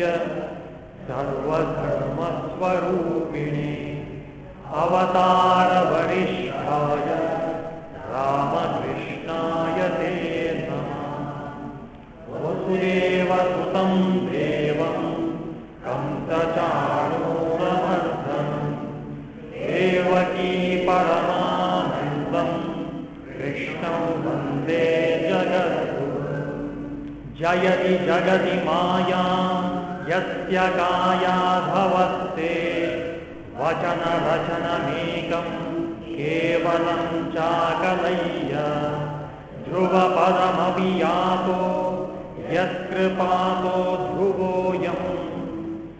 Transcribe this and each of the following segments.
स्थापकाय च धर्मस्य सर्वधर्मस्वरूपिणे अवतारवरिष्ठाय यस्य कायाधवस्ते वचनरचनमेकं केवलं चाकलय्य। ध्रुवपदमपि यातो यत्कृपातो ध्रुवोऽयं।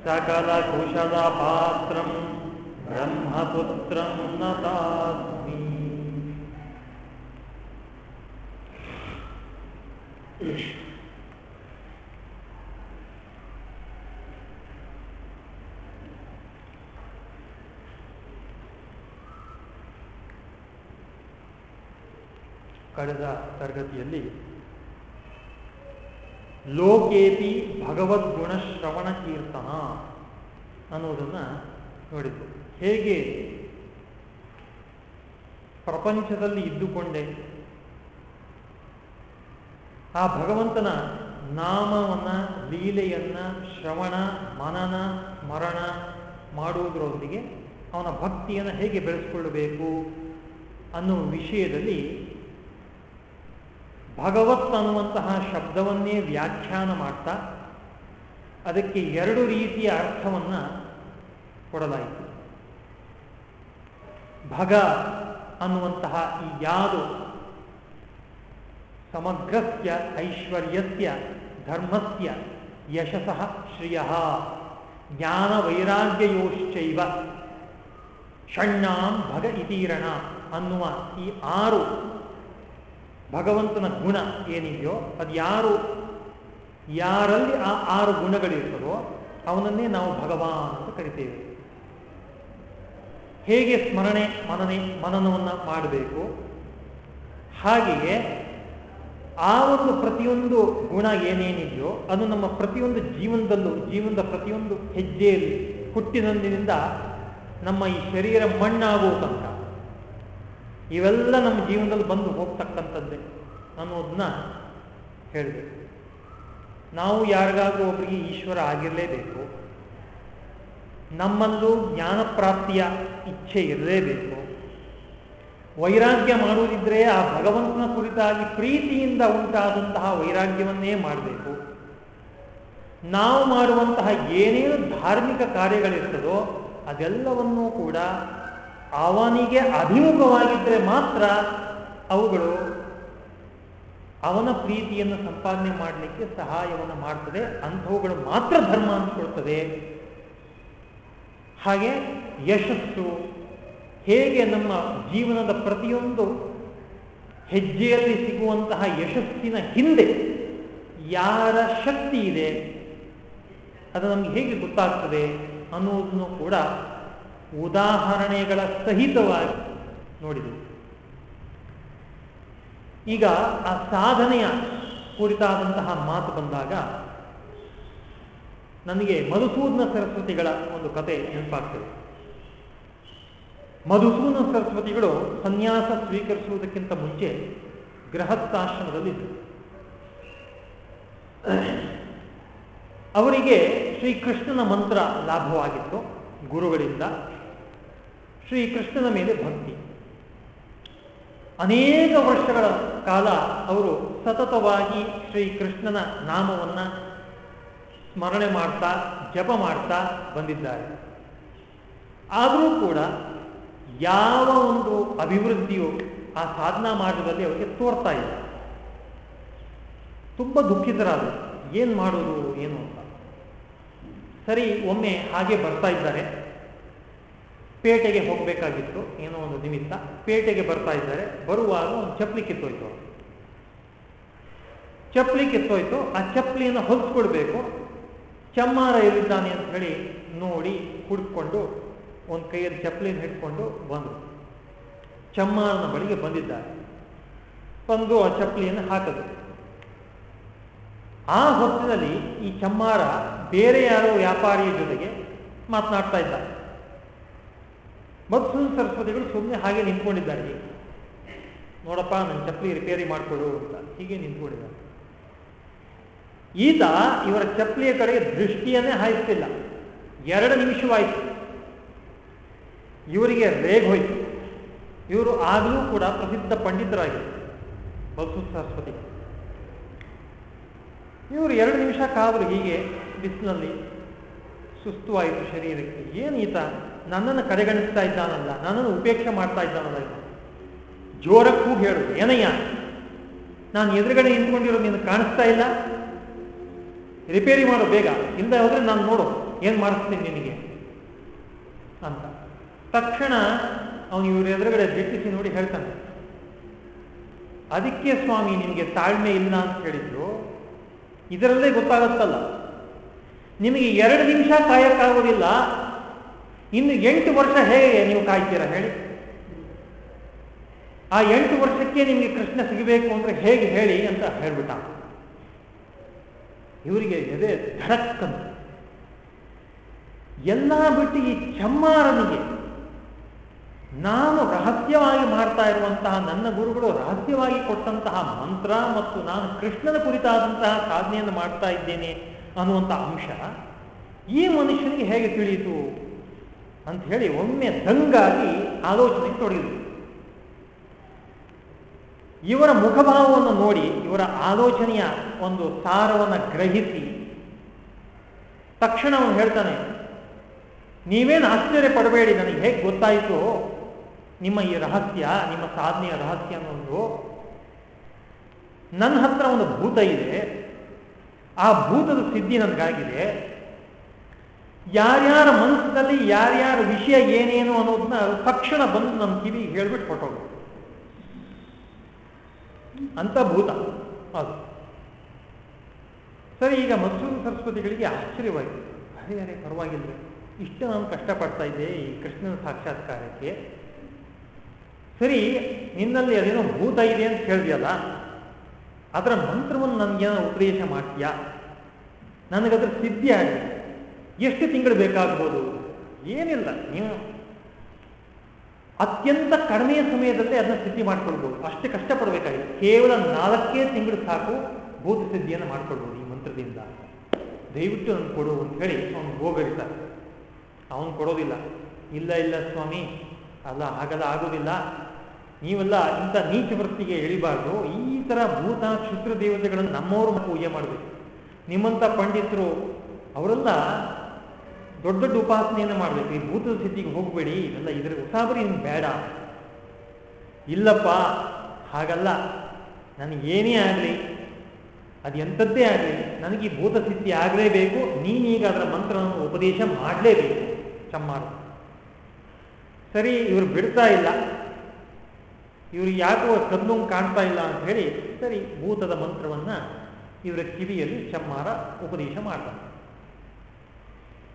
सकलकुशलपात्रं ब्रह्मपुत्रं नतास्मि। ಕಳೆದ ತರಗತಿಯಲ್ಲಿ ಲೋಕೇಪಿ ಭಗವದ್ಗುಣ ಶ್ರವಣ ಕೀರ್ತನ ಅನ್ನೋದನ್ನ ನೋಡಿದ್ದು. ಹೇಗೆ ಪ್ರಪಂಚದಲ್ಲಿ ಇದ್ದುಕೊಂಡೆ? ಆ ಭಗವಂತನ ನಾಮವನ್ನ, ಲೀಲೆಯನ್ನ, ಶ್ರವಣ, ಮನನ ಸ್ಮರಣ ಮಾಡುವುದರೊಂದಿಗೆ ಅವನ ಭಕ್ತಿಯನ್ನು ಹೇಗೆ ಬೆಳೆಸ್ಕೊಳ್ಳಬೇಕು ಅನ್ನೋ ವಿಷಯದಲ್ಲಿ ಭಗವತ್ ಅನ್ನುವಂತಹ ಶಬ್ದವನ್ನೇ ವ್ಯಾಖ್ಯಾನ ಮಾಡ್ತಾ ಅದಕ್ಕೆ ಎರಡು ರೀತಿಯ ಅರ್ಥವನ್ನ ಕೊಡಲಾಯಿತು. ಭಗ ಅನ್ನುವಂತಹ ಈ ಯಾರು ಸಮಗ್ರಸ್ಯ ಐಶ್ವರ್ಯಸ್ಯ ಧರ್ಮಸ್ಯ ಯಶಸಃ ಶ್ರಿಯ ಜ್ಞಾನ ವೈರಾಗ್ಯಯೋಶ್ಚೈವ ಷಣ್ಣಾಂ ಭಗ ಇತೀರಣ ಅನ್ನುವ ಈ ಆರು ಭಗವಂತನ ಗುಣ ಏನಿದೆಯೋ, ಅದು ಯಾರು, ಯಾರಲ್ಲಿ ಆ ಆರು ಗುಣಗಳಿರ್ತದೋ ಅವನನ್ನೇ ನಾವು ಭಗವಾನ್ ಅಂತ ಕರಿತೇವೆ. ಹೇಗೆ ಸ್ಮರಣೆ, ಮನನೆ, ಮನನವನ್ನು ಮಾಡಬೇಕು? ಹಾಗೆಯೇ ಆ ಒಂದು ಪ್ರತಿಯೊಂದು ಗುಣ ಏನೇನಿದೆಯೋ, ಅದು ನಮ್ಮ ಪ್ರತಿಯೊಂದು ಜೀವನದಲ್ಲೂ, ಜೀವನದ ಪ್ರತಿಯೊಂದು ಹೆಜ್ಜೆಯಲ್ಲಿ ಹುಟ್ಟಿನಂದಿನಿಂದ ನಮ್ಮ ಈ ಶರೀರ ಮಣ್ಣಾಗುವ ಇವೆಲ್ಲ ನಮ್ಮ ಜೀವನದಲ್ಲಿ ಬಂದು ಹೋಗ್ತಕ್ಕಂಥದ್ದೇ ಅನ್ನೋದನ್ನ ಹೇಳಿದೆ ನಾವು ಯಾರಿಗಾದ್ರೂ ಒಬ್ಬರಿಗೆ ಈಶ್ವರ ಆಗಿರಲೇಬೇಕು. ನಮ್ಮಲ್ಲೂ ಜ್ಞಾನ ಪ್ರಾಪ್ತಿಯ ಇಚ್ಛೆ ಇರಲೇಬೇಕು. ವೈರಾಗ್ಯ ಮಾಡುವುದಿದ್ರೆ ಆ ಭಗವಂತನ ಕುರಿತಾಗಿ ಪ್ರೀತಿಯಿಂದ ಉಂಟಾದಂತಹ ವೈರಾಗ್ಯವನ್ನೇ ಮಾಡಬೇಕು. ನಾವು ಮಾಡುವಂತಹ ಏನೇನು ಧಾರ್ಮಿಕ ಕಾರ್ಯಗಳಿರ್ತದೋ ಅದೆಲ್ಲವನ್ನೂ ಕೂಡ ಅವನಿಗೆ ಅಭಿಮುಖವಾಗಿದ್ದರೆ ಮಾತ್ರ ಅವುಗಳು ಅವನ ಪ್ರೀತಿಯನ್ನು ಸಂಪಾದನೆ ಮಾಡಲಿಕ್ಕೆ ಸಹಾಯವನ್ನು ಮಾಡ್ತದೆ. ಅಂಥವುಗಳು ಮಾತ್ರ ಧರ್ಮ ಅಂದ್ಕೊಳ್ತದೆ. ಹಾಗೆ ಯಶಸ್ಸು ಹೇಗೆ ನಮ್ಮ ಜೀವನದ ಪ್ರತಿಯೊಂದು ಹೆಜ್ಜೆಯಲ್ಲಿ ಸಿಗುವಂತಹ ಯಶಸ್ಸಿನ ಹಿಂದೆ ಯಾರ ಶಕ್ತಿ ಇದೆ, ಅದು ನಮ್ಗೆ ಹೇಗೆ ಗೊತ್ತಾಗ್ತದೆ ಅನ್ನೋದನ್ನು ಕೂಡ ಉದಾಹರಣೆಗಳ ಸಹಿತವಾಗಿ ನೋಡಿದೆವು. ಈಗ ಆ ಸಾಧನೆಯ ಕುರಿತಾದಂತಹ ಮಾತು ಬಂದಾಗ ನನಗೆ ಮಧುಸೂದನ ಸರಸ್ವತಿಗಳ ಒಂದು ಕತೆ ನೆನಪಾಗ್ತದೆ. ಮಧುಸೂದನ ಸರಸ್ವತಿಗಳು ಸನ್ಯಾಸ ಸ್ವೀಕರಿಸುವುದಕ್ಕಿಂತ ಮುಂಚೆ ಗೃಹಸ್ಥಾಶ್ರಮದಲ್ಲಿದ್ದರು. ಅವರಿಗೆ ಶ್ರೀಕೃಷ್ಣನ ಮಂತ್ರ ಲಾಭವಾಗಿತ್ತು, ಗುರುಗಳಿಂದ. ಶ್ರೀಕೃಷ್ಣನ ಮೇಲೆ ಭಕ್ತಿ. ಅನೇಕ ವರ್ಷಗಳ ಕಾಲ ಅವರು ಸತತವಾಗಿ ಶ್ರೀಕೃಷ್ಣನ ನಾಮವನ್ನ ಸ್ಮರಣೆ ಮಾಡ್ತಾ, ಜಪ ಮಾಡ್ತಾ ಬಂದಿದ್ದಾರೆ. ಆದರೂ ಕೂಡ ಯಾವ ಒಂದು ಅಭಿವೃದ್ಧಿಯು ಆ ಸಾಧನಾ ಮಾರ್ಗದಲ್ಲಿ ಅವರಿಗೆ ತೋರ್ತಾ ಇಲ್ಲ. ತುಂಬ ದುಃಖಿತರಾದರು. ಏನು ಮಾಡೋದು, ಏನು ಅಂತ. ಸರಿ, ಒಮ್ಮೆ ಹಾಗೆ ಬರ್ತಾ ಇದ್ದಾರೆ. ಪೇಟೆಗೆ ಹೋಗಬೇಕಾಗಿತ್ತು. ಏನೋ ಒಂದು ನಿಮಿತ್ತ ಪೇಟೆಗೆ ಬರ್ತಾ ಇದ್ದಾರೆ. ಬರುವಾಗ ಒಂದು ಚಪ್ಪಲಿ ಕಿತ್ತೋಯ್ತು. ಚಪ್ಪಲಿ ಕಿತ್ತೋಯ್ತು. ಆ ಚಪ್ಪಲಿಯನ್ನು ಹೊಲಿಸ್ಕೊಡ್ಬೇಕು. ಚಮ್ಮಾರ ಎಲ್ಲಿದ್ದಾನೆ ಅಂತ ಹೇಳಿ ನೋಡಿ ಹುಡ್ಕೊಂಡು ಒಂದು ಕೈಯಲ್ಲಿ ಚಪ್ಪಲಿಯನ್ನು ಹಿಡ್ಕೊಂಡು ಬಂದರು. ಚಮ್ಮಾರನ ಬಳಿಗೆ ಬಂದಿದ್ದಾರೆ. ಬಂದು ಆ ಚಪ್ಪಲಿಯನ್ನು ಹಾಕಿದ್ರು. ಆ ಹೊತ್ತಿನಲ್ಲಿ ಈ ಚಮ್ಮಾರ ಬೇರೆ ಯಾರೋ ವ್ಯಾಪಾರಿಯ ಜೊತೆಗೆ ಮಾತನಾಡ್ತಾ ಇದ್ದ. ಮತ್ಸೂನ್ ಸರಸ್ವತಿಗಳು ಸುಮ್ಮನೆ ಹಾಗೆ ನಿಂತ್ಕೊಂಡಿದ್ದಾರೆ. ನೋಡಪ್ಪ, ನನ್ನ ಚಪ್ಪಲಿ ರಿಪೇರಿ ಮಾಡಿಕೊಡು ಅಂತ ಹೀಗೆ ನಿಂತ್ಕೊಂಡಿದ್ದಾರೆ. ಈತ ಇವರ ಚಪ್ಪಲಿಯ ಕಡೆಗೆ ದೃಷ್ಟಿಯನ್ನೇ ಹಾಯಿಸ್ತಿಲ್ಲ. ಎರಡು ನಿಮಿಷವಾಯಿತು. ಇವರಿಗೆ ರೇಗ್ ಹೋಯ್ತು. ಇವರು ಆಗಲೂ ಕೂಡ ಪ್ರಸಿದ್ಧ ಪಂಡಿತರಾಗಿದ್ದರು. ಬಸು ಸರಸ್ವತಿ. ಇವರು ಎರಡು ನಿಮಿಷ ಕಾದರು ಹೀಗೆ ಬಿಸಿಲಲ್ಲಿ ಸುಸ್ತುವಾಯಿತು ಶರೀರಕ್ಕೆ. ಏನು ಈತ? ನನ್ನನ್ನು ಕಡೆಗಣಿಸ್ತಾ ಇದ್ದಾನಲ್ಲ, ನನ್ನನ್ನು ಉಪೇಕ್ಷೆ ಮಾಡ್ತಾ ಇದ್ದಾನಲ್ಲ ಜೋರಕ್ಕೆ ಹೇಳು, ಏನಯ್ಯ, ನಾನು ಎದುರುಗಡೆ ನಿಂತ್ಕೊಂಡಿರೋ ನೀನು ಕಾಣಿಸ್ತಾ ಇಲ್ಲ? ರಿಪೇರಿ ಮಾಡು ಬೇಗ ಇಲ್ಲದೆ ಹೋದ್ರೆ ನಾನು ನೋಡು, ಏನು ಮಾಡಿಸ್ತೀನಿ ನಿನಗೆ? ಅಂತ. ತಕ್ಷಣ ಅವನು ಇವ್ರ ಎದುರುಗಡೆ ದಿಟ್ಟಿಸಿ ನೋಡಿ ಹೇಳ್ತಾನೆ. ಅದಕ್ಕೆ ಸ್ವಾಮಿ ನಿಮಗೆ ತಾಳ್ಮೆ ಇಲ್ಲ ಅಂತ ಹೇಳಿದ್ರು. ಇದರಲ್ಲೇ ಗೊತ್ತಾಗುತ್ತಲ್ಲ ನಿಮಗೆ ಎರಡು ನಿಮಿಷ ಕಾಯಕ್ಕಾಗೋದಿಲ್ಲ ಇನ್ನು ಎಂಟು ವರ್ಷ ಹೇಗೆ ನೀವು ಕಾಯ್ತೀರಾ ಹೇಳಿ? ಆ ಎಂಟು ವರ್ಷಕ್ಕೆ ನಿಮಗೆ ಕೃಷ್ಣ ಸಿಗಬೇಕು ಅಂದ್ರೆ ಹೇಗೆ ಹೇಳಿ ಅಂತ ಹೇಳ್ಬಿಟ್ಟ. ಇವರಿಗೆ ಎದೆ ಧಡಕ್ಕಂತ ಎಲ್ಲ ಬಿಟ್ಟು ಈ ಚಮ್ಮಾರನಿಗೆ ನಾನು ರಹಸ್ಯವಾಗಿ ಮಾಡ್ತಾ ಇರುವಂತಹ ನನ್ನ ಗುರುಗಳು ರಹಸ್ಯವಾಗಿ ಕೊಟ್ಟಂತಹ ಮಂತ್ರ ಮತ್ತು ನಾನು ಕೃಷ್ಣನ ಕುರಿತಾದಂತಹ ಸಾಧನೆಯನ್ನು ಮಾಡ್ತಾ ಇದ್ದೇನೆ ಅನ್ನುವಂತಹ ಅಂಶ ಈ ಮನುಷ್ಯನಿಗೆ ಹೇಗೆ ತಿಳಿಯಿತು? ಅಂತ ಹೇಳಿ ಒಮ್ಮೆ ದಂಗಾಗಿ ಆಲೋಚನೆಗೆ ತೊಡಗಿದ್ರು. ಇವರ ಮುಖಭಾವವನ್ನು ನೋಡಿ, ಇವರ ಆಲೋಚನೆಯ ಒಂದು ಸಾರವನ್ನು ಗ್ರಹಿಸಿ, ತಕ್ಷಣ ಅವನು ಹೇಳ್ತಾನೆ, ನೀವೇನು ಆಶ್ಚರ್ಯ ಪಡಬೇಡಿ, ನನಗೆ ಹೇಗೆ ಗೊತ್ತಾಯಿತು, ನಿಮ್ಮ ಈ ರಹಸ್ಯ, ನಿಮ್ಮ ಸಾಧನೆಯ ರಹಸ್ಯ ಅನ್ನೋದು. ನನ್ನ ಹತ್ರ ಒಂದು ಭೂತ ಇದೆ. ಆ ಭೂತದ ಸಿದ್ಧಿ ನನಗಾಗಿದೆ. ಯಾರ್ಯಾರ ಮನಸ್ಸಿನಲ್ಲಿ ಯಾರ್ಯಾರ ವಿಷಯ ಏನೇನು ಅನ್ನೋದನ್ನ ತಕ್ಷಣ ಬಂದು ನಮ್ಮ ಕಿವಿ ಹೇಳ್ಬಿಟ್ಟು ಕೊಟ್ಟೋಗ ಅಂತ ಭೂತ ಅದು. ಸರಿ, ಈಗ ಮಸೂರು ಸರಸ್ವತಿಗಳಿಗೆ ಆಶ್ಚರ್ಯವಾಯಿತು. ಅರೆ ಅರೆ, ಪರವಾಗಿಲ್ಲ. ಇಷ್ಟು ನಾನು ಕಷ್ಟಪಡ್ತಾ ಇದ್ದೆ ಈ ಕೃಷ್ಣನ ಸಾಕ್ಷಾತ್ಕಾರಕ್ಕೆ. ಸರಿ, ನಿನ್ನಲ್ಲಿ ಅದೇನೋ ಭೂತ ಇದೆ ಅಂತ ಹೇಳಿದೆಯಲ್ಲ, ಅದರ ಮಂತ್ರವನ್ನು ನನಗೇನೋ ಉಪದೇಶ ಮಾಡ್ತೀಯಾ? ನನಗದ್ರ ಸಿದ್ಧಿ ಆಗಿದೆ ಎಷ್ಟು ತಿಂಗಳು ಬೇಕಾಗ್ಬೋದು? ಏನಿಲ್ಲ. ನೀವು ಅತ್ಯಂತ ಕಡಿಮೆಯ ಸಮಯದಲ್ಲಿ ಅದನ್ನ ಸಿದ್ಧಿ ಮಾಡ್ಕೊಳ್ಬೋದು. ಅಷ್ಟೇ ಕಷ್ಟಪಡಬೇಕಾಗಿದೆ. ಕೇವಲ ನಾಲ್ಕೇ ತಿಂಗಳು ಸಾಕು ಭೂತ ಸಿದ್ಧಿಯನ್ನು ಮಾಡ್ಕೊಳ್ಬೋದು ಈ ಮಂತ್ರದಿಂದ. ದಯವಿಟ್ಟು ಅವ್ನು ಕೊಡು ಅಂತ ಹೇಳಿ ಅವನು ಹೋಗಿರ್ತಾರೆ ಅವನು ಕೊಡೋದಿಲ್ಲ. ಇಲ್ಲ ಇಲ್ಲ ಸ್ವಾಮಿ, ಅಲ್ಲ ಹಾಗೆಲ್ಲ, ಆಗೋದಿಲ್ಲ. ನೀವೆಲ್ಲ ಇಂಥ ನೀಚ ವೃತ್ತಿಗೆ ಎಳಿಬಾರ್ದು ಈ ತರ ಭೂತ ಕ್ಷುದ್ರ ದೇವತೆಗಳನ್ನು ನಮ್ಮವರು ಪೂಜೆ ಮಾಡಬೇಕು. ನಿಮ್ಮಂಥ ಪಂಡಿತರು ಅವರೆಲ್ಲ ದೊಡ್ಡ ದೊಡ್ಡ ಉಪಾಸನೆಯನ್ನು ಮಾಡಬೇಕು. ಈ ಭೂತದ ಸ್ಥಿತಿಗೆ ಹೋಗಬೇಡಿ. ಇವೆಲ್ಲ ಇದರ ಉಸಾಬರಿ ನಿಮ್ಗೆ ಬೇಡ. ಇಲ್ಲಪ್ಪ, ಹಾಗಲ್ಲ. ನನಗೇನೇ ಆಗಲಿ, ಅದು ಎಂಥದ್ದೇ ಆಗಲಿ, ನನಗೆ ಈ ಭೂತ ಸ್ಥಿತಿ ಆಗಲೇಬೇಕು. ನೀನೀಗ ಅದರ ಮಂತ್ರವನ್ನು ಉಪದೇಶ ಮಾಡಲೇಬೇಕು, ಚಮ್ಮಾರು. ಸರಿ, ಇವರು ಬಿಡ್ತಾ ಇಲ್ಲ. ಇವರು ಯಾಕೋ ಕದ್ದು ಕಾಣ್ತಾ ಇಲ್ಲ ಅಂತ ಹೇಳಿ ಸರಿ, ಭೂತದ ಮಂತ್ರವನ್ನು ಇವರ ಕಿವಿಯಲ್ಲಿ ಚಮ್ಮಾರ ಉಪದೇಶ ಮಾಡ್ತಾರೆ.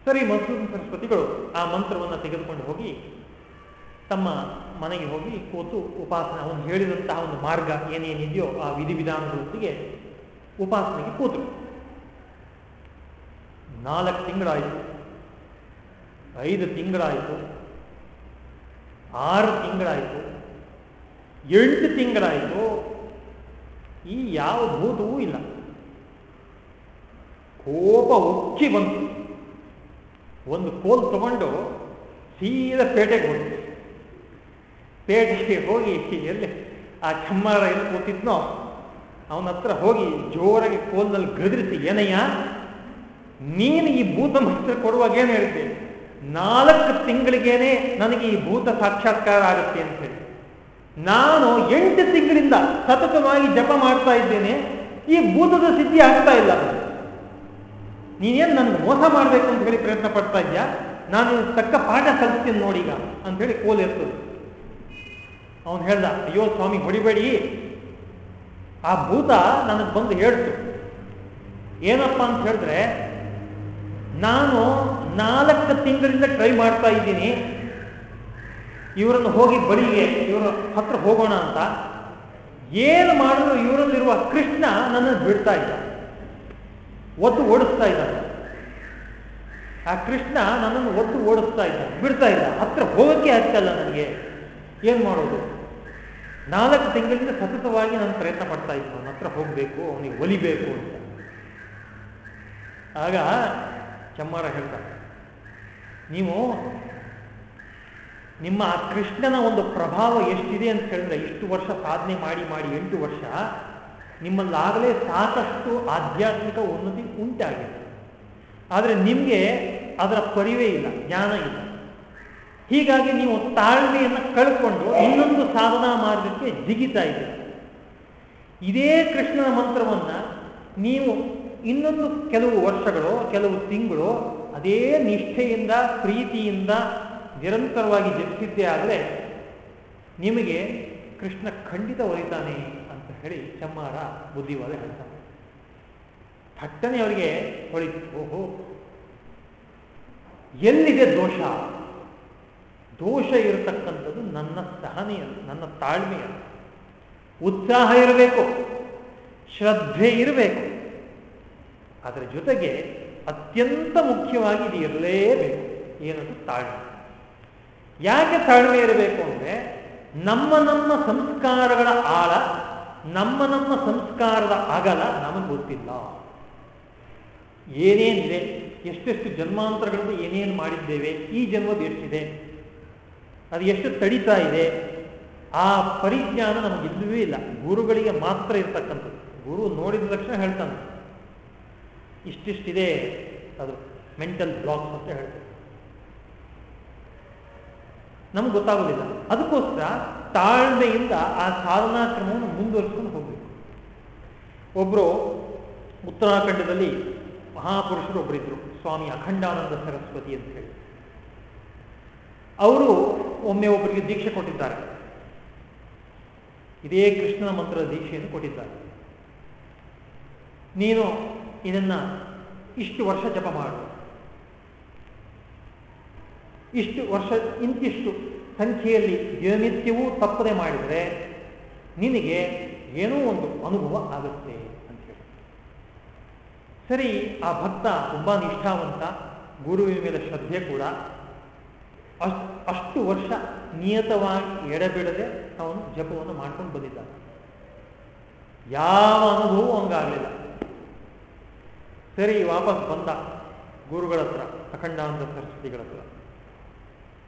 ಸರಿ ಮಂತ್ರದ ಸರಸ್ವತಿಗಳು ಆ ಮಂತ್ರವನ್ನು ತೆಗೆದುಕೊಂಡು ಹೋಗಿ ತಮ್ಮ ಮನೆಗೆ ಹೋಗಿ ಕೂತು ಉಪಾಸನೆ ಅವನು ಹೇಳಿದಂತಹ ಒಂದು ಮಾರ್ಗ ಏನೇನಿದೆಯೋ ಆ ವಿಧಿವಿಧಾನಗಳೊಂದಿಗೆ ಉಪಾಸನೆಗೆ ಕೂತರು. ನಾಲ್ಕು ತಿಂಗಳಾಯಿತು, ಐದು ತಿಂಗಳಾಯಿತು, ಆರು ತಿಂಗಳಾಯಿತು, ಎಂಟು ತಿಂಗಳಾಯಿತು, ಈ ಯಾವ ಭೂತವೂ ಇಲ್ಲ. ಕೋಪ ಉಕ್ಕಿ ಬಂತು. ಒಂದು ಕೋಲ್ ತಗೊಂಡು ಸೀದಾ ಪೇಟೆಗೆ ಹೋಗಿ ಪೇಟೆಗೆ ಹೋಗಿ ಎಲ್ಲಿ ಆ ಚಮ್ಮಾರ ಎಲ್ಲಿ ಕೂತಿದ್ನೋ ಅವನ ಹತ್ರ ಹೋಗಿ ಜೋರಾಗಿ ಕೋಲ್ನಲ್ಲಿ ಗದರಿಸಿ, ಏನಯ್ಯ, ನೀನು ಈ ಭೂತ ಮಸ್ತ್ರ ಕೊಡುವಾಗ ಏನು ಹೇಳಿದ್ದೆ? ನಾಲ್ಕು ತಿಂಗಳಿಗೇನೆ ನನಗೆ ಈ ಭೂತ ಸಾಕ್ಷಾತ್ಕಾರ ಆಗುತ್ತೆ ಅಂತ ಹೇಳಿ. ನಾನು ಎಂಟು ತಿಂಗಳಿಂದ ಸತತವಾಗಿ ಜಪ ಮಾಡ್ತಾ ಇದ್ದೇನೆ. ಈ ಭೂತದ ಸಿದ್ಧಿ ಆಗ್ತಾ ಇಲ್ಲ. ನೀನೇನು ನನಗೆ ಮೋಸ ಮಾಡಬೇಕು ಅಂತ ಹೇಳಿ ಪ್ರಯತ್ನ ಪಡ್ತಾ ಇದ್ಯಾ? ನಾನು ತಕ್ಕ ಪಾಠ ಕಲಿಸ್ತೀನಿ ನೋಡೀಗ ಅಂತ ಹೇಳಿ ಕೋಲ್ ಇರ್ತದೆ ಅವನು ಹೇಳ್ದ, ಅಯ್ಯೋ ಸ್ವಾಮಿ, ಹೊಡಿಬೇಡಿ. ಆ ಭೂತ ನನಗೆ ಬಂದು ಹೇಳ್ತು. ಏನಪ್ಪ ಅಂತ ಹೇಳಿದ್ರೆ, ನಾನು ನಾಲ್ಕು ತಿಂಗಳಿಂದ ಟ್ರೈ ಮಾಡ್ತಾ ಇದ್ದೀನಿ. ಇವರನ್ನು ಹೋಗಿ ಬಳಿಗೆ ಇವರ ಹತ್ರ ಹೋಗೋಣ ಅಂತ. ಏನು ಮಾಡಿದ್ರು ಇವರಲ್ಲಿರುವ ಕೃಷ್ಣ ನನ್ನನ್ನು ಬಿಡ್ತಾ ಇಲ್ಲ ಒದ್ದು ಓಡಿಸ್ತಾ ಇದ್ದಾನೆ. ಆ ಕೃಷ್ಣ ನನ್ನನ್ನು ಒದ್ದು ಓಡಿಸ್ತಾ ಇದ್ದ ಬಿಡ್ತಾ ಇಲ್ಲ. ಹತ್ರ ಹೋಗಕ್ಕೆ ಆಗ್ತಲ್ಲ ನನಗೆ. ಏನು ಮಾಡೋದು? ನಾಲ್ಕು ತಿಂಗಳಿಂದ ಸತತವಾಗಿ ನಾನು ಪ್ರಯತ್ನ ಪಡ್ತಾ ಇದ್ದೆ. ಅವನ ಹತ್ರ ಹೋಗಬೇಕು ಅವನಿಗೆ ಒಲಿಬೇಕು ಅಂತ. ಆಗ ಚಮ್ಮಾರ ಹೇಳ್ತಾರೆ ನೀವು, ನಿಮ್ಮ ಆ ಕೃಷ್ಣನ ಒಂದು ಪ್ರಭಾವ ಎಷ್ಟಿದೆ ಅಂತ ಹೇಳಿದ್ರೆ, ಇಷ್ಟು ವರ್ಷ ಸಾಧನೆ ಮಾಡಿ ಮಾಡಿ ಎಂಟು ವರ್ಷ ನಿಮ್ಮಲ್ಲಾಗಲೇ ಸಾಕಷ್ಟು ಆಧ್ಯಾತ್ಮಿಕ ಉನ್ನತಿ ಉಂಟಾಗಿದೆ. ಆದರೆ ನಿಮಗೆ ಅದರ ಪರಿವೇ ಇಲ್ಲ, ಜ್ಞಾನ ಇಲ್ಲ. ಹೀಗಾಗಿ ನೀವು ತಾಳ್ಮೆಯನ್ನು ಕಳ್ಕೊಂಡು ಇನ್ನೊಂದು ಸಾಧನಾ ಮಾರ್ಗಕ್ಕೆ ಜಿಗಿತಾ ಇದ್ದೀರಿ. ಇದೇ ಕೃಷ್ಣನ ಮಂತ್ರವನ್ನು ನೀವು ಇನ್ನೊಂದು ಕೆಲವು ವರ್ಷಗಳು, ಕೆಲವು ತಿಂಗಳು ಅದೇ ನಿಷ್ಠೆಯಿಂದ, ಪ್ರೀತಿಯಿಂದ ನಿರಂತರವಾಗಿ ಜಪಿಸಿದ್ದೇ ಆದರೆ ನಿಮಗೆ ಕೃಷ್ಣ ಖಂಡಿತ ಒಲಿತಾನೆ. ಹೇಳಿ ಚಮ್ಮಾರ ಬುದ್ಧಿವಾದ ಹೇಳ್ತಾನೆ ಥಟ್ಟನೆ ಅವರಿಗೆ ಹೊಳಿತು ಓಹೋ. ಎಲ್ಲಿದೆ ದೋಷ? ದೋಷ ಇರತಕ್ಕಂಥದ್ದು ನನ್ನ ಸಹನೆಯಲ್ಲಿ, ನನ್ನ ತಾಳ್ಮೆಯಲ್ಲಿ. ಉತ್ಸಾಹ ಇರಬೇಕು, ಶ್ರದ್ಧೆ ಇರಬೇಕು. ಅದರ ಜೊತೆಗೆ ಅತ್ಯಂತ ಮುಖ್ಯವಾಗಿ ಇದು ಇರಲೇಬೇಕು, ಏನದು ತಾಳ್ಮೆ. ಯಾಕೆ ತಾಳ್ಮೆ ಇರಬೇಕು ಅಂದರೆ ನಮ್ಮ ನಮ್ಮ ಸಂಸ್ಕಾರಗಳ ಆಳ ನಮ್ಮ ನಮ್ಮ ಸಂಸ್ಕಾರದ ಅಗಲ ನಮಗೆ ಗೊತ್ತಿಲ್ಲ. ಏನೇನಿದೆ? ಎಷ್ಟೆಷ್ಟು ಜನ್ಮಾಂತರಗಳಿಂದ ಏನೇನು ಮಾಡಿದ್ದೇವೆ? ಈ ಜನ್ಮದ ಎಷ್ಟಿದೆ? ಅದು ಎಷ್ಟು ತಡಿತಾ ಇದೆ? ಆ ಪರಿಜ್ಞಾನ ನಮಗಿಲ್ಲವೇ ಇಲ್ಲ. ಗುರುಗಳಿಗೆ ಮಾತ್ರ ಇರ್ತಕ್ಕಂಥದ್ದು. ಗುರು ನೋಡಿದ ತಕ್ಷಣ ಹೇಳ್ತಾನೆ. ಇಷ್ಟಿಷ್ಟಿದೆ, ಅದು ಮೆಂಟಲ್ ಬ್ಲಾಕ್ಸ್ ಅಂತ ಹೇಳ್ತಾರೆ. ನಮ್ಗೆ ಗೊತ್ತಾಗೋದಿಲ್ಲ. ಅದಕ್ಕೋಸ್ಕರ ತಾಳ್ಮೆಯಿಂದ ಆ ಸಾಧನಾ ಕ್ರಮವನ್ನು ಮುಂದುವರಿಸಿಕೊಂಡು ಹೋಗಬೇಕು. ಒಬ್ಬರು ಉತ್ತರಾಖಂಡದಲ್ಲಿ ಮಹಾಪುರುಷರು ಒಬ್ಬರಿದ್ರು ಸ್ವಾಮಿ ಅಖಂಡಾನಂದ ಸರಸ್ವತಿ ಅಂತ ಹೇಳಿ. ಅವರು ಒಮ್ಮೆ ಒಬ್ಬರಿಗೆ ದೀಕ್ಷೆ ಕೊಟ್ಟಿದ್ದಾರೆ. ಇದೇ ಕೃಷ್ಣನ ಮಂತ್ರದ ದೀಕ್ಷೆಯನ್ನು ಕೊಟ್ಟಿದ್ದಾರೆ. ನೀನು ಇದನ್ನ ಇಷ್ಟು ವರ್ಷ ಜಪ ಮಾಡು. ಇಷ್ಟು ವರ್ಷ ಇಂತಿಷ್ಟು ಸಂಖ್ಯೆಯಲ್ಲಿ ದಿನನಿತ್ಯವೂ ತಪ್ಪದೆ ಮಾಡಿದರೆ ನಿನಗೆ ಏನೋ ಒಂದು ಅನುಭವ ಆಗುತ್ತೆ ಅಂತ ಹೇಳಿ. ಸರಿ, ಆ ಭಕ್ತ ತುಂಬಾ ನಿಷ್ಠಾವಂತ, ಗುರುವಿನ ಮೇಲೆ ಶ್ರದ್ಧೆ ಕೂಡ. ಅಷ್ಟು ವರ್ಷ ನಿಯತವಾಗಿ ಎಡಬಿಡದೆ ಅವನು ಜಪವನ್ನು ಮಾಡ್ಕೊಂಡು ಬಂದಿದ್ದಾನೆ. ಯಾವ ಅನುಭವವೂ ಹಂಗಾಗಲಿಲ್ಲ. ಸರಿ, ವಾಪಸ್ ಬಂದ ಗುರುಗಳ ಹತ್ರ ಅಖಂಡಾನಂದ ಸರಸ್ವತಿಗಳ ಹತ್ರ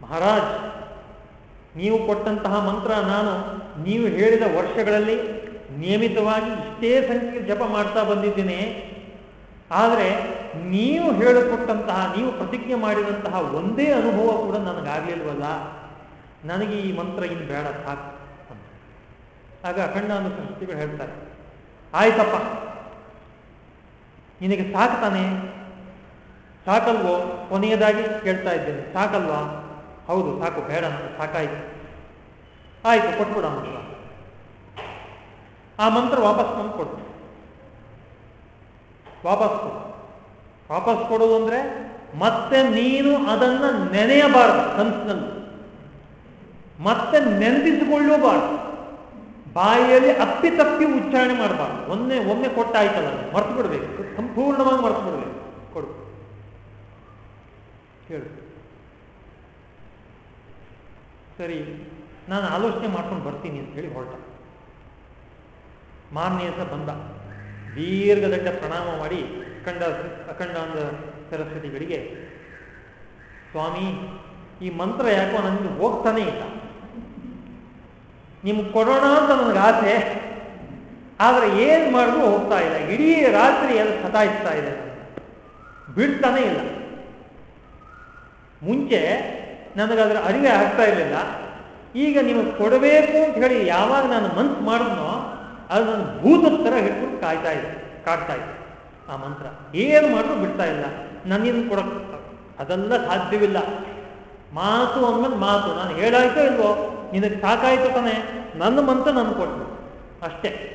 ಮಹಾರಾಜ್ ನೀವು ಕೊಟ್ಟಂತಹ ಮಂತ್ರ ನಾನು ನೀವು ಹೇಳಿದ ವರ್ಷಗಳಲ್ಲಿ ನಿಯಮಿತವಾಗಿ ಇಷ್ಟೇ ಸಂಖ್ಯೆ ಜಪ ಮಾಡ್ತಾ ಬಂದಿದ್ದೇನೆ. ಆದರೆ ನೀವು ಹೇಳಿಕೊಟ್ಟಂತಹ, ನೀವು ಪ್ರತಿಜ್ಞೆ ಮಾಡಿದಂತಹ ಒಂದೇ ಅನುಭವ ಕೂಡ ನನಗಾಗಲಿಲ್ವಲ್ಲ? ನನಗೆ ಈ ಮಂತ್ರ ಇನ್ನು ಬೇಡ, ಸಾಕು ಅಂತ. ಆಗ ಅಖಂಡಾನಂದ ಸಂಸ್ಥೆಗಳು ಹೇಳ್ತಾರೆ, ಆಯ್ತಪ್ಪ, ನಿನಗೆ ಸಾಕ್ತಾನೆ? ಸಾಕಲ್ವೋ? ಕೊನೆಯದಾಗಿ ಕೇಳ್ತಾ ಇದ್ದೇನೆ, ಸಾಕಲ್ವಾ? ಹೌದು, ಸಾಕು, ಬೇಡ ನನಗೆ ಸಾಕಾಯ್ತು. ಆಯ್ತು, ಕೊಟ್ಬಿಡ ಮಂತ್ರ. ಆ ಮಂತ್ರ ವಾಪಸ್ ತಂದು ಕೊಡು ವಾಪಸ್ ಕೊಡು. ವಾಪಸ್ ಕೊಡೋದು ಅಂದ್ರೆ ಮತ್ತೆ ನೀನು ಅದನ್ನ ನೆನೆಯಬಾರದು, ಕನಸಿನಲ್ಲಿ. ಮತ್ತೆ ನೆನೆದಿಸಿಕೊಳ್ಳಬಾರದು. ಬಾಯಿಯಲ್ಲಿ ಅಪ್ಪಿ ತಪ್ಪಿ ಉಚ್ಚಾರಣೆ ಮಾಡಬಾರ್ದು. ಒಮ್ಮೆ ಒಮ್ಮೆ ಕೊಟ್ಟಾಯ್ತಲ್ಲ ಮರ್ತು ಬಿಡಬೇಕು ಸಂಪೂರ್ಣವಾಗಿ ಮರ್ತು ಬಿಡ್ಬೇಕು ಕೊಡು. ಹೇಳು. ಸರಿ, ನಾನು ಆಲೋಚನೆ ಮಾಡ್ಕೊಂಡು ಬರ್ತೀನಿ ಅಂತ ಹೇಳಿ ಹೊರಟ. ಮಾನ್ಯಸ ಬಂದ. ದೀರ್ಘದಂಡ ಪ್ರಣಾಮ ಮಾಡಿ ಅಖಂಡ ಅಖಂಡಾನಂದ ಸರಸ್ವತಿಗಳಿಗೆ, ಸ್ವಾಮಿ, ಈ ಮಂತ್ರ ಯಾಕೋ ನನಗೆ ಹೋಗ್ತಾನೆ ಇಲ್ಲ. ನಿಮ್ಗೆ ಕೊಡೋಣ ಅಂತ ನನಗೆ ಆಸೆ. ಆದರೆ ಏನು ಮಾಡಿದ್ರು ಹೋಗ್ತಾ ಇಲ್ಲ. ಇಡೀ ರಾತ್ರಿ ಎಲ್ಲ ಸತಾಯಿಸ್ತಾ ಇದೆ ಬಿಡ್ತಾನೆ ಇಲ್ಲ. ಮುಂಚೆ ನನಗದರ ಅರಿವೆ ಆಗ್ತಾ ಇರಲಿಲ್ಲ. ಈಗ ನೀವು ಕೊಡಬೇಕು ಅಂತ ಹೇಳಿ ಯಾವಾಗ ನಾನು ಮಂತ್ ಮಾಡಿದ್ನೋ ಅದು ನನ್ನ ಭೂತದ ಥರ ಹಿಡ್ಕೊಂಡು ಕಾಯ್ತಾ ಇದೆ, ಕಾಡ್ತಾ ಇದೆ. ಆ ಮಂತ್ರ ಏನು ಮಾಡಿದ್ರು ಬಿಡ್ತಾ ಇಲ್ಲ. ನನ್ನಿಂದ ಕೊಡಕ್ ಅದೆಲ್ಲ ಸಾಧ್ಯವಿಲ್ಲ. ಮಾತು ಅಂದ್ಮೇಲೆ ಮಾತು. ನಾನು ಹೇಳಾಯ್ತೋ ಇಲ್ವೋ? ನಿನಗೆ ಸಾಕಾಯ್ತು ತಾನೆ? ನನ್ನ ಮಂತ್ರ ನಾನು ಕೊಟ್ಟು ಅಷ್ಟೇ.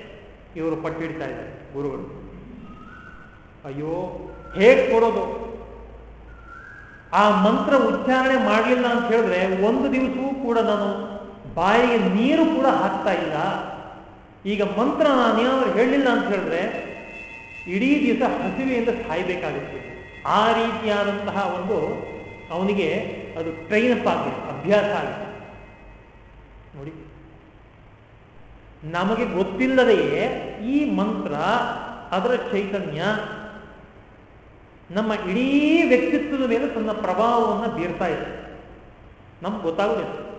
ಇವರು ಪಟ್ಟಿಡ್ತಾ ಇದ್ದಾರೆ ಗುರುಗಳು. ಅಯ್ಯೋ, ಹೇಗೆ ಕೊಡೋದು? ಆ ಮಂತ್ರ ಉಚ್ಚಾರಣೆ ಮಾಡಲಿಲ್ಲ ಅಂತ ಹೇಳಿದ್ರೆ ಒಂದು ದಿವಸವೂ ಕೂಡ ನಾನು ಬಾಯಿಗೆ ನೀರು ಕೂಡ ಹಾಕ್ತಾ ಇಲ್ಲ. ಈಗ ಮಂತ್ರ ನಾನು ಹೇಳಲಿಲ್ಲ ಅಂತ ಹೇಳಿದ್ರೆ ಇಡೀ ದಿವಸ ಹಸಿವೆಯಿಂದ ಸಾಯಬೇಕಾಗುತ್ತೆ. ಆ ರೀತಿಯಾದಂತಹ ಒಂದು ಅವನಿಗೆ ಅದು ಟ್ರೈನ್ ಅಪ್ ಆಗಿದೆ, ಅಭ್ಯಾಸ ಆಗಿದೆ. ನೋಡಿ. ನಮಗೆ ಗೊತ್ತಿಲ್ಲದೆಯೇ ಈ ಮಂತ್ರ ಅದರ ಚೈತನ್ಯ ನಮ್ಮ ಇಡೀ ವ್ಯಕ್ತಿತ್ವದ ಮೇಲೆ ತನ್ನ ಪ್ರಭಾವವನ್ನು ಬೀರ್ತಾ ಇದೆ. ನಮ್ಗೆ ಗೊತ್ತಾಗಬೇಕು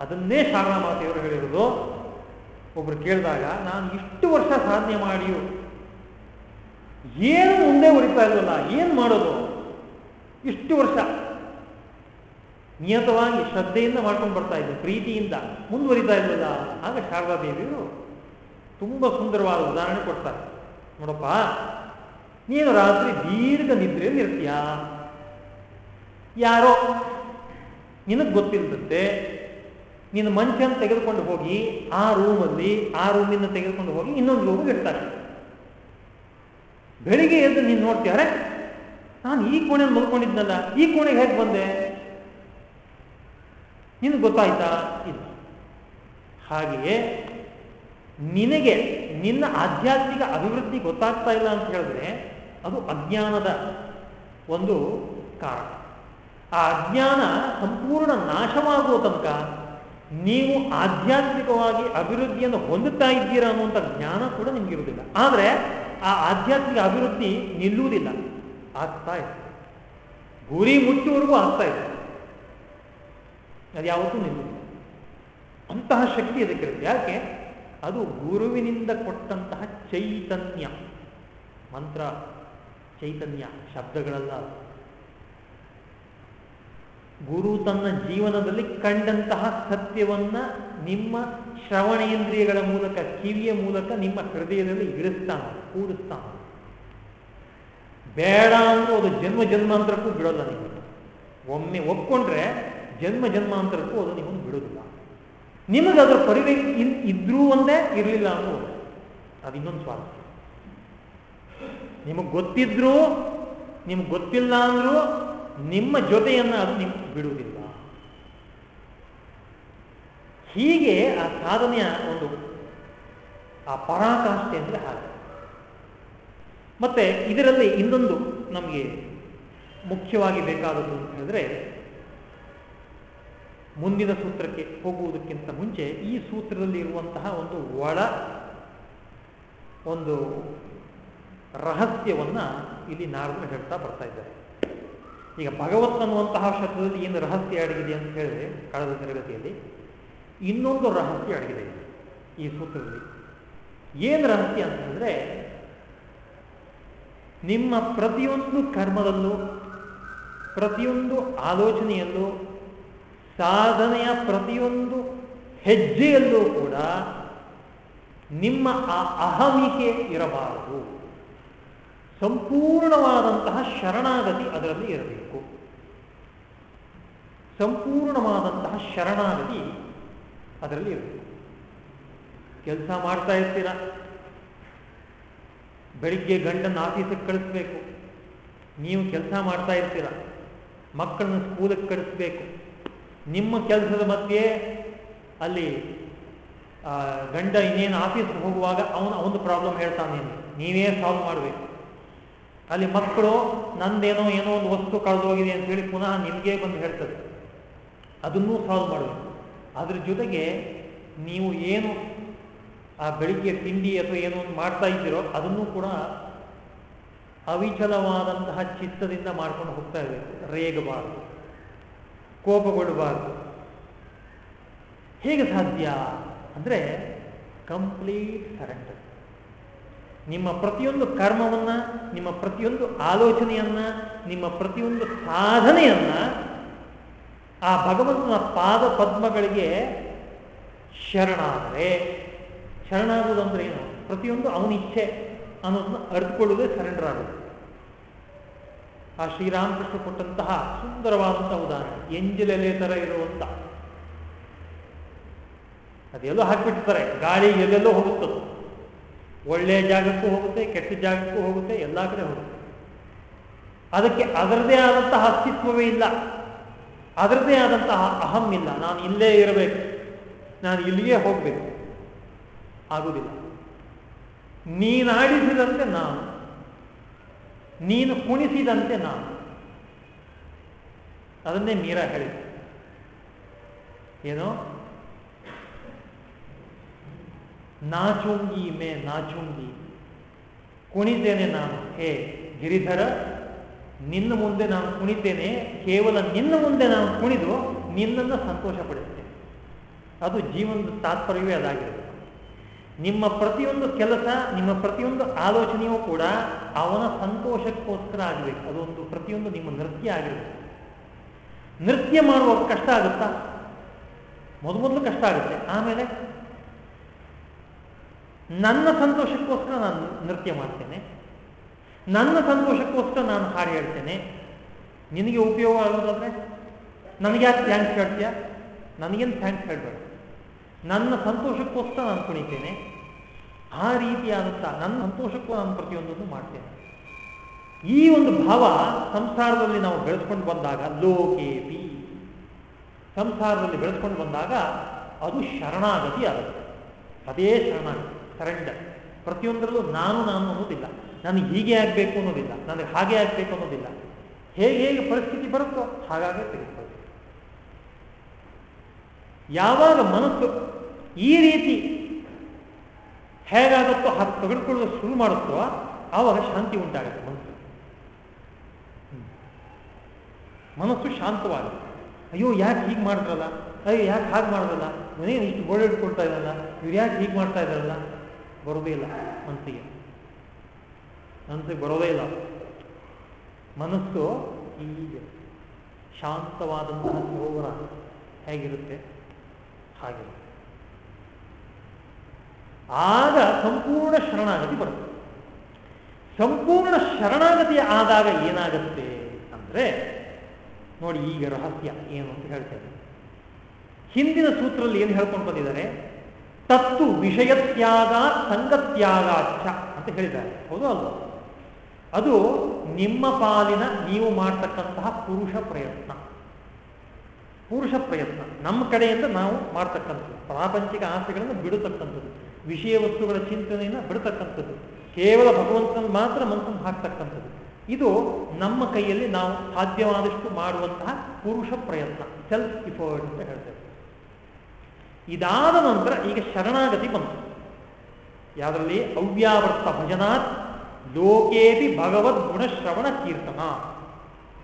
ಅದನ್ನೇ ಶಾರದಾ ಮಾತೆಯವರು ಹೇಳಿರೋದು ಒಬ್ರು ಕೇಳಿದಾಗ, ನಾನು ಇಷ್ಟು ವರ್ಷ ಸಾಧನೆ ಮಾಡಿಯು, ಏನು ಮುಂದೆ ಉರಿತಾ ಇಲ್ವಲ್ಲ, ಏನು ಮಾಡೋದು? ಇಷ್ಟು ವರ್ಷ. ನಿಯತವಾಗಿ ಶ್ರದ್ಧೆಯಿಂದ ಮಾಡ್ಕೊಂಡು ಬರ್ತಾ ಇದ್ದೆ, ಪ್ರೀತಿಯಿಂದ. ಮುಂದುವರಿತಾ ಇಲ್ವಲ್ಲ? ಆಗ ಶಾರದಾ ದೇವಿಯರು ತುಂಬ ಸುಂದರವಾದ ಉದಾಹರಣೆ ಕೊಡ್ತಾರೆ. ನೋಡಪ್ಪ ನೀನು ರಾತ್ರಿ ದೀರ್ಘ ನಿದ್ರೆಯಲ್ಲಿ ಇರ್ತೀಯ ಯಾರೋ, ನಿನಗೆ ಗೊತ್ತಿಲ್ಲದಂತೆ ನಿನ್ನ ಮಂಚನ್ನು ತೆಗೆದುಕೊಂಡು ಹೋಗಿ ಆ ರೂಮಲ್ಲಿ, ಆ ರೂಮಿಂದ ತೆಗೆದುಕೊಂಡು ಹೋಗಿ ಇನ್ನೊಂದು ರೂಮಿಗೆ ಇರ್ತಾರೆ ಬೆಳಿಗ್ಗೆ ಎದ್ದು ನೀನು ನೋಡ್ತೀಯಾರೆ ನಾನು ಈ ಕೋಣೆ ಮಲ್ಕೊಂಡಿದ್ನಲ್ಲ, ಈ ಕೋಣೆಗೆ ಹೇಗೆ ಬಂದೆ? ನಿನಗೆ ಗೊತ್ತಾಯ್ತಾ? ಇಲ್ಲ. ಹಾಗೆಯೇ ನಿನಗೆ ನಿನ್ನ ಆಧ್ಯಾತ್ಮಿಕ ಅಭಿವೃದ್ಧಿ ಗೊತ್ತಾಗ್ತಾ ಇಲ್ಲ ಅಂತ ಹೇಳಿದ್ರೆ ಅದು ಅಜ್ಞಾನದ ಒಂದು ಕಾರಣ. ಆ ಅಜ್ಞಾನ ಸಂಪೂರ್ಣ ನಾಶವಾಗುವ ತನಕ ನೀವು ಆಧ್ಯಾತ್ಮಿಕವಾಗಿ ಅಭಿವೃದ್ಧಿಯನ್ನು ಹೊಂದುತ್ತಾ ಇದ್ದೀರಾ ಅನ್ನುವಂಥ ಜ್ಞಾನ ಕೂಡ ನಿಮಗಿರುವುದಿಲ್ಲ. ಆದರೆ ಆ ಆಧ್ಯಾತ್ಮಿಕ ಅಭಿವೃದ್ಧಿ ನಿಲ್ಲುವುದಿಲ್ಲ. ಆಗ್ತಾ ಇದೆ. ಗುರಿ ಮುಟ್ಟುವರೆಗೂ ಆಗ್ತಾ ಇದೆ. ಅದು ಯಾವತ್ತೂ ನಿಲ್ಲುವುದಿಲ್ಲ. ಅಂತಹ ಶಕ್ತಿ ಅದಕ್ಕಿರುತ್ತೆ. ಯಾಕೆ? ಅದು ಗುರುವಿನಿಂದ ಕೊಟ್ಟಂತಹ ಚೈತನ್ಯ. ಮಂತ್ರ ಚೈತನ್ಯ ಶಬ್ದಗಳಲ್ಲ. ಗುರು ತನ್ನ ಜೀವನದಲ್ಲಿ ಕಂಡಂತಹ ಸತ್ಯವನ್ನ ನಿಮ್ಮ ಶ್ರವಣೇಂದ್ರಿಯಗಳ ಮೂಲಕ, ಕಿವಿಯ ಮೂಲಕ ನಿಮ್ಮ ಹೃದಯದಲ್ಲಿ ಇಳಿಸ್ತಾನ ಕೂಡಿಸ್ತಾನ. ಬೇಡ ಅಂದ್ರೂ ಅದು ಜನ್ಮ ಜನ್ಮಾಂತರಕ್ಕೂ ಬಿಡೋಲ್ಲ ನೀವು. ಒಮ್ಮೆ ಒಪ್ಕೊಂಡ್ರೆ ಜನ್ಮ ಜನ್ಮಾಂತರಕ್ಕೂ ಅದು ನಿಮ್ಮನ್ನು ಬಿಡೋದಿಲ್ಲ ನಿಮಗೆ ಪರಿವೇ ಇದ್ರೂ ಒಂದೇ ಇರಲಿಲ್ಲ ಅನ್ನೋ ಅದು ಇನ್ನೊಂದು ಸ್ವಾರ್ಥ. ನಿಮಗೆ ಗೊತ್ತಿದ್ರೂ, ನಿಮ್ಗೆ ಗೊತ್ತಿಲ್ಲ ಅಂದ್ರೂ ನಿಮ್ಮ ಜೊತೆಯನ್ನು ಅದು ನಿಮ್ಗೆ ಬಿಡುವುದಿಲ್ಲ. ಹೀಗೆ ಆ ಸಾಧನೆಯ ಒಂದು ಆ ಪರಾಕಾಷ್ಠೆ ಅಂದರೆ ಹಾಗೆ. ಮತ್ತೆ ಇದರಲ್ಲಿ ಇನ್ನೊಂದು ನಮಗೆ ಮುಖ್ಯವಾಗಿ ಬೇಕಾದದ್ದು ಅಂತ ಹೇಳಿದ್ರೆ, ಮುಂದಿನ ಸೂತ್ರಕ್ಕೆ ಹೋಗುವುದಕ್ಕಿಂತ ಮುಂಚೆ ಈ ಸೂತ್ರದಲ್ಲಿ ಇರುವಂತಹ ಒಂದು ಒಳ, ಒಂದು ರಹಸ್ಯವನ್ನ ಇಲ್ಲಿ ನಾರದರು ಹೇಳ್ತಾ ಬರ್ತಾ ಇದ್ದಾರೆ. ಈಗ ಭಗವತ್ ಅನ್ನುವಂತಹ ಶಬ್ದದಲ್ಲಿ ಏನು ರಹಸ್ಯ ಅಡಗಿದೆ ಅಂತ ಹೇಳಿದ್ರೆ, ಕಳೆದ ತರಗತಿಯಲ್ಲಿ ಇನ್ನೊಂದು ರಹಸ್ಯ ಅಡಗಿದೆ ಈ ಸೂತ್ರದಲ್ಲಿ. ಏನು ರಹಸ್ಯ ಅಂತ ಹೇಳಿದ್ರೆ, ನಿಮ್ಮ ಪ್ರತಿಯೊಂದು ಕರ್ಮದಲ್ಲೂ, ಪ್ರತಿಯೊಂದು ಆಲೋಚನೆಯಲ್ಲೂ, ಸಾಧನೆಯ ಪ್ರತಿಯೊಂದು ಹೆಜ್ಜೆಯಲ್ಲೂ ಕೂಡ ನಿಮ್ಮ ಆ ಅಹಮಿಕೆ ಇರಬಾರದು. ಸಂಪೂರ್ಣವಾದಂತಹ ಶರಣಾಗತಿ ಅದರಲ್ಲಿ ಇರಬೇಕು. ಸಂಪೂರ್ಣವಾದಂತಹ ಶರಣಾಗತಿ ಅದರಲ್ಲಿ ಇರಬೇಕು. ಕೆಲಸ ಮಾಡ್ತಾ ಇರ್ತೀರ? ಬೆಳಿಗ್ಗೆ ಗಂಡನ ಆಫೀಸಿಗೆ ಕಳಿಸ್ಬೇಕು. ನೀವು ಕೆಲಸ ಮಾಡ್ತಾ ಇರ್ತೀರ? ಮಕ್ಕಳನ್ನ ಸ್ಕೂಲಿಗೆ ಕಳಿಸ್ಬೇಕು. ನಿಮ್ಮ ಕೆಲಸದ ಮಧ್ಯೆ ಅಲ್ಲಿ ಗಂಡ ಇನ್ನೇನು ಆಫೀಸ್ಗೆ ಹೋಗುವಾಗ ಅವನು ಅವನು ಪ್ರಾಬ್ಲಮ್ ಹೇಳ್ತಾನೆ ನೀವೇ ಸಾಲ್ವ್ ಮಾಡಬೇಕು. ಅಲ್ಲಿ ಮಕ್ಕಳು ನಂದೇನೋ ಏನೋ ಒಂದು ವಸ್ತು ಅಂತ ಹೇಳಿ ಪುನಃ ನಿಮಗೆ ಬಂದು ಹೇಳ್ತದೆ. ಅದನ್ನೂ ಸಾಲ್ವ್ ಮಾಡಬೇಕು. ಅದ್ರ ಜೊತೆಗೆ ನೀವು ಏನು ಆ ಬೆಳಿಗ್ಗೆ ತಿಂಡಿ ಅಥವಾ ಏನೋ ಒಂದು ಮಾಡ್ತಾ ಇದ್ದೀರೋ ಅದನ್ನು ಕೂಡ ಅವಿಚಲವಾದಂತಹ ಚಿತ್ತದಿಂದ ಮಾಡ್ಕೊಂಡು ಹೋಗ್ತಾ ಇರಬೇಕು. ರೇಗಬಾರದು, ಕೋಪಗೊಳ್ಳಬಾರದು. ಹೇಗೆ ಸಾಧ್ಯ? ಅಂದರೆ ಕಂಪ್ಲೀಟ್ ಸರೆಂಡರ್ ನಿಮ್ಮ ಪ್ರತಿಯೊಂದು ಕರ್ಮವನ್ನ, ನಿಮ್ಮ ಪ್ರತಿಯೊಂದು ಆಲೋಚನೆಯನ್ನ, ನಿಮ್ಮ ಪ್ರತಿಯೊಂದು ಸಾಧನೆಯನ್ನ ಆ ಭಗವಂತನ ಪಾದ ಪದ್ಮಗಳಿಗೆ ಶರಣಾದರೆ. ಶರಣಾಗುವುದಂದ್ರೆ ಏನು ಪ್ರತಿಯೊಂದು ಅವನಿಚ್ಛೆ ಅನ್ನೋದನ್ನ ಅರಿತುಕೊಳ್ಳುವುದೇ ಸರೆಂಡರ್ ಆಗುತ್ತೆ ಆ ಶ್ರೀರಾಮಕೃಷ್ಣ ಕೊಟ್ಟಂತಹ ಸುಂದರವಾದಂತಹ ಉದಾಹರಣೆ ಎಂಜಲೆಲೆ ತರ ಇರುವಂತ. ಅದೆಲ್ಲೋ ಹಾಕಿಬಿಡ್ತಾರೆ ಗಾಳಿ ಎಲ್ಲೆಲ್ಲೋ ಹೋಗುತ್ತದೆ. ಒಳ್ಳೆಯ ಜಾಗಕ್ಕೂ ಹೋಗುತ್ತೆ, ಕೆಟ್ಟ ಜಾಗಕ್ಕೂ ಹೋಗುತ್ತೆ, ಎಲ್ಲ ಕಡೆ ಹೋಗುತ್ತೆ. ಅದಕ್ಕೆ ಅದರದೇ ಆದಂತಹ ಅಸ್ತಿತ್ವವೇ ಇಲ್ಲ. ಅದರದೇ ಆದಂತಹ ಅಹಂ ಇಲ್ಲ. ನಾನು ಇಲ್ಲೇ ಇರಬೇಕು. ನಾನು ಇಲ್ಲಿಯೇ ಹೋಗಬೇಕು. ಆಗುವುದಿಲ್ಲ. ನೀನಾಡಿಸಿದಂತೆ ನಾನು, ನೀನು ಕುಣಿಸಿದಂತೆ ನಾನು. ಅದನ್ನೇ ಮೀರಾ ಹೇಳಿದ ಏನೋ? ನಾಚುಂಗಿ ಮೇ ನಾಚುಂಗಿ ಕುಣಿತೇನೆ ನಾನು, ಹೇ ಗಿರಿಧರ, ನಿನ್ನ ಮುಂದೆ ನಾನು ಕುಣಿತೇನೆ, ಕೇವಲ ನಿನ್ನ ಮುಂದೆ ನಾನು ಕುಣಿದು ನಿನ್ನನ್ನು ಸಂತೋಷ ಪಡಿಸ್ತೇನೆ ಅದು ಜೀವನದ ತಾತ್ಪರ್ಯವೇ ಅದಾಗಿರುತ್ತೆ ನಿಮ್ಮ ಪ್ರತಿಯೊಂದು ಕೆಲಸ, ನಿಮ್ಮ ಪ್ರತಿಯೊಂದು ಆಲೋಚನೆಯೂ ಕೂಡ ಅವನ ಸಂತೋಷಕ್ಕೋಸ್ಕರ ಆಗಬೇಕು. ಅದೊಂದು ಪ್ರತಿಯೊಂದು ನಿಮ್ಮ ನೃತ್ಯ ಆಗಿರಬೇಕು. ನೃತ್ಯ ಮಾಡುವಾಗ ಕಷ್ಟ ಆಗುತ್ತಾ? ಮೊದಲು ಕಷ್ಟ ಆಗುತ್ತೆ. ಆಮೇಲೆ ನನ್ನ ಸಂತೋಷಕ್ಕೋಸ್ಕರ ನಾನು ನೃತ್ಯ ಮಾಡ್ತೇನೆ. ನನ್ನ ಸಂತೋಷಕ್ಕೋಸ್ಕರ ನಾನು ಹಾಡು ಹೇಳ್ತೇನೆ. ನಿನಗೆ ಉಪಯೋಗ ಆಗೋದಾದ್ರೆ ನನಗೆ ಯಾಕೆ ಥ್ಯಾಂಕ್ಸ್ ಹೇಳ್ತೀಯ? ನನಗೇನು ಥ್ಯಾಂಕ್ಸ್ ಹೇಳ್ಬೇಡ. ನನ್ನ ಸಂತೋಷಕ್ಕೋಸ್ಕರ ನಾನು ಕುಣಿತೇನೆ. ಆ ರೀತಿಯಾದಂಥ ನನ್ನ ಸಂತೋಷಕ್ಕೂ ನಾನು ಪ್ರತಿಯೊಂದನ್ನು ಮಾಡ್ತೇನೆ. ಈ ಒಂದು ಭಾವ ಸಂಸಾರದಲ್ಲಿ ನಾವು ಬೆಳೆಸ್ಕೊಂಡು ಬಂದಾಗ ಲೋಕೇಪಿ ಸಂಸಾರದಲ್ಲಿ ಬೆಳೆಸ್ಕೊಂಡು ಬಂದಾಗ ಅದು ಶರಣಾಗತಿ ಆಗುತ್ತೆ. ಅದೇ ಶರಣಾಗತಿ. ಸರೆಂಡರ್. ಪ್ರತಿಯೊಂದರಲ್ಲೂ ನಾನು ನಾನು ಅನ್ನೋದಿಲ್ಲ. ನಾನು ಹೀಗೆ ಆಗಬೇಕು ಅನ್ನೋದಿಲ್ಲ. ನನಗೆ ಹಾಗೆ ಆಗಬೇಕು ಅನ್ನೋದಿಲ್ಲ. ಹೇಗೆ ಹೇಗೆ ಪರಿಸ್ಥಿತಿ ಬರುತ್ತೋ ಹಾಗಾಗಿ ತೆಗೆದುಕೊಳ್ಳಿ ಯಾವಾಗ ಮನಸ್ಸು ಈ ರೀತಿ ಹೇಗಾಗುತ್ತೋ ಹಾಗೆ ತೆಗೆದುಕೊಳ್ಳಲು ಶುರು ಮಾಡುತ್ತೋ ಆವಾಗ ಶಾಂತಿ ಉಂಟಾಗುತ್ತೆ ಮನಸ್ಸು. ಮನಸ್ಸು ಶಾಂತವಾಗುತ್ತೆ. ಅಯ್ಯೋ, ಯಾಕೆ ಹೀಗೆ ಮಾಡಿದ್ರಲ್ಲ? ಅಯ್ಯೋ, ಯಾಕೆ ಹಾಗೆ ಮಾಡಿದ್ರಲ್ಲ ಮನೇನು ಇಷ್ಟು ಗೋಡೆ ಇಟ್ಕೊಳ್ತಾ ಇದ್ರಲ್ಲ ಇವ್ರು ಯಾಕೆ ಹೀಗೆ ಮಾಡ್ತಾ ಇದ್ದಾರಲ್ಲ? ಬರೋದೇ ಇಲ್ಲ ಮನಸ್ಸಿಗೆ. ಮನಸ್ಸಿಗೆ ಬರೋದೇ ಇಲ್ಲ. ಮನಸ್ಸು ಹೀಗೆ ಶಾಂತವಾದಂತಹ ಸರೋವರ ಹೇಗಿರುತ್ತೆ? ಹಾಗಿರುತ್ತೆ. ಆಗ ಸಂಪೂರ್ಣ ಶರಣಾಗತಿ ಬರುತ್ತೆ. ಸಂಪೂರ್ಣ ಶರಣಾಗತಿ ಆದಾಗ ಏನಾಗುತ್ತೆ ಅಂದ್ರೆ, ನೋಡಿ ಈಗ ರಹಸ್ಯ ಏನು ಅಂತ ಹೇಳ್ತೇನೆ ಹಿಂದಿನ ಸೂತ್ರದಲ್ಲಿ ಏನು ಹೇಳ್ಕೊಂಡು ಬಂದಿದ್ದಾರೆ? ತತ್ತು ವಿಷಯತ್ಯಾಗ ಸಂಗತ್ಯಾಗಾಚ್ಛ ಅಂತ ಹೇಳಿದ್ದಾರೆ. ಹೌದು ಅಲ್ಲ ಅದು ನಿಮ್ಮ ಪಾಲಿನ ನೀವು ಮಾಡ್ತಕ್ಕಂತಹ ಪುರುಷ ಪ್ರಯತ್ನ. ಪುರುಷ ಪ್ರಯತ್ನ. ನಮ್ಮ ಕಡೆಯಿಂದ ನಾವು ಮಾಡ್ತಕ್ಕಂಥದ್ದು. ಪ್ರಾಪಂಚಿಕ ಆಸೆಗಳನ್ನು ಬಿಡತಕ್ಕಂಥದ್ದು. ವಿಷಯ ವಸ್ತುಗಳ ಚಿಂತನೆಯನ್ನು ಬಿಡತಕ್ಕಂಥದ್ದು. ಕೇವಲ ಭಗವಂತನ ಮಾತ್ರ ಮನಸ್ಸನ್ನು ಹಾಕ್ತಕ್ಕಂಥದ್ದು. ಇದು ನಮ್ಮ ಕೈಯಲ್ಲಿ ನಾವು ಸಾಧ್ಯವಾದಷ್ಟು ಮಾಡುವಂತಹ ಪುರುಷ ಪ್ರಯತ್ನ. ಸೆಲ್ಫ್ ಇಫರ್ಟ್ ಅಂತ ಹೇಳ್ತೇವೆ. ಇದಾದ ನಂತರ ಈಗ ಶರಣಾಗತಿ ಬಂತು. ಯಾವುದರಲ್ಲಿ? ಅವ್ಯಾವರ್ತ ಭಜನಾತ್ ಲೋಕೇಪಿ ಭಗವದ್ ಗುಣಶ್ರವಣ ಕೀರ್ತನ.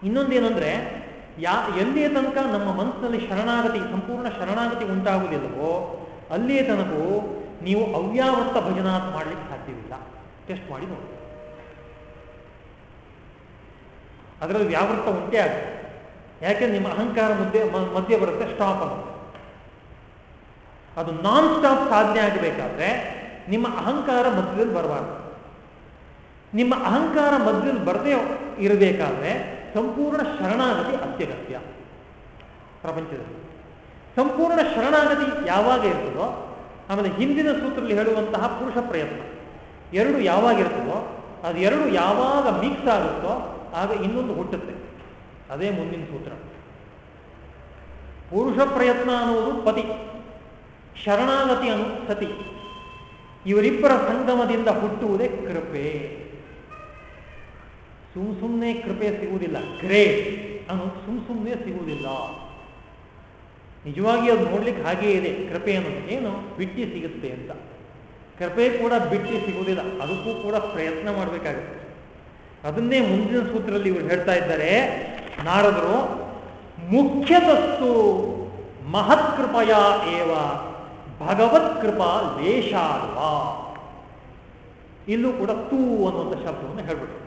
ಇನ್ನೊಂದೇನಂದ್ರೆ, ಯಾ, ಎಲ್ಲಿಯ ತನಕ ನಮ್ಮ ಮನಸ್ಸಿನಲ್ಲಿ ಶರಣಾಗತಿ, ಸಂಪೂರ್ಣ ಶರಣಾಗತಿ ಉಂಟಾಗುವುದಿಲ್ಲವೋ, ಅಲ್ಲಿಯ ತನಕ ನೀವು ಅವ್ಯಾವರ್ತ ಭಜನಾತ್ ಮಾಡಲಿಕ್ಕೆ ಸಾಧ್ಯವಿಲ್ಲ. ಟೆಸ್ಟ್ ಮಾಡಿ ನೋಡಿ. ಅದರಲ್ಲಿ ವ್ಯಾವೃತ್ತ ಉಂಟೇ ಆಗುತ್ತೆ. ಯಾಕೆಂದ್ರೆ ನಿಮ್ಮ ಅಹಂಕಾರ ಮಧ್ಯೆ ಮಧ್ಯೆ ಬರುತ್ತೆ ಸ್ಟಾಪ್ ಅಂತ ಅದು ನಾನ್ ಸ್ಟಾಪ್ ಸಾಧನೆ ಆಗಬೇಕಾದ್ರೆ ನಿಮ್ಮ ಅಹಂಕಾರ ಮಧ್ಯದಲ್ಲಿ ಬರಬಾರ್ದು. ನಿಮ್ಮ ಅಹಂಕಾರ ಮಧ್ಯದಲ್ಲಿ ಬರದೇ ಇರಬೇಕಾದ್ರೆ ಸಂಪೂರ್ಣ ಶರಣಾಗತಿ ಅತ್ಯಗತ್ಯ. ಪ್ರಪಂಚದಲ್ಲಿ. ಸಂಪೂರ್ಣ ಶರಣಾಗತಿ ಯಾವಾಗ ಇರ್ತದೋ, ಆಮೇಲೆ ಹಿಂದಿನ ಸೂತ್ರದಲ್ಲಿ ಹೇಳುವಂತಹ ಪುರುಷ ಪ್ರಯತ್ನ. ಎರಡು ಯಾವಾಗಿರ್ತದೋ ಅದು ಎರಡು ಯಾವಾಗ ಮಿಕ್ಸ್ ಆಗುತ್ತೋ, ಆಗ ಇನ್ನೊಂದು ಹುಟ್ಟುತ್ತೆ. ಅದೇ ಮುಂದಿನ ಸೂತ್ರ. ಪುರುಷ ಪ್ರಯತ್ನ ಅನ್ನುವುದು ಪತಿ. ಶರಣಾಗತಿ ಅನು ಸತಿ. ಇವರಿಬ್ಬರ ಸಂಗಮದಿಂದ ಹುಟ್ಟುವುದೇ ಕೃಪೆ. ಸುಮ್ ಸುಮ್ಮನೆ ಕೃಪೆ ಸಿಗುವುದಿಲ್ಲ. ಗ್ರೇಟ್ ಅನ್ನು ಸುಮ್ ಸುಮ್ಮನೆ ಸಿಗುವುದಿಲ್ಲ. ನಿಜವಾಗಿ ಅದು ನೋಡ್ಲಿಕ್ಕೆ ಹಾಗೇ ಇದೆ. ಕೃಪೆ ಅನ್ನೋದು ಏನು? ಬಿಟ್ಟಿ ಸಿಗುತ್ತೆ ಅಂತ. ಕೃಪೆ ಕೂಡ ಬಿಟ್ಟಿ ಸಿಗುವುದಿಲ್ಲ. ಅದಕ್ಕೂ ಕೂಡ ಪ್ರಯತ್ನ ಮಾಡಬೇಕಾಗುತ್ತೆ. ಅದನ್ನೇ ಮುಂದಿನ ಸೂತ್ರದಲ್ಲಿ ಇವರು ಹೇಳ್ತಾ ಇದ್ದಾರೆ. ನಾರದರು, ಮುಖ್ಯತಸ್ತು ಮಹತ್ಕೃಪಯ ಏವ. ಭಗವತ್ ಕೃಪಾ ಲೇಷಾರ್ವ ಇಲ್ಲೂ ಕೂಡ ತೂ ಅನ್ನುವಂಥ ಶಬ್ದವನ್ನು ಹೇಳ್ಬಿಟ್ಟು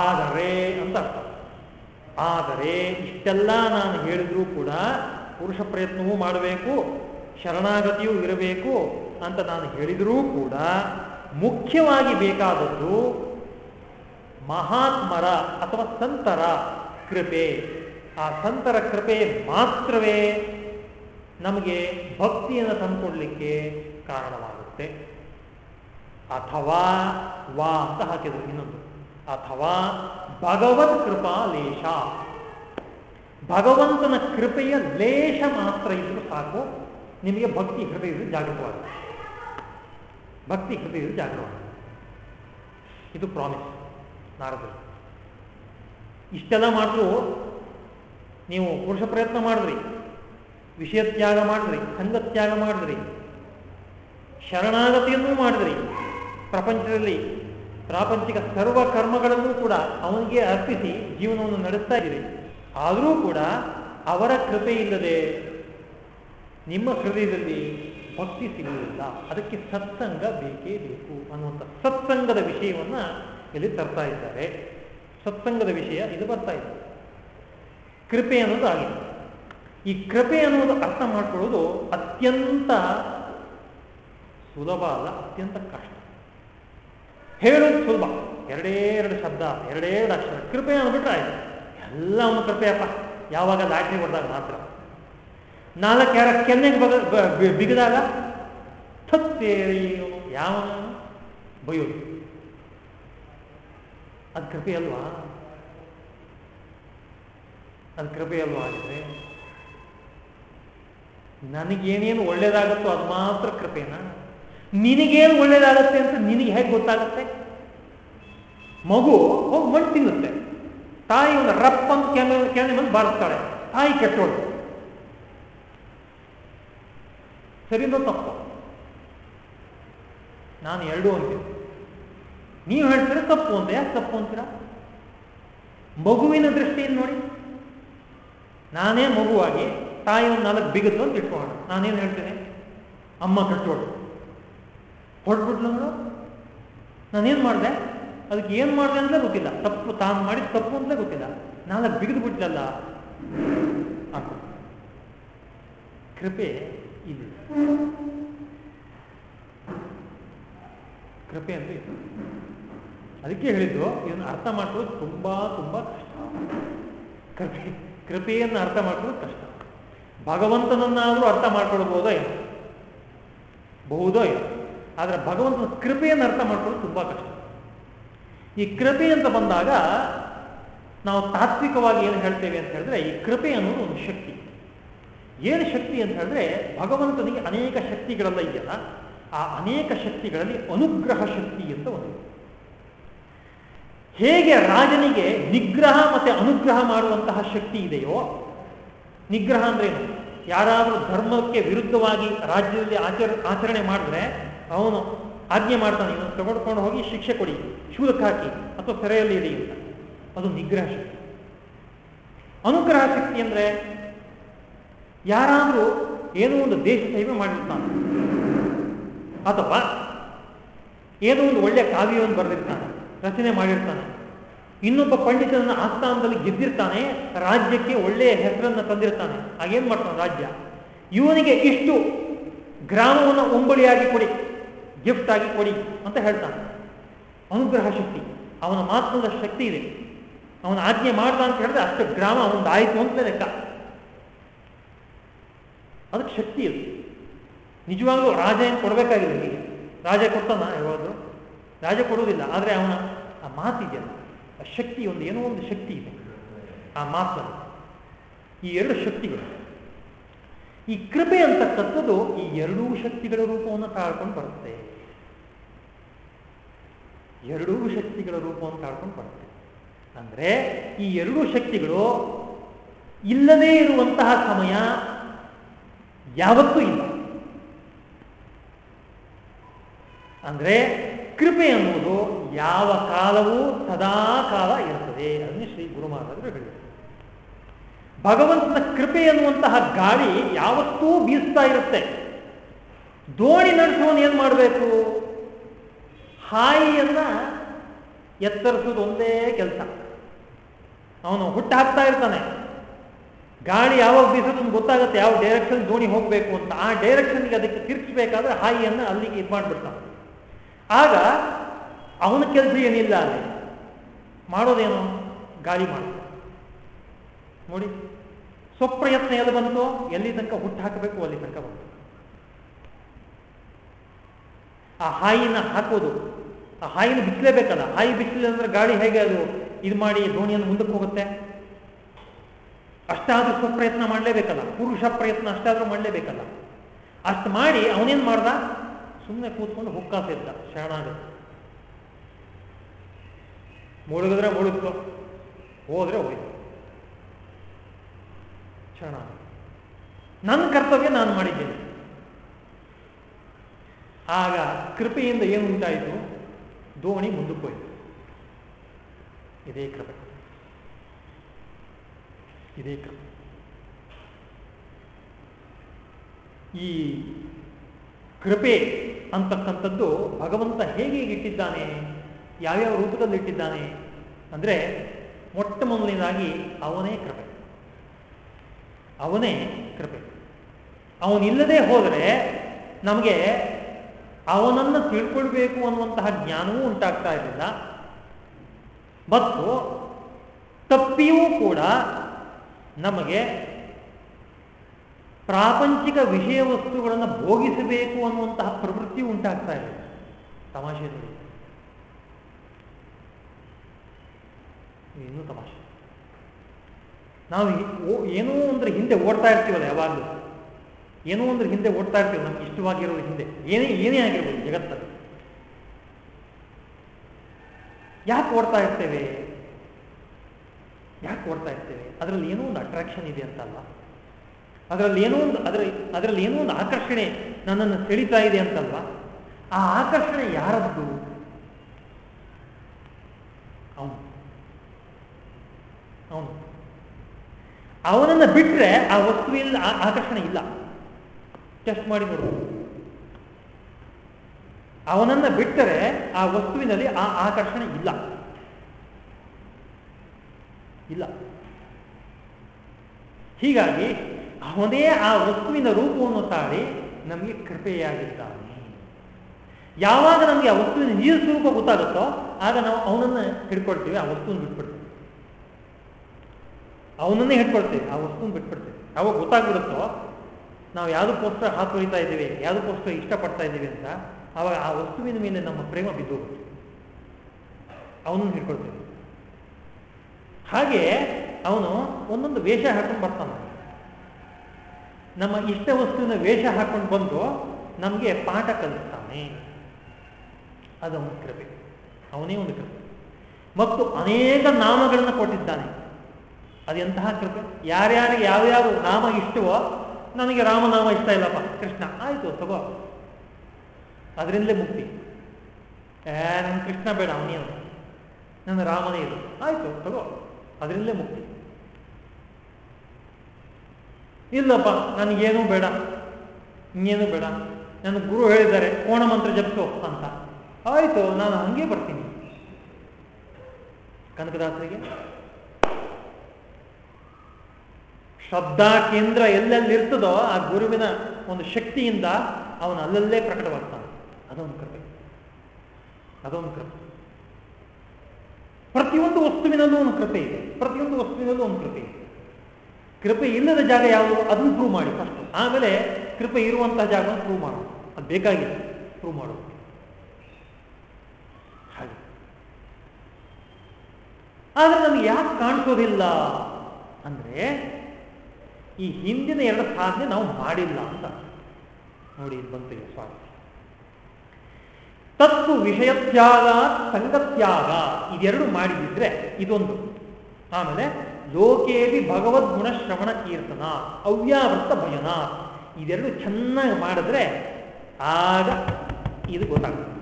ಆದರೆ ಅಂತ ಅರ್ಥ. ಆದರೆ ಇಷ್ಟೆಲ್ಲ ನಾನು ಹೇಳಿದ್ರೂ ಕೂಡ ಪುರುಷ ಪ್ರಯತ್ನವೂ ಮಾಡಬೇಕು, ಶರಣಾಗತಿಯೂ ಇರಬೇಕು ಅಂತ ನಾನು ಹೇಳಿದರೂ ಕೂಡ ಮುಖ್ಯವಾಗಿ ಬೇಕಾದದ್ದು ಮಹಾತ್ಮರ ಅಥವಾ ಸಂತರ ಕೃಪೆ. ಆ ಸಂತರ ಕೃಪೆ ಮಾತ್ರವೇ ನಮಗೆ ಭಕ್ತಿಯನ್ನು ತಂದುಕೊಡ್ಲಿಕ್ಕೆ ಕಾರಣವಾಗುತ್ತೆ. ಅಥವಾ ವಾ ಅಂತ ಹಾಕಿದ್ರು ಇನ್ನೊಂದು. ಅಥವಾ ಭಗವತ್ ಕೃಪಾ ಲೇಷ. ಭಗವಂತನ ಕೃಪೆಯ ಲೇಷ ಮಾತ್ರ ಇದ್ರೂ ಸಾಕು, ನಿಮಗೆ ಭಕ್ತಿ ಹೃದಯದಲ್ಲಿ ಜಾಗೃತವಾಗುತ್ತೆ. ಭಕ್ತಿ ಹೃದಯದಲ್ಲಿ ಜಾಗೃತವಾಗುತ್ತೆ. ಇದು ಪ್ರಾಮಿಸ್ ನಾರದರು. ಇಷ್ಟೆಲ್ಲ ಮಾಡಿದ್ರು ನೀವು ಪುರುಷ ಪ್ರಯತ್ನ ಮಾಡಿದ್ರಿ. ವಿಷಯ ತ್ಯಾಗ ಮಾಡಿದ್ರಿ ಸಂಘ ತ್ಯಾಗ ಮಾಡಿದ್ರಿ, ಶರಣಾಗತಿಯನ್ನು ಮಾಡಿದ್ರಿ, ಪ್ರಪಂಚದಲ್ಲಿ ಪ್ರಾಪಂಚಿಕ ಸರ್ವ ಕರ್ಮಗಳನ್ನು ಕೂಡ ಅವನಿಗೆ ಅರ್ಪಿಸಿ ಜೀವನವನ್ನು ನಡೆಸ್ತಾ ಇದ್ದೀರಿ. ಆದರೂ ಕೂಡ ಅವರ ಕೃಪೆ ಇಲ್ಲದೆ ನಿಮ್ಮ ಹೃದಯದಲ್ಲಿ ಭಕ್ತಿ ಸಿಗುವುದಿಲ್ಲ. ಅದಕ್ಕೆ ಸತ್ಸಂಗ ಬೇಕೇ ಬೇಕು ಅನ್ನುವಂಥ ಸತ್ಸಂಗದ ವಿಷಯವನ್ನು ಇಲ್ಲಿ ತರ್ತಾ ಇದ್ದಾರೆ. ಸತ್ಸಂಗದ ವಿಷಯ ಇದು ಬರ್ತಾ ಇದೆ. ಕೃಪೆ ಅನ್ನೋದು ಆಗಿದೆ. ಈ ಕೃಪೆ ಅನ್ನೋದು ಅರ್ಥ ಮಾಡ್ಕೊಳ್ಳೋದು ಅತ್ಯಂತ ಸುಲಭ ಅಲ್ಲ, ಅತ್ಯಂತ ಕಷ್ಟ. ಹೇಳೋದು ಸುಲಭ. ಎರಡೇ ಎರಡು ಶಬ್ದ, ಎರಡೇ ಎರಡು ಅಕ್ಷರ. ಕೃಪೆ ಅಂದ್ಬಿಟ್ರೆ ಆಯ್ತು. ಎಲ್ಲ ಒಂದು ಕೃಪೆಯಪ್ಪ. ಯಾವಾಗ ಲಾಟ್ರಿ ಹೊಡೆದಾಗ ಮಾತ್ರ. ನಾಲ್ಕು ಯಾರ ಕೆನ್ನೆಗೆ ಬಗ ಬಿಗಿದಾಗ ಥತ್ತೇರಿ ಯಾವ ಬಯೋದು ಅದು ಕೃಪೆ ಅಲ್ವಾ? ಅದು ಕೃಪೆ ಅಲ್ವಾ ಆಗಿದ್ರೆ? ನನಗೇನೇನು ಒಳ್ಳೇದಾಗುತ್ತೋ ಅದು ಮಾತ್ರ ಕೃಪೆನಾ? ನಿನಗೇನು ಒಳ್ಳೇದಾಗತ್ತೆ ಅಂತ ನಿನಗೆ ಹೇಗೆ ಗೊತ್ತಾಗುತ್ತೆ? ಮಗು ಹೋಗಿ ಮಣ್ಣು ತಿನ್ನುತ್ತೆ. ತಾಯಿ ಒಂದು ರಪ್ಪ ಅಂತ ಕೆನೆ ಕೇಳಿ ಬಂದು ಬಾರಿಸ್ತಾಳೆ. ತಾಯಿ ಕೆಟ್ಟೋಳು. ಸರಿಯೋ ತಪ್ಪು. ನಾನು ಎರಡೂ ಅಂತೀನಿ ನೀವು ಹೇಳ್ತೀರ ತಪ್ಪು ಅಂತ? ಯಾಕೆ ತಪ್ಪು ಅಂತೀರ? ಮಗುವಿನ ದೃಷ್ಟಿಯಿಂದ ನೋಡಿ. ನಾನೇ ಮಗುವಾಗಿ ತಾಯಿ ಒಂದು ನಾಲ್ಕು ಬಿಗದು ಅಂತ ಇಟ್ಕೋಣ ನಾನೇನು ಹೇಳ್ತೇನೆ? ಅಮ್ಮ ಕಟ್ಟೋಳು. ಹೊಡ್ಬಿಟ್ಲು ನೋಡು ನಾನೇನು ಮಾಡಿದೆ? ಅದಕ್ಕೆ ಏನು ಮಾಡಿದೆ ಅಂತಲೇ ಗೊತ್ತಿಲ್ಲ. ತಪ್ಪು ತಾನು ಮಾಡಿ ತಪ್ಪು ಅಂತಲೇ ಗೊತ್ತಿಲ್ಲ. ನಾಲ್ಕು ಬಿಗಿದು ಬಿಟ್ಲಲ್ಲ? ಕೃಪೆ ಇದು ಕೃಪೆ ಅಂತ ಇದು. ಅದಕ್ಕೆ ಹೇಳಿದ್ದು, ಇದನ್ನು ಅರ್ಥ ಮಾಡ್ಕೊಳ್ಳೋದು ತುಂಬಾ ತುಂಬಾ ಕಷ್ಟ. ಕೃಪೆ, ಕೃಪೆಯನ್ನು ಅರ್ಥ ಮಾಡ್ಕೊಳ್ಳೋದು ಕಷ್ಟ. ಭಗವಂತನನ್ನಾದರೂ ಅರ್ಥ ಮಾಡ್ಕೊಳ್ಬಹುದೋ ಏನು ಬಹುದೋ ಏನು ಆದರೆ ಭಗವಂತನ ಕೃಪೆಯನ್ನು ಅರ್ಥ ಮಾಡ್ಕೊಳ್ಳೋದು ತುಂಬ ಕಷ್ಟ. ಈ ಕೃಪೆ ಅಂತ ಬಂದಾಗ ನಾವು ತಾತ್ವಿಕವಾಗಿ ಏನು ಹೇಳ್ತೇವೆ ಅಂತ ಹೇಳಿದ್ರೆ ಈ ಕೃಪೆ ಅನ್ನೋದು ಒಂದು ಶಕ್ತಿ. ಏನು ಶಕ್ತಿ ಅಂತ ಹೇಳಿದ್ರೆ ಭಗವಂತನಿಗೆ ಅನೇಕ ಶಕ್ತಿಗಳೆಲ್ಲ ಇದೆಯಲ್ಲ, ಆ ಅನೇಕ ಶಕ್ತಿಗಳಲ್ಲಿ ಅನುಗ್ರಹ ಶಕ್ತಿ ಅಂತ ಒಂದು ಹೇಗೆ ರಾಜನಿಗೆ ನಿಗ್ರಹ ಮತ್ತೆ ಅನುಗ್ರಹ ಮಾಡುವಂತಹ ಶಕ್ತಿ ಇದೆಯೋ ನಿಗ್ರಹ ಅಂದ್ರೇನು ಯಾರಾದರೂ ಧರ್ಮಕ್ಕೆ ವಿರುದ್ಧವಾಗಿ ರಾಜ್ಯದಲ್ಲಿ ಆಚರ, ಆಚರಣೆ ಮಾಡಿದ್ರೆ ಅವನು ಆಜ್ಞೆ ಮಾಡ್ತಾನೆ ಇವನು ತಗೊಂಡ್ಕೊಂಡು ಹೋಗಿ ಶಿಕ್ಷೆ ಕೊಡಿ, ಶೂಲಕ್ಕೆ ಹಾಕಿ ಅಥವಾ ಸೆರೆಯಲ್ಲಿ ಇಡಿ ಅಂತ. ಅದು ನಿಗ್ರಹ ಶಕ್ತಿ. ಅನುಗ್ರಹ ಶಕ್ತಿ ಅಂದ್ರೆ ಯಾರಾದರೂ ಏನೋ ಒಂದು ದೇಶ ಸೇವೆ ಮಾಡಿರ್ತಾನೆ, ಅಥವಾ ಏನೋ ಒಂದು ಒಳ್ಳೆಯ ಕಾವ್ಯವನ್ನು ಬರೆದಿರ್ತಾನೆ, ರಚನೆ ಮಾಡಿರ್ತಾನೆ ಇನ್ನೊಬ್ಬ ಪಂಡಿತನ ಆಸ್ಥಾನದಲ್ಲಿ ಗೆದ್ದಿರ್ತಾನೆ, ರಾಜ್ಯಕ್ಕೆ ಒಳ್ಳೆಯ ಹೆಸರನ್ನ ತಂದಿರ್ತಾನೆ. ಹಾಗೇನ್ ಮಾಡ್ತಾನೆ ರಾಜ್ಯ? ಇವನಿಗೆ ಇಷ್ಟು ಗ್ರಾಮವನ್ನು ಉಂಬಳಿಯಾಗಿ ಕೊಡಿ ಗಿಫ್ಟ್ ಆಗಿ ಕೊಡಿ ಅಂತ ಹೇಳ್ತಾನೆ. ಅನುಗ್ರಹ ಶಕ್ತಿ, ಅವನ ಮಾತ್ರದ ಶಕ್ತಿ ಇದೆ. ಅವನ ಆಜ್ಞೆ ಮಾಡ್ದ ಅಂತ ಹೇಳಿದ್ರೆ ಅಷ್ಟು ಗ್ರಾಮ ಅವನದು ಆಯಿತು ಅಂತ ಲೆಕ್ಕ. ಅದಕ್ಕೆ ಶಕ್ತಿ ಇದೆ. ನಿಜವಾಗ್ಲೂ ರಾಜ ಏನು ಕೊಡಬೇಕಾಗಿಲ್ಲ ಹೀಗೆ. ರಾಜ ಕೊಡ್ತಾನ ಯಾವಾಗಲೂ? ರಾಜ ಕೊಡುವುದಿಲ್ಲ, ಆದರೆ ಅವನ ಆ ಮಾತಿದೆಯಲ್ಲ. ಶಕ್ತಿ ಒಂದು ಏನೋ ಒಂದು ಶಕ್ತಿ ಇದೆ. ಆ ಮಾತನ್ನು ಈ ಎರಡು ಶಕ್ತಿಗಳು. ಈ ಕೃಪೆ ಅಂತಕ್ಕಂಥದ್ದು ಈ ಎರಡೂ ಶಕ್ತಿಗಳ ರೂಪವನ್ನು ತಾಳ್ಕೊಂಡು ಬರುತ್ತೆ. ಎರಡೂ ಶಕ್ತಿಗಳ ರೂಪವನ್ನು ತಾಳ್ಕೊಂಡು ಬರುತ್ತೆ. ಅಂದ್ರೆ ಈ ಎರಡೂ ಶಕ್ತಿಗಳು ಇಲ್ಲದೇ ಇರುವಂತಹ ಸಮಯ ಯಾವತ್ತೂ ಇಲ್ಲ. ಅಂದ್ರೆ ಕೃಪೆ ಅನ್ನುವುದು ಯಾವ ಕಾಲವೂ ಸದಾ ಕಾಲ ಇರುತ್ತದೆ. ಅದನ್ನೇ ಶ್ರೀ ಗುರು ಮಹಾರಾಜರು ಹೇಳಿದರು. ಭಗವಂತನ ಕೃಪೆ ಅನ್ನುವಂತಹ ಗಾಳಿ ಯಾವತ್ತೂ ಬೀಸ್ತಾ ಇರುತ್ತೆ. ದೋಣಿ ನಡೆಸುವನು ಏನ್ ಮಾಡಬೇಕು? ಹಾಯಿಯನ್ನ ಎತ್ತರಿಸೋದು ಒಂದೇ ಕೆಲಸ. ಅವನು ಹುಟ್ಟು ಹಾಕ್ತಾ ಇರ್ತಾನೆ. ಗಾಳಿ ಯಾವಾಗ ಬೀಸೋದು ಗೊತ್ತಾಗುತ್ತೆ ಯಾವ ಡೈರೆಕ್ಷನ್ ದೋಣಿ ಹೋಗಬೇಕು ಅಂತ. ಆ ಡೈರೆಕ್ಷನ್ಗೆ ಅದಕ್ಕೆ ತಿರ್ಗಿಸ್ಬೇಕಾದ್ರೆ ಹಾಯಿಯನ್ನು ಅಲ್ಲಿಗೆ ಇದು ಮಾಡಿಬಿಡ್ತಾನೆ ಆಗ ಅವನ ಕೆಲಸ ಏನಿಲ್ಲ ಅಲ್ಲಿ, ಮಾಡೋದೇನು? ಗಾಳಿ ಮಾಡ್ತಾನೆ ನೋಡಿ, ಸ್ವಪ್ರಯತ್ನ ಎಲ್ಲಿ ಬಂತು ಎಲ್ಲಿ ತನಕ ಹುಟ್ಟು ಹಾಕಬೇಕು ಅಲ್ಲಿ ತನಕ ಬಂತು. ಆ ಹಾಯಿನ ಹಾಕೋದು, ಆ ಹಾಯಿನ ಬಿಚ್ಚಲೇಬೇಕಲ್ಲ ಹಾಯಿ ಬಿಚ್ಚಲಿಲ್ಲ ಅಂದ್ರೆ ಗಾಳಿ ಹೇಗೆ ಅದು ಇದು ಮಾಡಿ ದೋಣಿಯನ್ನು ಮುಂದಕ್ಕೆ ಹೋಗುತ್ತೆ? ಅಷ್ಟಾದ್ರೂ ಸ್ವಪ್ರಯತ್ನ ಮಾಡಲೇಬೇಕಲ್ಲ? ಪುರುಷ ಪ್ರಯತ್ನ ಅಷ್ಟಾದ್ರೂ ಮಾಡಲೇಬೇಕಲ್ಲ? ಅಷ್ಟು ಮಾಡಿ ಅವನೇನ್ ಮಾಡ್ದ? ಸುಮ್ಮನೆ ಕೂತ್ಕೊಂಡು ಹುಕ್ಕಾಸಿದ್ದ ಶರಣಾಗ ಮುಳುಗಿದ್ರೆ ಮುಳುಗ್ತು, ಹೋದ್ರೆ ಹೋಯ್ತು. ಶರಣ ನನ್ನ ಕರ್ತವ್ಯ ನಾನು ಮಾಡಿದ್ದೇನೆ. ಆಗ ಕೃಪೆಯಿಂದ ಏನು ಉಂಟಾಯಿತು? ದೋಣಿ ಮುಂದಕ್ಕೆ ಹೋಯ್ತು. ಇದೇ ಕೃಪೆ. ಇದೇ ಕೃಪೆ. ಈ ಕೃಪೆ ಅಂತಕ್ಕಂಥದ್ದು ಭಗವಂತ ಹೇಗೆ ಇಟ್ಟಿದ್ದಾನೆ, ಯಾವ್ಯಾವ ರೂಪದಲ್ಲಿ ಇಟ್ಟಿದ್ದಾನೆ ಅಂದರೆ ಮೊಟ್ಟ ಮೊದಲನೇದಾಗಿ ಅವನೇ ಕೃಪೆ. ಅವನೇ ಕೃಪೆ. ಅವನಿಲ್ಲದೆ ಹೋದರೆ ನಮಗೆ ಅವನನ್ನು ತಿಳ್ಕೊಳ್ಬೇಕು ಅನ್ನುವಂತಹ ಜ್ಞಾನವೂ ಉಂಟಾಗ್ತಾ ಇರಲಿಲ್ಲ. ಮತ್ತು ತಪ್ಪಿಯೂ ಕೂಡ ನಮಗೆ ಪ್ರಾಪಂಚಿಕ ವಿಷಯ ವಸ್ತುಗಳನ್ನು ಭೋಗಿಸಬೇಕು ಅನ್ನುವಂತಹ ಪ್ರವೃತ್ತಿ ಉಂಟಾಗ್ತಾ ಇದೆ. ತಮಾಷೆ ನೋಡಿ. ಇನ್ನೂ ತಮಾಷೆ. ನಾವು ಏನೋ ಅಂದ್ರೆ ಹಿಂದೆ ಓಡ್ತಾ ಇರ್ತೀವಲ್ಲ ಯಾವಾಗಲೂ. ಏನೋ ಅಂದ್ರೆ ಹಿಂದೆ ಓಡ್ತಾ ಇರ್ತೀವಿ ನಮ್ಗೆ ಇಷ್ಟವಾಗಿರೋ ಹಿಂದೆ. ಏನೇ ಏನೇ ಆಗಿರ್ಬೋದು ಜಗತ್ತಲ್ಲಿ. ಯಾಕೆ ಓಡ್ತಾ ಇರ್ತೇವೆ? ಯಾಕೆ ಓಡ್ತಾ ಇರ್ತೇವೆ? ಅದರಲ್ಲಿ ಏನೋ ಒಂದು ಅಟ್ರಾಕ್ಷನ್ ಇದೆ ಅಂತಲ್ಲ. ಅದರಲ್ಲಿ ಏನೋ ಒಂದು ಅದರ ಅದರಲ್ಲಿ ಏನೋ ಒಂದು ಆಕರ್ಷಣೆ ನನ್ನನ್ನು ಸೆಳಿತಾ ಇದೆ ಅಂತಲ್ವಾ? ಆ ಆಕರ್ಷಣೆ ಯಾರದ್ದು? ಅವನು. ಅವನು. ಅವನನ್ನು ಬಿಟ್ಟರೆ ಆ ವಸ್ತುವಿಲ್ಲ ಆಕರ್ಷಣೆ ಇಲ್ಲ. ಟೆಸ್ಟ್ ಮಾಡಿ ನೋಡುವ ಅವನನ್ನು ಬಿಟ್ಟರೆ ಆ ವಸ್ತುವಿನಲ್ಲಿ ಆ ಆಕರ್ಷಣೆ ಇಲ್ಲ. ಇಲ್ಲ. ಹೀಗಾಗಿ ಅವನೇ ಆ ವಸ್ತುವಿನ ರೂಪವನ್ನು ತಾಳಿ ನಮಗೆ ಕೃಪೆಯಾಗಿದ್ದಾನೆ. ಯಾವಾಗ ನಮಗೆ ಆ ವಸ್ತುವಿನ ನೀರು ಸ್ವರೂಪ ಗೊತ್ತಾಗುತ್ತೋ ಆಗ ನಾವು ಅವನನ್ನು ಹಿಡ್ಕೊಳ್ತೀವಿ, ಆ ವಸ್ತುವನ್ನು ಬಿಟ್ಬಿಡ್ತೀವಿ. ಅವನನ್ನೇ ಹಿಡ್ಕೊಳ್ತೀವಿ, ಆ ವಸ್ತುವನ್ನು ಬಿಟ್ಬಿಡ್ತೀವಿ. ಯಾವಾಗ ಗೊತ್ತಾಗ್ಬಿಡುತ್ತೋ ನಾವು ಯಾವುದಕ್ಕೋಸ್ಕರ ಹೊಯ್ತಾ ಇದ್ದೀವಿ ಯಾವುದಕ್ಕೋಸ್ಕರ ಇಷ್ಟಪಡ್ತಾ ಇದ್ದೀವಿ ಅಂತ, ಆವಾಗ ಆ ವಸ್ತುವಿನ ಮೇಲೆ ನಮ್ಮ ಪ್ರೇಮ ಬಿದ್ದೋಗುತ್ತೆ. ಅವನನ್ನು ಹಿಡ್ಕೊಳ್ತೀವಿ. ಹಾಗೆ ಅವನು ಒಂದೊಂದು ವೇಷ ಹಾಕೊಂಡು ಬರ್ತಾನೆ. ನಮ್ಮ ಇಷ್ಟ ವಸ್ತುವಿನ ವೇಷ ಹಾಕೊಂಡು ಬಂದು ನಮಗೆ ಪಾಠ ಕಲಿಸ್ತಾನೆ. ಅದೊಂದು ಕೃಪೆ. ಅವನೇ ಒಂದು ಕೃಪೆ. ಮತ್ತು ಅನೇಕ ನಾಮಗಳನ್ನು ಕೊಟ್ಟಿದ್ದಾನೆ. ಅದು ಎಂತಹ ಕೃಪೆ? ಯಾರ್ಯಾರಿಗೆ ಯಾವ್ಯಾವ ನಾಮ ಇಷ್ಟವೋ ನನಗೆ ರಾಮನಾಮ ಇಷ್ಟ ಇಲ್ಲಪ್ಪ. ಕೃಷ್ಣ, ಆಯಿತು, ತಗೋ. ಅದರಿಂದಲೇ ಮುಕ್ತಿ. ಏ ನನ್ನ ಕೃಷ್ಣ ಬೇಡ ಅವನೇನು ನನ್ನ ರಾಮನೇ ಇದು. ಆಯಿತು, ತಗೋ. ಅದರಿಂದಲೇ ಮುಕ್ತಿ. ಇಲ್ಲಪ್ಪ, ನನಗೇನೂ ಬೇಡ. ಇನ್ನೇನು ಬೇಡ. ನನ್ನ ಗುರು ಹೇಳಿದ್ದಾರೆ ಕೋಣ ಮಂತ್ರ ಜಪ್ತು ಅಂತ. ಆಯಿತು, ನಾನು ಹಂಗೆ ಬರ್ತೀನಿ. ಕನಕದಾಸರಿಗೆ? ಶಬ್ದ ಕೇಂದ್ರ ಎಲ್ಲೆಲ್ಲಿರ್ತದೋ ಆ ಗುರುವಿನ ಒಂದು ಶಕ್ತಿಯಿಂದ ಅವನು ಅಲ್ಲಲ್ಲೇ ಪ್ರಕಟವಾಗ್ತಾನೆ. ಅದೊಂದು ಕೃಪೆ. ಅದೊಂದು ಕೃಪೆ. ಪ್ರತಿಯೊಂದು ವಸ್ತುವಿನಲ್ಲೂ ಒಂದು ಕೃಪೆ ಇದೆ. ಪ್ರತಿಯೊಂದು ವಸ್ತುವಿನಲ್ಲೂ ಒಂದು ಕೃಪೆ ಇದೆ. ಕೃಪೆ ಇಲ್ಲದ ಜಾಗ ಯಾವುದು? ಅದನ್ನು ಪ್ರೂವ್ ಮಾಡಿ. ಫಸ್ಟ್ ಆಮೇಲೆ ಕೃಪೆ ಇರುವಂತಹ ಜಾಗವನ್ನು ಪ್ರೂವ್ ಮಾಡೋದು ಅದು ಬೇಕಾಗಿತ್ತು ಪ್ರೂವ್ ಮಾಡೋದು ಹಾಗೆ. ಆದರೆ ನಮ್ಗೆ ಯಾಕೆ ಕಾಣಿಸೋದಿಲ್ಲ? ಅಂದ್ರೆ ಈ ಹಿಂದಿನ ಎರಡು ಸಾಧನೆ ನಾವು ಮಾಡಿಲ್ಲ ಅಂತ. ನೋಡಿ ಬಂತು ಸ್ವಾಮಿ. ತತ್ವ ವಿಷಯತ್ಯಾಗ ಸಂಗತ್ಯಾಗ, ಇದೆರಡು ಮಾಡಿದ್ರೆ ಇದೊಂದು. ಆಮೇಲೆ ಲೋಕೇವಿ ಭಗವದ್ ಗುಣ ಶ್ರವಣ ಕೀರ್ತನ ಅವ್ಯಾವೃತ್ತ ಭಯನ. ಇದೆರಡು ಚೆನ್ನಾಗಿ ಮಾಡಿದ್ರೆ ಆಗ ಇದು ಗೊತ್ತಾಗ್ತದೆ.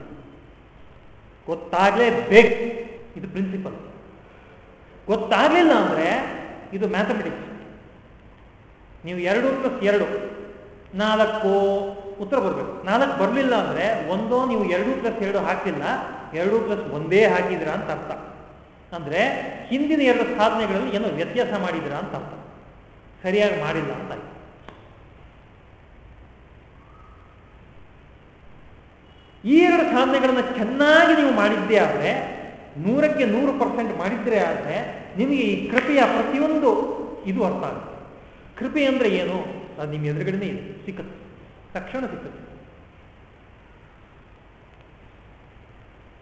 ಗೊತ್ತಾಗಲೇಬೇಕು. ಇದು ಪ್ರಿನ್ಸಿಪಲ್ ಗೊತ್ತಾಗಲಿಲ್ಲ ಅಂದ್ರೆ ಇದು ಮ್ಯಾಥಮೆಟಿಕ್ಸ್ ನೀವು ಎರಡು ಪ್ಲಸ್ ಎರಡು, ನಾಲ್ಕು ಉತ್ತರ ಬರಬೇಕು. ನಾಲ್ಕು ಬರಲಿಲ್ಲ ಅಂದರೆ ಒಂದೋ ನೀವು ಎರಡು ಪ್ಲಸ್ ಎರಡು ಹಾಕಿಲ್ಲ ಎರಡು ಪ್ಲಸ್ ಒಂದೇ ಹಾಕಿದ್ರ ಅಂತ ಅರ್ಥ. ಅಂದ್ರೆ ಹಿಂದಿನ ಎರಡು ಸಾಧನೆಗಳಲ್ಲಿ ಏನೋ ವ್ಯತ್ಯಾಸ ಮಾಡಿದಿರಾ ಅಂತ ಅರ್ಥ. ಸರಿಯಾಗಿ ಮಾಡಿಲ್ಲ ಅಂತ ಈ ಎರಡು ಸಾಧನೆಗಳನ್ನು ಚೆನ್ನಾಗಿ ನೀವು ಮಾಡಿದ್ದೇ ಆದರೆ, ನೂರಕ್ಕೆ ನೂರು ಪರ್ಸೆಂಟ್ ಮಾಡಿದ್ರೆ ಆದರೆ, ನಿಮಗೆ ಈ ಕೃಪೆಯ ಪ್ರತಿಯೊಂದು ಇದು ಅರ್ಥ ಆಗುತ್ತೆ. ಕೃಪೆ ಅಂದ್ರೆ ಏನು? ಅದು ನಿಮ್ಮ ಎದುರುಗಡೆನೇ ಇದೆ. ಸಿಕ್ಕತ್ತೆ. ತಕ್ಷಣ ಸಿಕ್ಕತ್ತೆ.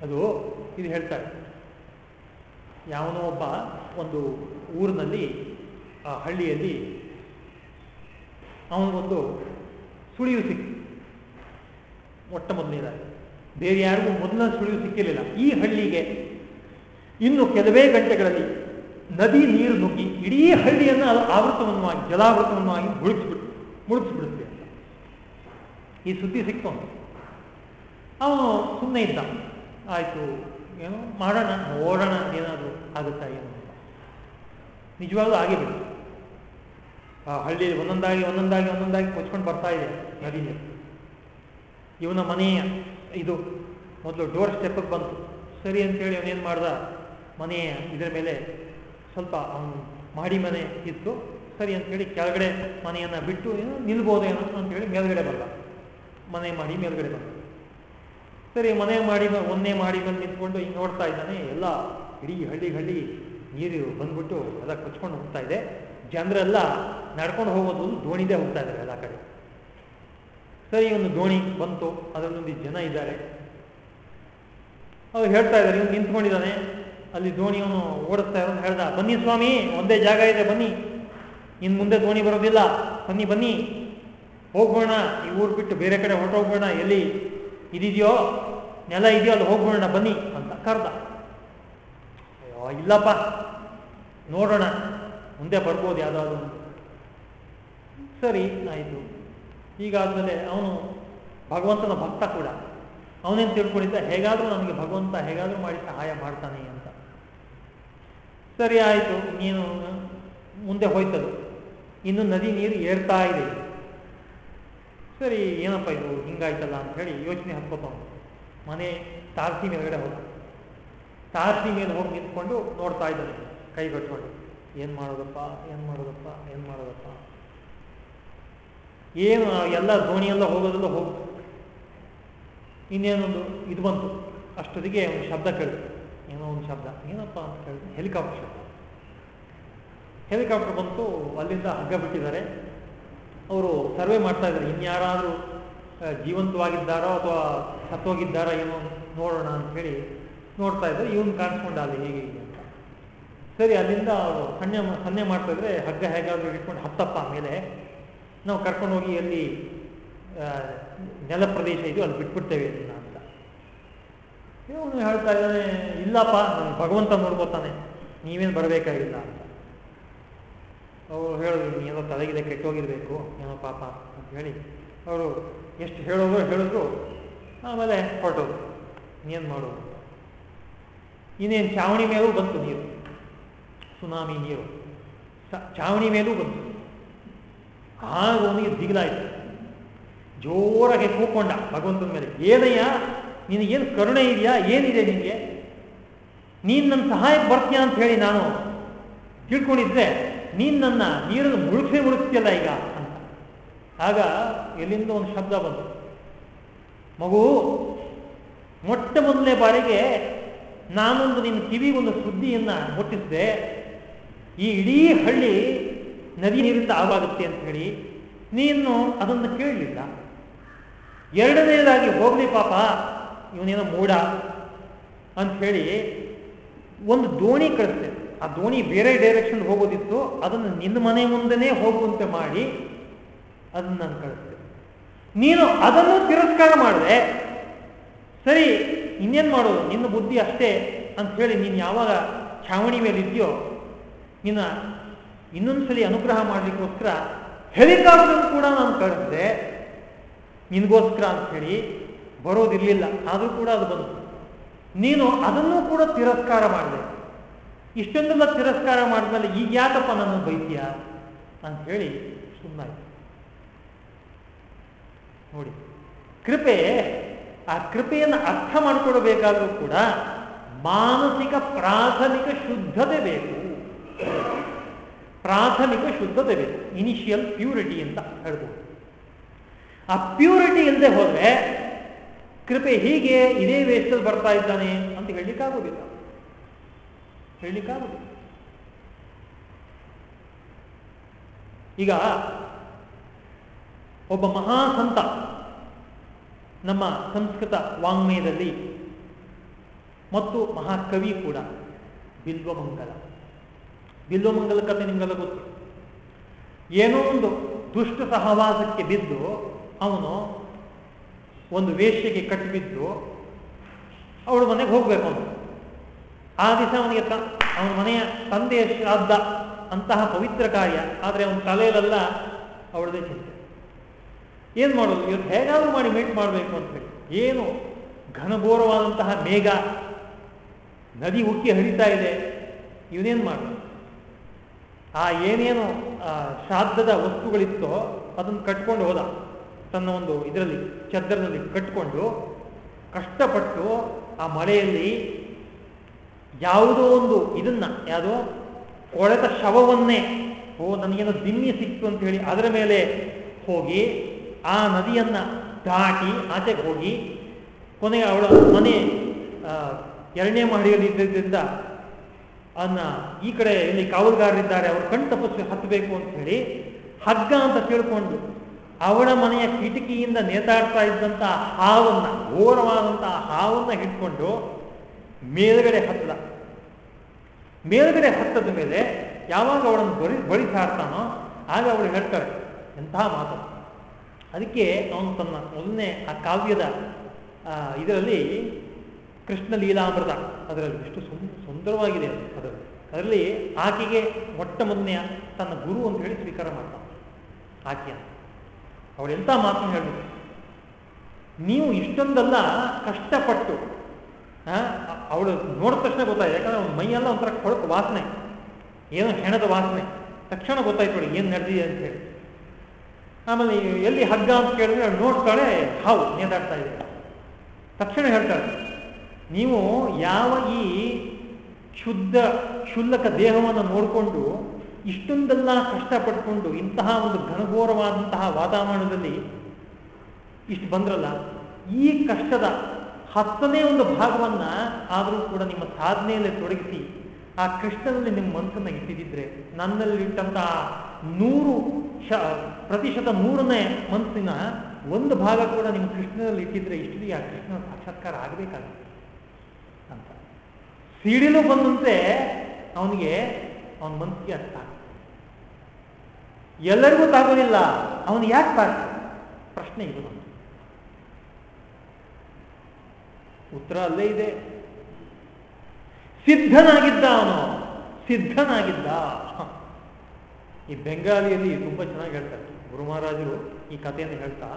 ಅದು ಇದು ಹೇಳ್ತಾರೆ ಯಾವನೋ ಒಬ್ಬ ಒಂದು ಊರಿನಲ್ಲಿ, ಆ ಹಳ್ಳಿಯಲ್ಲಿ ಅವನಿಗೊಂದು ಸುಳಿವು ಸಿಕ್ತು ಮೊಟ್ಟ ಮೊದಲನೇದಾಗಿ ಬೇರೆ ಯಾರಿಗೂ ಮೊದಲ ಸುಳಿವು ಸಿಕ್ಕಿರಲಿಲ್ಲ. ಈ ಹಳ್ಳಿಗೆ ಇನ್ನು ಕೆಲವೇ ಗಂಟೆಗಳಲ್ಲಿ ನದಿ ನೀರು ನುಗ್ಗಿ ಇಡೀ ಹಳ್ಳಿಯನ್ನು ಆವೃತವನ್ನುವಾಗಿ ಜಲಾವೃತವನ್ನುವಾಗಿ ಮುಳುಗಿಸ್ಬಿಟ್ಟು ಮುಳುಗಿಸ್ಬಿಡುತ್ತೆ ಅಂತ. ಈ ಸುದ್ದಿ ಸಿಕ್ತು ಅವನು ಸುಮ್ಮನೆ ಇದ್ದ. ಆಯಿತು ಏನೋ ಮಾಡೋಣ ನೋಡೋಣ ಏನಾದರೂ ಆಗುತ್ತಾ ಏನು ನಿಜವಾಗ್ಲೂ ಆಗಿದೆ. ಆ ಹಳ್ಳಿಯಲ್ಲಿ ಒಂದೊಂದಾಗಿ ಒಂದೊಂದಾಗಿ ಒಂದೊಂದಾಗಿ ಕೊಚ್ಕೊಂಡು ಬರ್ತಾ ಇದೆ ನದಿ ನೀರು ಇವನ ಮನೆಯ ಇದು ಮೊದಲು ಡೋರ್ ಸ್ಟೆಪ್ಗೆ ಬಂತು. ಸರಿ ಅಂತೇಳಿ ಅವನೇನು ಮಾಡ್ದ? ಮನೆಯ ಇದರ ಮೇಲೆ ಸ್ವಲ್ಪ ಅವನು ಮಾಡಿ ಮನೆ ಇತ್ತು. ಸರಿ ಅಂತೇಳಿ ಕೆಳಗಡೆ ಮನೆಯನ್ನು ಬಿಟ್ಟು ಏನೋ ನಿಲ್ಬೋದೇನೋ ಅಂತೇಳಿ ಮೇಲ್ಗಡೆ ಬರಲ್ಲ ಮನೆ ಮಾಡಿ ಮೇಲ್ಗಡೆ ಬಂದ. ಸರಿ ಮನೆ ಮಾಡಿ ಒಂದೇ ಮಾಡಿ ಬಂದು ನಿಂತ್ಕೊಂಡು ಹಿಂಗೆ ನೋಡ್ತಾ ಇದ್ದಾನೆ. ಎಲ್ಲ ಇಡೀ ಹಳ್ಳಿ ಹಳ್ಳಿ ನೀರು ಬಂದ್ಬಿಟ್ಟು ಎಲ್ಲ ಕೊಚ್ಕೊಂಡು ಹೋಗ್ತಾ ಇದೆ. ಜನರೆಲ್ಲ ನಡ್ಕೊಂಡು ಹೋಗೋದು ದೋಣಿದೇ ಹೋಗ್ತಾ ಇದ್ದಾರೆ ಎಲ್ಲ ಕಡೆ. ಸರಿ, ಒಂದು ದೋಣಿ ಬಂತು. ಅದರಲ್ಲೊಂದು ಜನ ಇದ್ದಾರೆ. ಅವ್ರು ಹೇಳ್ತಾ ಇದ್ದಾರೆ, ಇವನು ನಿಂತ್ಕೊಂಡಿದ್ದಾನೆ. ಅಲ್ಲಿ ದೋಣಿಯವನು ಓಡಿಸ್ತಾ ಇರೋನು ಹೇಳ್ದ, ಬನ್ನಿ ಸ್ವಾಮಿ, ಒಂದೇ ಜಾಗ ಇದೆ, ಬನ್ನಿ. ಇನ್ನು ಮುಂದೆ ದೋಣಿ ಬರೋದಿಲ್ಲ. ಬನ್ನಿ ಬನ್ನಿ. ಹೋಗೋಣ ಈ ಊರು ಬಿಟ್ಟು ಬೇರೆ ಕಡೆ ಹೊರಟೋಗೋಣ ಎಲ್ಲಿ ಇದಿದೆಯೋ? ನೆಲ ಇದೆಯೋ? ಅಲ್ಲಿ ಹೋಗ್ಬಿಡೋಣ, ಬನ್ನಿ ಅಂತ ಕರ್ದ. ಅಯ್ಯೋ, ಇಲ್ಲಪ್ಪ. ನೋಡೋಣ. ಮುಂದೆ ಬರ್ಬೋದು ಯಾವುದಾದ್ರು ಸರಿ, ಆಯಿತು. ಈಗಾದಮೇಲೆ ಅವನು ಭಗವಂತನ ಭಕ್ತ ಕೂಡ. ಅವನೇನು ತಿಳ್ಕೊಂಡಿದ್ದ? ಹೇಗಾದರೂ ನನಗೆ ಭಗವಂತ ಹೇಗಾದರೂ ಮಾಡಿ ಸಹಾಯ ಮಾಡ್ತಾನೆ ಅಂತ. ಸರಿ, ಆಯಿತು. ನೀನು ಮುಂದೆ ಹೋಯ್ತದು. ಇನ್ನು ನದಿ ನೀರು ಏರ್ತಾ ಇದೆ. ಸರಿ, ಏನಪ್ಪ ಇದು? ಹಿಂಗಾಯ್ತಲ್ಲ ಅಂತ ಹೇಳಿ ಯೋಚನೆ ಹತ್ಕೋತ ಮನೆ ತಾರಸಿ ಮೇಲ್ಗಡೆ ಹೋದ. ತಾರಸಿ ಮೇಲೆ ಹೋಗಿ ನಿಂತ್ಕೊಂಡು ನೋಡ್ತಾ ಇದ್ದಾನೆ. ಕೈ ಕಟ್ಕೊಂಡು ಏನು ಮಾಡೋದಪ್ಪ? ಏನು ಮಾಡೋದಪ್ಪ? ಏನು ಮಾಡೋದಪ್ಪ? ಏನು ಎಲ್ಲ ದೋಣಿಯೆಲ್ಲ ಹೋಗೋದೆಲ್ಲ ಹೋಗ್ತು ಇನ್ನೇನೊಂದು, ಇದು ಬಂತು. ಅಷ್ಟೊತ್ತಿಗೆ ಒಂದು ಶಬ್ದ ಕೇಳಿತು ಏನೋ ಒಂದು ಶಬ್ದ. ಏನಪ್ಪ ಅಂತ ಕೇಳಿದೆ. ಹೆಲಿಕಾಪ್ಟರ್ ಶಬ್ದ. ಹೆಲಿಕಾಪ್ಟರ್ ಬಂತು, ಅಲ್ಲಿಂದ ಹಗ್ಗ ಬಿಟ್ಟಿದ್ದಾರೆ. ಅವರು ಸರ್ವೆ ಮಾಡ್ತಾ ಇದ್ದಾರೆ. ಇನ್ಯಾರಾದರೂ ಜೀವಂತವಾಗಿದ್ದಾರೋ ಅಥವಾ ಸತ್ತೋಗಿದ್ದಾರೋ ಏನೋ ನೋಡೋಣ ಅಂತ ಹೇಳಿ ನೋಡ್ತಾ ಇದ್ದಾರೆ ಇವನು ಕಾಣಿಸ್ಕೊಂಡ ಅಲ್ಲಿ ಹೇಗೆ ಅಂತ. ಸರಿ, ಅಲ್ಲಿಂದ ಅವರು ಸಣ್ಣ ಸನ್ನೆ ಮಾಡ್ತಾ ಇದ್ರೆ ಹಗ್ಗ ಹೇಗಾದರೂ ಇಟ್ಕೊಂಡು ಹತ್ತಪ್ಪ ಮೇಲೆ ನಾವು ಕರ್ಕೊಂಡು ಹೋಗಿ ಅಲ್ಲಿ ನೆಲ ಪ್ರದೇಶ ಇದೆಯೋ ಅಲ್ಲಿ ಬಿಟ್ಬಿಡ್ತೇವೆ ಅಂತ. ಇವನು ಹೇಳ್ತಾ ಇದ್ದಾನೆ, ಇಲ್ಲಪ್ಪ ನಾನು ಭಗವಂತ ನೋಡ್ಕೋತಾನೆ, ನೀವೇನು ಬರಬೇಕಾಗಿಲ್ಲ ಅಂತ. ಅವರು ಹೇಳಿದ್ರು ಏನೋ ತಲೆಗಿದೆ, ಕೆಟ್ಟೋಗಿರಬೇಕು, ಏನೋ ಪಾಪ ಅಂತ ಹೇಳಿ ಅವರು ಎಷ್ಟು ಹೇಳೋದು ಹೇಳಿದ್ರು, ಆಮೇಲೆ ಹೊರಟೋದು ಏನು ಮಾಡೋದು ಇನ್ನೇನು ಚಾವಣಿ ಮೇಲೂ ಬಂತು ನೀರು, ಸುನಾಮಿ ನೀರು. ಚಾವಣಿ ಮೇಲೂ ಬಂತು. ಆಗ ಅವನಿಗೆ ದಿಗಿಲಾಯ್ತು. ಜೋರಾಗಿ ಕೂಕೊಂಡ ಭಗವಂತನ ಮೇಲೆ. ಏನಯ್ಯ, ನಿನಗೇನು ಕರುಣೆ ಇದೆಯಾ? ಏನಿದೆ ನಿನಗೆ ನೀನು ನನ್ನ ಸಹಾಯಕ್ಕೆ ಬರ್ತೀಯ? ಅಂತ ಹೇಳಿ ನಾನು ತಿಳ್ಕೊಂಡಿದ್ರೆ ನೀನು ನನ್ನ ನೀರನ್ನು ಮುಳುಗಿಸಿ ಮುಳುಗ್ತಿಯಲ್ಲ ಈಗ ಅಂತ. ಆಗ ಎಲ್ಲಿಂದ ಒಂದು ಶಬ್ದ ಬಂತು. ಮಗು, ಮೊಟ್ಟ ಮೊದಲನೇ ಬಾರಿಗೆ ನಾನೊಂದು ನಿನ್ನ ಕಿವಿಗೊಂದು ಸುದ್ದಿಯನ್ನ ಮುಟ್ಟಿಸಿದೆ. ಈ ಇಡೀ ಹಳ್ಳಿ ನದಿ ನೀರಿಂದ ಆವಾಗುತ್ತೆ ಅಂತ ಹೇಳಿ ನೀನು ಅದನ್ನು ಕೇಳಲಿಲ್ಲ. ಎರಡನೇದಾಗಿ ಹೋಗ್ಲಿ ಪಾಪ, ಇವನೇನೋ ಮೂಡ ಅಂತ ಒಂದು ದೋಣಿ ಕಳಿಸ್ತೆ ಆ ದೋಣಿ ಬೇರೆ ಡೈರೆಕ್ಷನ್ ಹೋಗೋದಿತ್ತು, ಅದನ್ನು ನಿನ್ನ ಮನೆ ಮುಂದೆನೇ ಹೋಗುವಂತೆ ಮಾಡಿ ಅದನ್ನು ನಾನು ಕಳಿಸ್ತೇನೆ. ನೀನು ಅದನ್ನು ತಿರಸ್ಕಾರ ಮಾಡಿದೆ ಸರಿ, ಇನ್ನೇನು ಮಾಡೋದು? ನಿನ್ನ ಬುದ್ಧಿ ಅಷ್ಟೇ ಅಂತ ಹೇಳಿ ನೀನು ಯಾವಾಗ ಛಾವಣಿ ಮೇಲೆ ಇದೆಯೋ ನಿನ್ನ ಇನ್ನೊಂದ್ಸಲಿ ಅನುಗ್ರಹ ಮಾಡಲಿಕ್ಕೋಸ್ಕರ ಹೆಲಿಕಾಪ್ಟರ್ ಕೂಡ ನಾನು ಕಳಿಸಿದೆ, ನಿನಗೋಸ್ಕರ ಅಂತ ಹೇಳಿ ಬರೋದಿರಲಿಲ್ಲ. ಆದರೂ ಕೂಡ ಅದು ಬಂತು. ನೀನು ಅದನ್ನು ಕೂಡ ತಿರಸ್ಕಾರ ಮಾಡಿದೆ. ಇಷ್ಟೊಂದೆಲ್ಲ ತಿರಸ್ಕಾರ ಮಾಡಿದ್ಮೇಲೆ ಈಗ ಯಾಕಪ್ಪ ನಾನು ಬೈತೀಯ ಅಂತ ಹೇಳಿ ಸುಮ್ಮನೆ ನೋಡಿ, ಕೃಪೆ, ಆ ಕೃಪೆಯನ್ನು ಅರ್ಥ ಮಾಡಿಕೊಡಬೇಕಾದ್ರೂ ಕೂಡ ಮಾನಸಿಕ ಪ್ರಾಥಮಿಕ ಶುದ್ಧತೆ ಬೇಕು. ಪ್ರಾಥಮಿಕ ಶುದ್ಧತೆ ಬೇಕು. ಇನಿಷಿಯಲ್ ಪ್ಯೂರಿಟಿ ಅಂತ ಹೇಳ್ಬೋದು. ಆ ಪ್ಯೂರಿಟಿ ಇಲ್ಲದೆ ಹೋದ್ರೆ ಕೃಪೆ ಹೀಗೆ ಇದೇ ವೇಷದಲ್ಲಿ ಬರ್ತಾ ಇದ್ದಾನೆ ಅಂತ ಹೇಳಲಿಕ್ಕಾಗೋದಿಲ್ಲ. ಹೇಳಲಿಕ್ಕಾಗೋದಿಲ್ಲ ಈಗ ಒಬ್ಬ ಮಹಾಸಂತ ನಮ್ಮ ಸಂಸ್ಕೃತ ವಾಂಗ್ಮಯದಲ್ಲಿ ಮತ್ತು ಮಹಾಕವಿ ಕೂಡ ಬಿಲ್ವಮಂಗಲ. ಬಿಲ್ವಮಂಗಲ ಕಥೆ ನಿಮಗೆಲ್ಲ ಗೊತ್ತು. ಏನೋ ಒಂದು ದುಷ್ಟ ಸಹವಾಸಕ್ಕೆ ಬಿದ್ದು ಅವನು ಒಂದು ವೇಷ್ಯಗೆ ಕಟ್ಟಿಬಿದ್ದು ಅವಳು ಮನೆಗೆ ಹೋಗ್ಬೇಕು ಅವನು. ಆ ದಿವಸ ಅವನಿಗೆ ಅವನ ಮನೆಯ ತಂದೆಯ ಶ್ರಾದ್ದ, ಅಂತಹ ಪವಿತ್ರ ಕಾರ್ಯ. ಆದರೆ ಅವನ ತಲೆಯಲ್ಲೆಲ್ಲ ಅವಳದೇ ಚಿಂತೆ. ಏನು ಮಾಡೋದು? ಇವತ್ತು ಹೇಗಾದರೂ ಮಾಡಿ ಮೀಟ್ ಮಾಡಬೇಕು ಅಂತ ಏನು? ಘನಘೋರವಾದಂತಹ ಮೇಘ. ನದಿ ಉಕ್ಕಿ ಹರಿತಾ ಇದೆ. ಇವನೇನು ಮಾಡೋದು? ಆ ಏನೇನು ಶ್ರಾದ್ದದ ವಸ್ತುಗಳಿತ್ತೋ ಅದನ್ನು ಕಟ್ಕೊಂಡು ಹೋದ. ತನ್ನ ಒಂದು ಇದರಲ್ಲಿ ಚದ್ದರದಲ್ಲಿ ಕಟ್ಕೊಂಡು ಕಷ್ಟಪಟ್ಟು ಆ ಮಳೆಯಲ್ಲಿ ಯಾವುದೋ ಒಂದು ಇದನ್ನ, ಯಾವುದೋ ಕೊಳೆತ ಶವವನ್ನೇ, ಓ, ನನಗೇನೋ ದಿಮ್ಮಿ ಸಿಕ್ತು ಅಂತ ಹೇಳಿ ಅದರ ಮೇಲೆ ಹೋಗಿ ಆ ನದಿಯನ್ನ ದಾಟಿ ಆಚೆಗೆ ಹೋಗಿ ಕೊನೆಗೆ ಅವಳ ಮನೆ ಎರಡನೇ ಮಹಡಿಯಲ್ಲಿ ಇದ್ದಿದ್ದರಿಂದ ಅನ್ನ ಈ ಕಡೆ ಇಲ್ಲಿ ಕಾವಲುಗಾರರಿದ್ದಾರೆ ಅವರು ಕಣ್ ತಪಸ್ಸು ಹತ್ತಬೇಕು ಅಂತ ಹೇಳಿ ಹಗ್ಗ ಅಂತ ತಿಳ್ಕೊಂಡು ಅವಳ ಮನೆಯ ಕಿಟಕಿಯಿಂದ ನೇತಾಡ್ತಾ ಇದ್ದಂತಹ ಹಾವನ್ನ ಘೋರವಾದಂತಹ ಹಾವನ್ನ ಹಿಡ್ಕೊಂಡು ಮೇಲ್ಗಡೆ ಹತ್ತದ. ಮೇಲುಗಡೆ ಹತ್ತದ ಮೇಲೆ ಯಾವಾಗ ಅವಳನ್ನು ಬರಿ ಬಳಿ ಇರ್ತಾನೋ ಆಗ ಅವಳು ಹೇಳ್ತಾಳೆ ಎಂತಹ ಮಾತು. ಅದಕ್ಕೆ ಅವನು ತನ್ನ ಮೊದಲನೇ ಆ ಕಾವ್ಯದ ಇದರಲ್ಲಿ ಕೃಷ್ಣ ಲೀಲಾಮೃತ ಅದರಲ್ಲಿ ಎಷ್ಟು ಸುಂದರವಾಗಿದೆ ಅದರಲ್ಲಿ. ಅದರಲ್ಲಿ ಆಕೆಗೆ ಮೊಟ್ಟ ಮೊದಲನೆಯ ತನ್ನ ಗುರು ಅಂತ ಹೇಳಿ ಸ್ವೀಕಾರ ಮಾಡ್ತಾನೆ ಆಕೆಯನ್ನು. ಅವಳೆಂಥ ಮಾತನ್ನು ಹೇಳಬೇಕು? ನೀವು ಇಷ್ಟೊಂದೆಲ್ಲ ಕಷ್ಟಪಟ್ಟು ಅವಳು ನೋಡಿದ ತಕ್ಷಣ ಗೊತ್ತಾಯ್ತು ಯಾಕಂದ್ರೆ ಅವ್ನ ಮೈಯೆಲ್ಲ ಒಂಥರ ಕೊಳಕು ವಾಸನೆ. ಏನೋ ಹೆಣದ ವಾಸನೆ. ತಕ್ಷಣ ಗೊತ್ತಾಯ್ತು ಅವಳಿಗೆ ಏನು ನಡೆದಿದೆ ಅಂತ ಹೇಳಿ. ಆಮೇಲೆ ಎಲ್ಲಿ ಹಗ್ಗ ಅಂತ ಕೇಳಿದ್ರೆ ಅವಳು ನೋಡ್ತಾಳೆ, ಹಾವು ನೇತಾಡ್ತಾ ಇದೆ. ತಕ್ಷಣ ಹೇಳ್ತಾಳೆ, ನೀವು ಯಾವ ಈ ಶುದ್ಧ, ಕ್ಷುಲ್ಲಕ ದೇಹವನ್ನು ನೋಡಿಕೊಂಡು ಇಷ್ಟೊಂದೆಲ್ಲ ಕಷ್ಟಪಟ್ಕೊಂಡು ಇಂತಹ ಒಂದು ಘನಘೋರವಾದಂತಹ ವಾತಾವರಣದಲ್ಲಿ ಇಷ್ಟು ಬಂದ್ರಲ್ಲ, ಈ ಕಷ್ಟದ ಹತ್ತನೇ ಒಂದು ಭಾಗವನ್ನ ಆದರೂ ಕೂಡ ನಿಮ್ಮ ಸಾಧನೆಯಲ್ಲಿ ತೊಡಗಿಸಿ, ಆ ಕೃಷ್ಣನಲ್ಲಿ ನಿಮ್ಮ ಮನಸ್ಸನ್ನ ಇಟ್ಟಿದ್ದಿದ್ರೆ ನನ್ನಲ್ಲಿಟ್ಟಂತಹ ನೂರು ಶ, ಪ್ರತಿಶತ ಮೂರನೇ ಮನಸ್ಸಿನ ಒಂದು ಭಾಗ ಕೂಡ ನಿಮ್ಮ ಕೃಷ್ಣನಲ್ಲಿ ಇಟ್ಟಿದ್ರೆ ಇಷ್ಟು ಆ ಕೃಷ್ಣನ ಸಾಕ್ಷಾತ್ಕಾರ ಆಗಬೇಕಾಗುತ್ತೆ ಅಂತ. ಸಿಡಿಲು ಬಂದಂತೆ ಅವನಿಗೆ ಅವನ ಮನಸ್ಸಿಗೆ ಅರ್ಥ ಎಲ್ಲರಿಗೂ ತಾಗೋದಿಲ್ಲ ಅವನು ಯಾಕೆ ತಾಗ ಪ್ರಶ್ನೆ ಇದು ಉತ್ತರ ಅಲ್ಲೇ ಇದೆ. ಸಿದ್ಧನಾಗಿದ್ದ? ಅವನು ಸಿದ್ಧನಾಗಿದ್ದ ಈ ಬೆಂಗಾಲಿಯಲ್ಲಿ ತುಂಬಾ ಚೆನ್ನಾಗಿ ಹೇಳ್ತಾರೆ. ಗುರು ಮಹಾರಾಜರು ಈ ಕಥೆಯನ್ನು ಹೇಳ್ತಾ,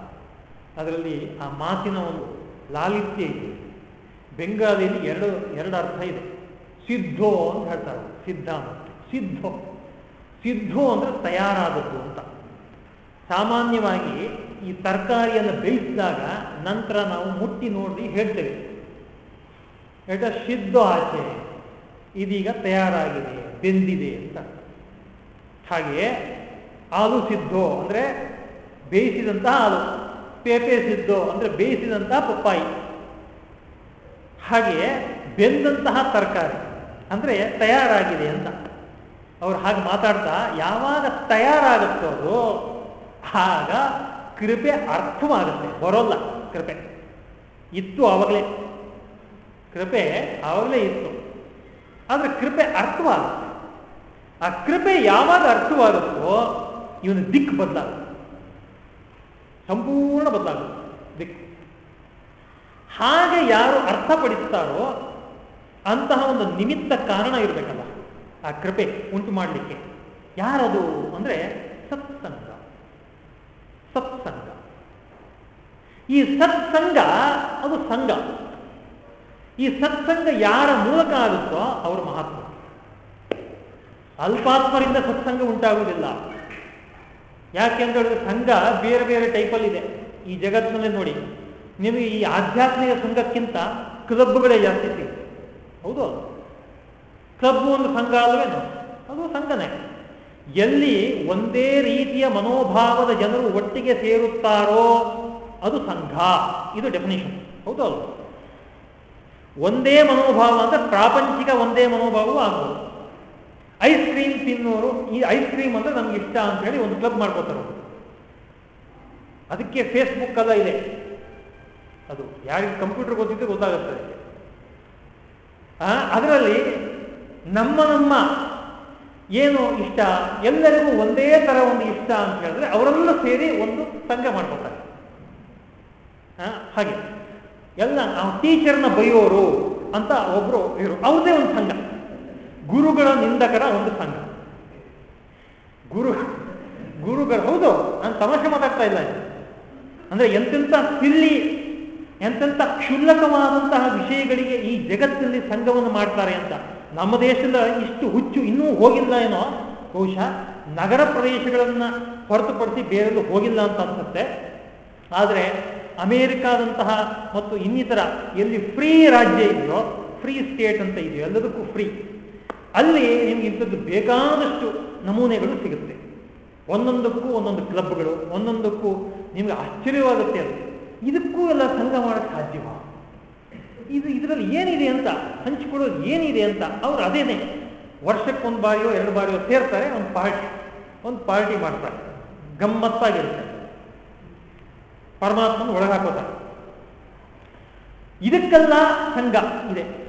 ಅದರಲ್ಲಿ ಆ ಮಾತಿನ ಒಂದು ಲಾಲಿತ್ಯ ಇದೆ. ಬೆಂಗಾಲಿಯಲ್ಲಿ ಎರಡು ಎರಡು ಅರ್ಥ ಇದೆ. ಸಿದ್ಧೋ ಅಂತ ಹೇಳ್ತಾರೆ ಸಿದ್ಧ ಸಿದ್ಧೋ. ಸಿದ್ಧೋ ಅಂದ್ರೆ ತಯಾರಾದದ್ದು ಅಂತ. ಸಾಮಾನ್ಯವಾಗಿ ಈ ತರಕಾರಿಯನ್ನು ಬೇಯಿಸಿದಾಗ ನಂತರ ನಾವು ಮುಟ್ಟಿ ನೋಡಿ ಹೇಳ್ತೇವೆ. ಏಟ ಸಿದ್ಧ ಆಚೆ ಇದೀಗ ತಯಾರಾಗಿದೆ, ಬೆಂದಿದೆ ಅಂತ. ಹಾಗೆಯೇ ಹಾಲು ಸಿದ್ಧೋ ಅಂದರೆ ಬೇಯಿಸಿದಂತಹ ಹಾಲು, ಪೇಪೆ ಸಿದ್ಧೋ ಅಂದರೆ ಬೇಯಿಸಿದಂತಹ ಪಪ್ಪಾಯಿ. ಹಾಗೆಯೇ ಬೆಂದಂತಹ ತರಕಾರಿ ಅಂದರೆ ತಯಾರಾಗಿದೆ ಅಂತ. ಅವ್ರು ಹಾಗೆ ಮಾತಾಡ್ತಾ, ಯಾವಾಗ ತಯಾರಾಗುತ್ತೋ ಅದು, ಆಗ ಕೃಪೆ ಅರ್ಥವಾಗುತ್ತೆ, ಬರೋಲ್ಲ ಕೃಪೆ. ಇತ್ತು ಆವಾಗಲೇ. ಕೃಪೆ ಆವಾಗಲೇ ಇತ್ತು. ಆದರೆ ಕೃಪೆ ಅರ್ಥವಾಗುತ್ತೆ ಆ ಕೃಪೆ ಯಾವಾಗ ಅರ್ಥವಾಗುತ್ತೋ ಇವನು ದಿಕ್ ಬದಲಾಗುತ್ತೆ. ಸಂಪೂರ್ಣ ಬದಲಾಗುತ್ತೆ, ದಿಕ್. ಹಾಗೆ ಯಾರು ಅರ್ಥಪಡಿಸ್ತಾರೋ ಅಂತಹ ಒಂದು ನಿಮಿತ್ತ ಕಾರಣ ಇರಬೇಕಲ್ಲ, ಆ ಕೃಪೆ ಉಂಟು ಮಾಡಲಿಕ್ಕೆ. ಯಾರದು ಅಂದರೆ ಸತ್ಸಂಗ. ಸತ್ಸಂಗ. ಈ ಸತ್ಸಂಗ ಅದು ಸಂಘ. ಈ ಸತ್ಸಂಗ ಯಾರ ಮೂಲಕ ಆಗುತ್ತೋ ಅವರು ಮಹಾತ್ಮ. ಅಲ್ಪಾತ್ಮರಿಂದ ಸತ್ಸಂಗ ಉಂಟಾಗುವುದಿಲ್ಲ. ಯಾಕೆ ಅಂತ ಹೇಳಿದ್ರೆ ಸಂಘ ಬೇರೆ ಬೇರೆ ಟೈಪಲ್ಲಿದೆ ಈ ಜಗತ್ತಿನಲ್ಲಿ ನೋಡಿ, ನಿಮಗೆ ಈ ಆಧ್ಯಾತ್ಮಿಕ ಸಂಘಕ್ಕಿಂತ ಕ್ಲಬ್ಗಳೇ ಜಾಸ್ತಿ ಸಿಗುತ್ತೆ ಹೌದು ಕ್ಲಬ್ ಒಂದು ಸಂಘ ಅಲ್ವೇನು? ಅದು ಸಂಘನೇ. ಎಲ್ಲಿ ಒಂದೇ ರೀತಿಯ ಮನೋಭಾವದ ಜನರು ಒಟ್ಟಿಗೆ ಸೇರುತ್ತಾರೋ ಅದು ಸಂಘ. ಇದು ಡೆಫಿನೇಷನ್ ಹೌದು ಒಂದೇ ಮನೋಭಾವ ಅಂತ ಪ್ರಾಪಂಚಿಕ ಒಂದೇ ಮನೋಭಾವವೂ ಆಗ್ಬೋದು. ಐಸ್ ಕ್ರೀಮ್ ತಿನ್ನೋರು, ಈ ಐಸ್ ಕ್ರೀಮ್ ಅಂದ್ರೆ ನಮ್ಗೆ ಇಷ್ಟ ಅಂತ ಹೇಳಿ ಒಂದು ಕ್ಲಬ್ ಮಾಡ್ಕೋತಾರೆ ಅದಕ್ಕೆ ಫೇಸ್ಬುಕ್ ಅಲ್ಲ ಇದೆ. ಅದು ಯಾರಿಗೆ ಕಂಪ್ಯೂಟರ್ ಗೊತ್ತಿದ್ರೆ ಗೊತ್ತಾಗುತ್ತೆ ಅದರಲ್ಲಿ ನಮ್ಮ ನಮ್ಮ ಏನು ಇಷ್ಟ, ಎಲ್ಲರಿಗೂ ಒಂದೇ ತರ ಒಂದು ಇಷ್ಟ ಅಂತ ಹೇಳಿದ್ರೆ ಅವರೆಲ್ಲ ಸೇರಿ ಒಂದು ಸಂಘ ಮಾಡ್ಕೊತಾರೆ. ಹಾಗೆ. ಎಲ್ಲ ನಾವು ಟೀಚರ್ನ ಬೈಯೋರು ಅಂತ ಒಬ್ರು ಇವರು ಅವ್ರದೇ ಒಂದು ಸಂಘ. ಗುರುಗಳ ನಿಂದಕರ ಒಂದು ಸಂಘ. ಗುರು, ಗುರುಗಳು ಹೌದು, ನಾನು ತಮಾಷೆ ಮಾತಾಡ್ತಾ ಇಲ್ಲ ಅಂದ್ರೆ ಎಂತೆಂಥ ಸಿಲ್ಲಿ ಎಂತೆಂಥ ಕ್ಷುಲ್ಲಕವಾದಂತಹ ವಿಷಯಗಳಿಗೆ ಈ ಜಗತ್ತಿನಲ್ಲಿ ಸಂಘವನ್ನು ಮಾಡ್ತಾರೆ ಅಂತ. ನಮ್ಮ ದೇಶದ ಇಷ್ಟು ಹುಚ್ಚು ಇನ್ನೂ ಹೋಗಿಲ್ಲ ಏನೋ? ಬಹುಶಃ ನಗರ ಪ್ರದೇಶಗಳನ್ನ ಹೊರತುಪಡಿಸಿ ಬೇರೆಲ್ಲೂ ಹೋಗಿಲ್ಲ ಅಂತ ಅನ್ಸುತ್ತೆ. ಆದರೆ ಅಮೇರಿಕಾದಂತಹ ಮತ್ತು ಇನ್ನಿತರ ಎಲ್ಲಿ ಫ್ರೀ ರಾಜ್ಯ ಇದೆಯೋ, ಫ್ರೀ ಸ್ಟೇಟ್ ಅಂತ ಇದೆಯೋ, ಎಲ್ಲದಕ್ಕೂ ಫ್ರೀ. ಅಲ್ಲಿ ನಿಮ್ಗೆ ಇಂಥದ್ದು ಬೇಕಾದಷ್ಟು ನಮೂನೆಗಳು ಸಿಗುತ್ತೆ. ಒಂದೊಂದಕ್ಕೂ ಒಂದೊಂದು ಕ್ಲಬ್ಗಳು, ಒಂದೊಂದಕ್ಕೂ ನಿಮ್ಗೆ ಆಶ್ಚರ್ಯವಾಗುತ್ತೆ ಅದು ಇದಕ್ಕೂ ಎಲ್ಲ ಸಂಘ ಮಾಡಕ್ಕೆ ಸಾಧ್ಯವ? ಇದು ಇದರಲ್ಲಿ ಏನಿದೆ ಅಂತ, ಹಂಚಿಕೊಳ್ಳೋದು ಏನಿದೆ ಅಂತ ಅವ್ರು ಅದೇನೆ. ವರ್ಷಕ್ಕೊಂದು ಬಾರಿಯೋ, ಎರಡು ಬಾರಿಯೋ ಸೇರ್ತಾರೆ, ಒಂದು ಪಾರ್ಟಿ ಒಂದು ಪಾರ್ಟಿ ಮಾಡ್ತಾರೆ. ಗಮ್ಮತ್ತಾಗಿರುತ್ತೆ. ಪರಮಾತ್ಮನ ಒಳಗಾಕೋತಾರೆ ಇದಕ್ಕೆಲ್ಲ ಸಂಘ ಇದೆ.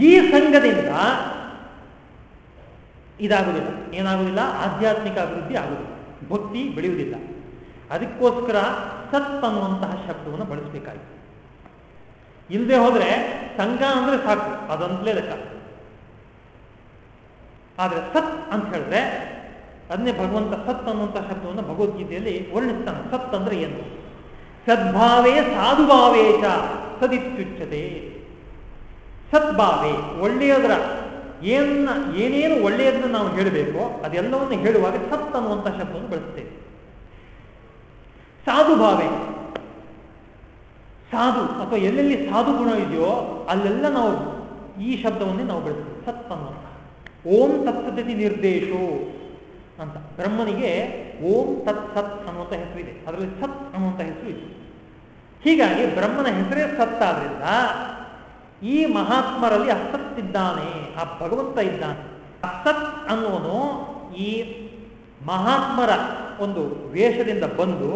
ಈ ಸಂಘದಿಂದ ಇದಾಗುವುದಿಲ್ಲ. ಏನಾಗುವುದಿಲ್ಲ? ಆಧ್ಯಾತ್ಮಿಕ ಅಭಿವೃದ್ಧಿ ಆಗುವುದಿಲ್ಲ ಭಕ್ತಿ ಬೆಳೆಯುವುದಿಲ್ಲ. ಅದಕ್ಕೋಸ್ಕರ ಸತ್ ಅನ್ನುವಂತಹ ಶಬ್ದವನ್ನು ಬಳಸಬೇಕಾಯಿತು. ಇಲ್ಲದೆ ಹೋದ್ರೆ ಸಂಘ ಅಂದ್ರೆ ಸಾಕು. ಅದಂತಲೇ ಲೆಕ್ಕ. ಆದ್ರೆ ಸತ್ ಅಂತ ಹೇಳಿದ್ರೆ, ಅದನ್ನೇ ಭಗವಂತ ಸತ್ ಅನ್ನುವಂತಹ ಶಬ್ದವನ್ನು ಭಗವದ್ಗೀತೆಯಲ್ಲಿ ವರ್ಣಿಸ್ತಾನೆ. ಸತ್ ಅಂದ್ರೆ ಏನು? ಸದ್ಭಾವೇ ಸಾಧುಭಾವೇ ಚ ಸದ್ಭಾವೆ ಸದ್ಭಾವೇ, ಒಳ್ಳೆಯದರ ಏನ ಏನೇನು ಒಳ್ಳೆಯದನ್ನು ನಾವು ಹೇಳಬೇಕು ಅದೆಲ್ಲವನ್ನು ಹೇಳುವಾಗ ಸತ್ ಅನ್ನುವಂಥ ಶಬ್ದವನ್ನು ಬಳಸ್ತೇವೆ. ಸಾಧುಭಾವೆ. ಸಾಧು, ಅಥವಾ ಎಲ್ಲೆಲ್ಲಿ ಸಾಧು ಗುಣ ಇದೆಯೋ ಅಲ್ಲೆಲ್ಲ ನಾವು ಈ ಶಬ್ದವನ್ನೇ ನಾವು ಬಳಸ್ತೀವಿ. ಸತ್ ಅನ್ನುವಂಥ. ಓಂ ತತ್ಸತಿ ನಿರ್ದೇಶೋ. ಅಂತ. ಬ್ರಹ್ಮನಿಗೆ ಓಂ ತತ್ ಸತ್ ಅನ್ನುವಂಥ ಹೆಸರು ಇದೆ. ಅದರಲ್ಲಿ ಸತ್ ಅನ್ನುವಂಥ ಹೆಸರು ಇದೆ. ಹೀಗಾಗಿ ಬ್ರಹ್ಮನ ಹೆಸರೇ ಸತ್ ಆದ್ರಿಂದ ಈ ಮಹಾತ್ಮರಲ್ಲಿ ಅಸತ್ ಇದ್ದಾನೆ, ಆ ಭಗವಂತ ಇದ್ದಾನೆ. ಅಸತ್ ಅನ್ನುವನು ಈ ಮಹಾತ್ಮರ ಒಂದು ವೇಷದಿಂದ ಬಂದು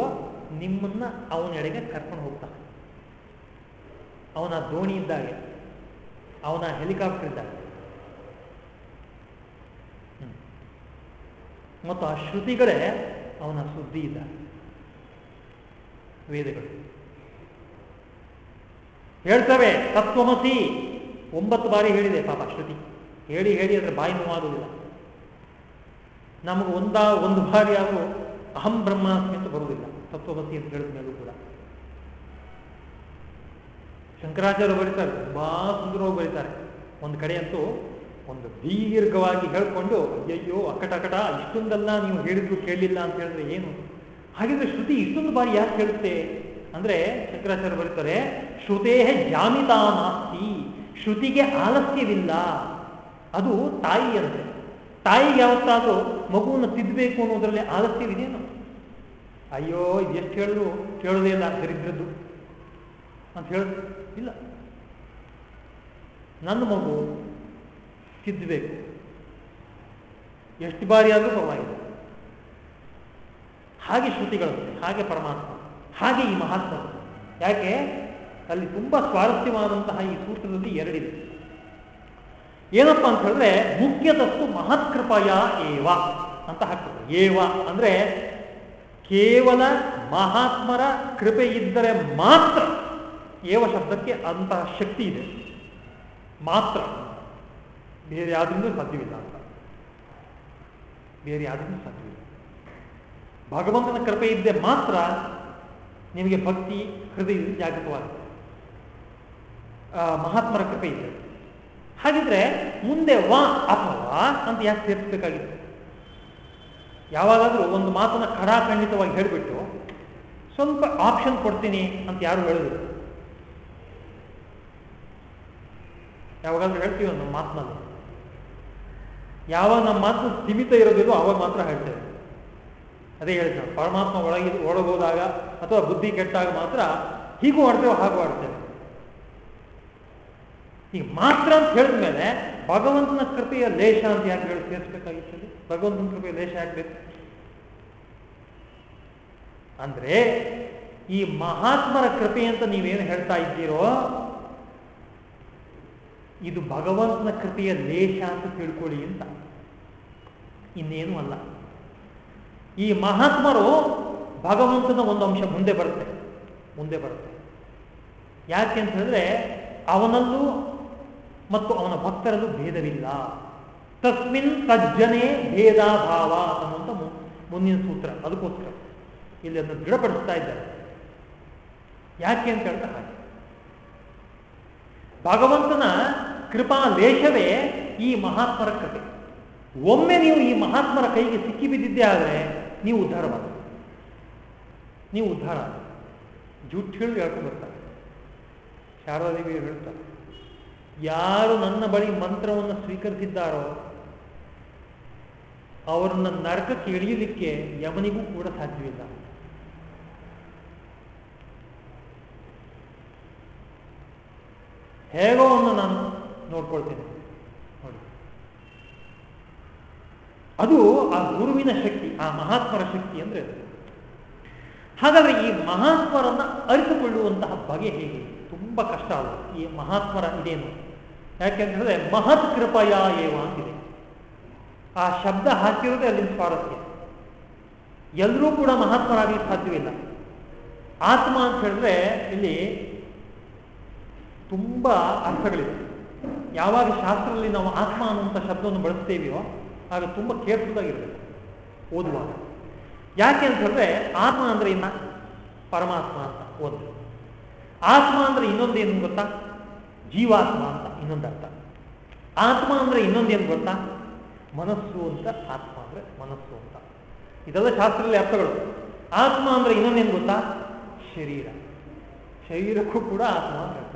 ನಿಮ್ಮನ್ನ ಅವನೆಡೆಗೆ ಕರ್ಕೊಂಡು ಹೋಗ್ತಾನೆ. ಅವನ ದೋಣಿ ಇದ್ದಾಗೆ, ಅವನ ಹೆಲಿಕಾಪ್ಟರ್ ಇದ್ದಾಗ. ಮತ್ತು ಆ ಶ್ರುತಿಗಳೇ ಅವನ ಸುದ್ದಿ ಇಲ್ಲ ವೇದಗಳು. ಹೇಳ್ತವೆ, ತತ್ವಮಸಿ. ಒಂಬತ್ತು ಬಾರಿ ಹೇಳಿದೆ ಪಾಪ ಶ್ರುತಿ. ಹೇಳಿ ಹೇಳಿ ಅದರ ಬಾಯಿ ನೋವಾಗುವುದಿಲ್ಲ. ನಮಗೆ ಒಂದ, ಒಂದು ಬಾರಿ ಆದರೂ ಅಹಂ ಬ್ರಹ್ಮಾಸ್ಮಿ ಅಂತ ಬರುವುದಿಲ್ಲ. ತತ್ವಮಸಿ ಅಂತ ಹೇಳಿದ ಮೇಲೂ ಕೂಡ. ಶಂಕರಾಚಾರ್ಯ ಬರೀತಾರೆ, ತುಂಬಾ ಸುಂದರವಾಗಿ ಬರೀತಾರೆ. ಒಂದು ಕಡೆ ಅಂತೂ ಒಂದು ದೀರ್ಘವಾಗಿ ಹೇಳ್ಕೊಂಡು, ಅಯ್ಯಯ್ಯೋ, ಅಕಟಕಟ, ಇಷ್ಟೊಂದೆಲ್ಲ ನೀವು ಹೇಳಿದ್ರು ಕೇಳಲಿಲ್ಲ ಅಂತ ಹೇಳಿದ್ರೆ ಏನು? ಹಾಗಿದ್ರೆ ಶ್ರುತಿ ಇಷ್ಟೊಂದು ಬಾರಿ ಯಾಕೆ ಹೇಳುತ್ತೆ? ಅಂದ್ರೆ ಶಂಕರಾಚಾರ್ಯ ಬರೀತಾರೆ ಶ್ರುತೇ ಜಾಮಿತಾ ನಾಸ್ತಿ, ಶ್ರುತಿಗೆ ಆಲಸ್ಯವಿಲ್ಲ. ಅದು ತಾಯಿಯಂತೆ. ತಾಯಿಗೆ ಯಾವತ್ತಾದ್ರೂ ಮಗುವನ್ನು ತಿದ್ದಬೇಕು ಅನ್ನೋದ್ರಲ್ಲಿ ಆಲಸ್ಯವಿದೆಯೇನು? ಅಯ್ಯೋ ಎಷ್ಟು ಹೇಳಿದ್ರು ಕೇಳೋದೇ ಇಲ್ಲ ದರಿದ್ರದ್ದು. ಅಂತ ಹೇಳ, ಇಲ್ಲ. ನನ್ನ ಮಗು ತಿದ್ದಬೇಕು ಎಷ್ಟು ಬಾರಿ ಆದರೂ ಪರವಾಗಿಲ್ಲ. ಹಾಗೆ ಶ್ರುತಿಗಳಂತೆ ಹಾಗೆ ಪರಮಾತ್ಮ, ಹಾಗೆ ಈ ಮಹಾತ್ಮ. ಯಾಕೆ? ಅಲ್ಲಿ ತುಂಬಾ ಸ್ವಾರಸ್ಯವಾದಂತಹ ಈ ಸೂತ್ರದಲ್ಲಿ ಎರಡಿದೆ. ಏನಪ್ಪ ಅಂತ ಹೇಳಿದ್ರೆ ಮುಖ್ಯದಸ್ತು ಮಹತ್ಕೃಪಯ ಏವ ಅಂತ ಹಾಕ್ತಾರೆ. ಏವ ಅಂದ್ರೆ, ಕೇವಲ ಮಹಾತ್ಮರ ಕೃಪೆ ಇದ್ದರೆ ಮಾತ್ರ ಏವ ಶಬ್ದಕ್ಕೆ ಅಂತಹ ಶಕ್ತಿ ಇದೆ. ಮಾತ್ರ. ಬೇರೆ ಯಾವ್ದ್ರಿಂದ ಸಾಧ್ಯವಿಲ್ಲ ಅಂತ. ಬೇರೆ ಯಾವ್ದ್ರಿಂದ ಸಾಧ್ಯವಿಲ್ಲ. ಭಗವಂತನ ಕೃಪೆ ಇದ್ದೇ ಮಾತ್ರ ನಿಮಗೆ ಭಕ್ತಿ, ಹೃದಯ ಜಾಗೃತವಾಗುತ್ತೆ. ಮಹಾತ್ಮರ ಕೃಪೆ ಇದೆ. ಹಾಗಿದ್ರೆ ಮುಂದೆ ವಾ ಅಥವಾ ಅಂತ ಯಾಕೆ ಸೇರಿಸಬೇಕಾಗಿತ್ತು? ಯಾವಾಗಾದ್ರೂ ಒಂದು ಮಾತನ್ನ ಖಡಾಖಂಡಿತವಾಗಿ ಹೇಳಿಬಿಟ್ಟು ಸ್ವಲ್ಪ ಆಪ್ಷನ್ ಕೊಡ್ತೀನಿ ಅಂತ ಯಾರು ಹೇಳಿದ್ರು ಯಾವಾಗಾದ್ರೂ ಹೇಳ್ತೀವಿ ಒಂದು ಮಾತಿನಲ್ಲಿ. ಯಾವಾಗ ನಮ್ಮ ಮಾತು ಸೀಮಿತ ಇರೋದಿಲ್ಲೋ ಅವಾಗ ಮಾತ್ರ ಹೇಳ್ತೇವೆ. ಅದೇ ಹೇಳ್ತೇವೆ ಪರಮಾತ್ಮ ಒಳಗಿ ಒಳಗೋದಾಗ ಅಥವಾ ಬುದ್ಧಿ ಕೆಟ್ಟಾಗ ಮಾತ್ರ ಹೀಗೂ ಆಡ್ತೇವೆ, ಹಾಗೂ ಆಡ್ತೇವೆ. ಈಗ ಮಾತ್ರ ಅಂತ ಹೇಳಿದ ಮೇಲೆ ಭಗವಂತನ ಕೃಪೆಯ ಲೇಷ ಅಂತ ಯಾಕೆ ಹೇಳಿ ಸೇರಿಸ್ಬೇಕಾಗಿತ್ತು ಭಗವಂತನ ಕೃಪೆಯ ಲೇಷ ಆಗ್ಬೇಕು ಅಂದ್ರೆ ಈ ಮಹಾತ್ಮರ ಕೃಪೆ ಅಂತ ನೀವೇನು ಹೇಳ್ತಾ ಇದ್ದೀರೋ ಇದು ಭಗವಂತನ ಕೃಪೆಯ ಲೇಷ ಅಂತ ತಿಳ್ಕೊಳ್ಳಿ ಅಂತ. ಇನ್ನೇನು ಅಲ್ಲ. ಈ ಮಹಾತ್ಮರು ಭಗವಂತನ ಒಂದು ಅಂಶ ಮುಂದೆ ಬರುತ್ತೆ. ಮುಂದೆ ಬರುತ್ತೆ. ಯಾಕೆ ಅಂತ ಹೇಳಿದ್ರೆ ಅವನಲ್ಲೂ ಮತ್ತು ಅವನ ಭಕ್ತರಲ್ಲೂ ಭೇದವಿಲ್ಲ. ತಸ್ಮಿನ್ ತಜ್ಜನೇ ಭೇದಾಭಾವ ಅನ್ನುವಂಥ ಮುಂದಿನ ಸೂತ್ರ, ಅದಕ್ಕೋಸ್ಕರ. ಇಲ್ಲಿ ಅದನ್ನು ದೃಢಪಡಿಸ್ತಾ ಇದ್ದಾರೆ. ಯಾಕೆ ಅಂತ ಹೇಳ್ತಾ ಹಾಗೆ. ಭಗವಂತನ ಕೃಪಾ ಲೇಷವೇ ಈ ಮಹಾತ್ಮರ ಕಥೆ ಒಮ್ಮೆ ನೀವು ಈ ಮಹಾತ್ಮರ ಕೈಗೆ ಸಿಕ್ಕಿ ಬಿದ್ದಿದ್ದೇ ಆದರೆ ನೀವು ಉದ್ಧಾರವಾದ ನೀವು ಉದ್ಧಾರ ಜುಟ್ಟು ಹೇಳಿ ಹೇಳ್ಕೊಂಡು ಬರ್ತಾರೆ. ಶಾರದೇವಿ ಹೇಳ್ತಾರೆ, ಯಾರು ನನ್ನ ಬಳಿ ಮಂತ್ರವನ್ನು ಸ್ವೀಕರಿಸಿದ್ದಾರೋ ಅವರನ್ನ ನರಕಕ್ಕೆ ಇಳಿಯಲಿಕ್ಕೆ ಯಮನಿಗೂ ಕೂಡ ಸಾಧ್ಯವಿಲ್ಲ. ಹೇಗೋ ಅನ್ನು ನಾನು ನೋಡ್ಕೊಳ್ತೇನೆ. ನೋಡಿ. ಅದು ಆ ಗುರುವಿನ ಶಕ್ತಿ, ಆ ಮಹಾತ್ಮರ ಶಕ್ತಿ ಅಂದ್ರೆ ಹಾಗಾದ್ರೆ ಈ ಮಹಾತ್ಮರನ್ನ ಅರಿತುಕೊಳ್ಳುವಂತಹ ಬಗೆ ಹೇಗೆ? ತುಂಬಾ ಕಷ್ಟ ಅದು. ಈ ಮಹಾತ್ಮರ ಇದೇನು? ಯಾಕೆಂದ್ರೆ ಮಹತ್ ಕೃಪಯ ಏವ ಅಂತಿದೆ. ಆ ಶಬ್ದ ಹಾಕಿರೋದೇ ಅಲ್ಲಿನ ಸ್ವಾರಸ್ಯ. ಎಲ್ಲರೂ ಕೂಡ ಮಹಾತ್ಮರಾಗಲಿಕ್ಕೆ ಸಾಧ್ಯವಿಲ್ಲ. ಆತ್ಮ ಅಂತ ಹೇಳಿದ್ರೆ ಇಲ್ಲಿ ತುಂಬಾ ಅರ್ಥಗಳಿವೆ ಯಾವಾಗ ಶಾಸ್ತ್ರದಲ್ಲಿ ನಾವು ಆತ್ಮ ಅನ್ನುವಂಥ ಶಬ್ದವನ್ನು ಬಳಸ್ತೇವೆಯೋ, ಆಗ ತುಂಬ ಕೇರ್ಫುಲ್ ಆಗಿರಬೇಕು ಓದುವಾಗ. ಯಾಕೆ ಅಂತ ಹೇಳಿದ್ರೆ, ಆತ್ಮ ಅಂದ್ರೆ ಇನ್ನ ಪರಮಾತ್ಮ ಅಂತ ಒಂದು ಆತ್ಮ ಅಂದ್ರೆ ಇನ್ನೊಂದೇನು ಗೊತ್ತಾ? ಜೀವಾತ್ಮ ಅಂತ ಇನ್ನೊಂದು ಅರ್ಥ ಆತ್ಮ ಅಂದ್ರೆ ಇನ್ನೊಂದೇನು ಗೊತ್ತಾ? ಮನಸ್ಸು ಅಂತ ಆತ್ಮ ಅಂದ್ರೆ ಮನಸ್ಸು ಅಂತ. ಇದೆಲ್ಲ ಶಾಸ್ತ್ರದಲ್ಲಿ ಅರ್ಥಗಳು. ಆತ್ಮ ಅಂದ್ರೆ ಇನ್ನೊಂದೇನು ಗೊತ್ತಾ? ಶರೀರ. ಶರೀರಕ್ಕೂ ಕೂಡ ಆತ್ಮ ಅಂತ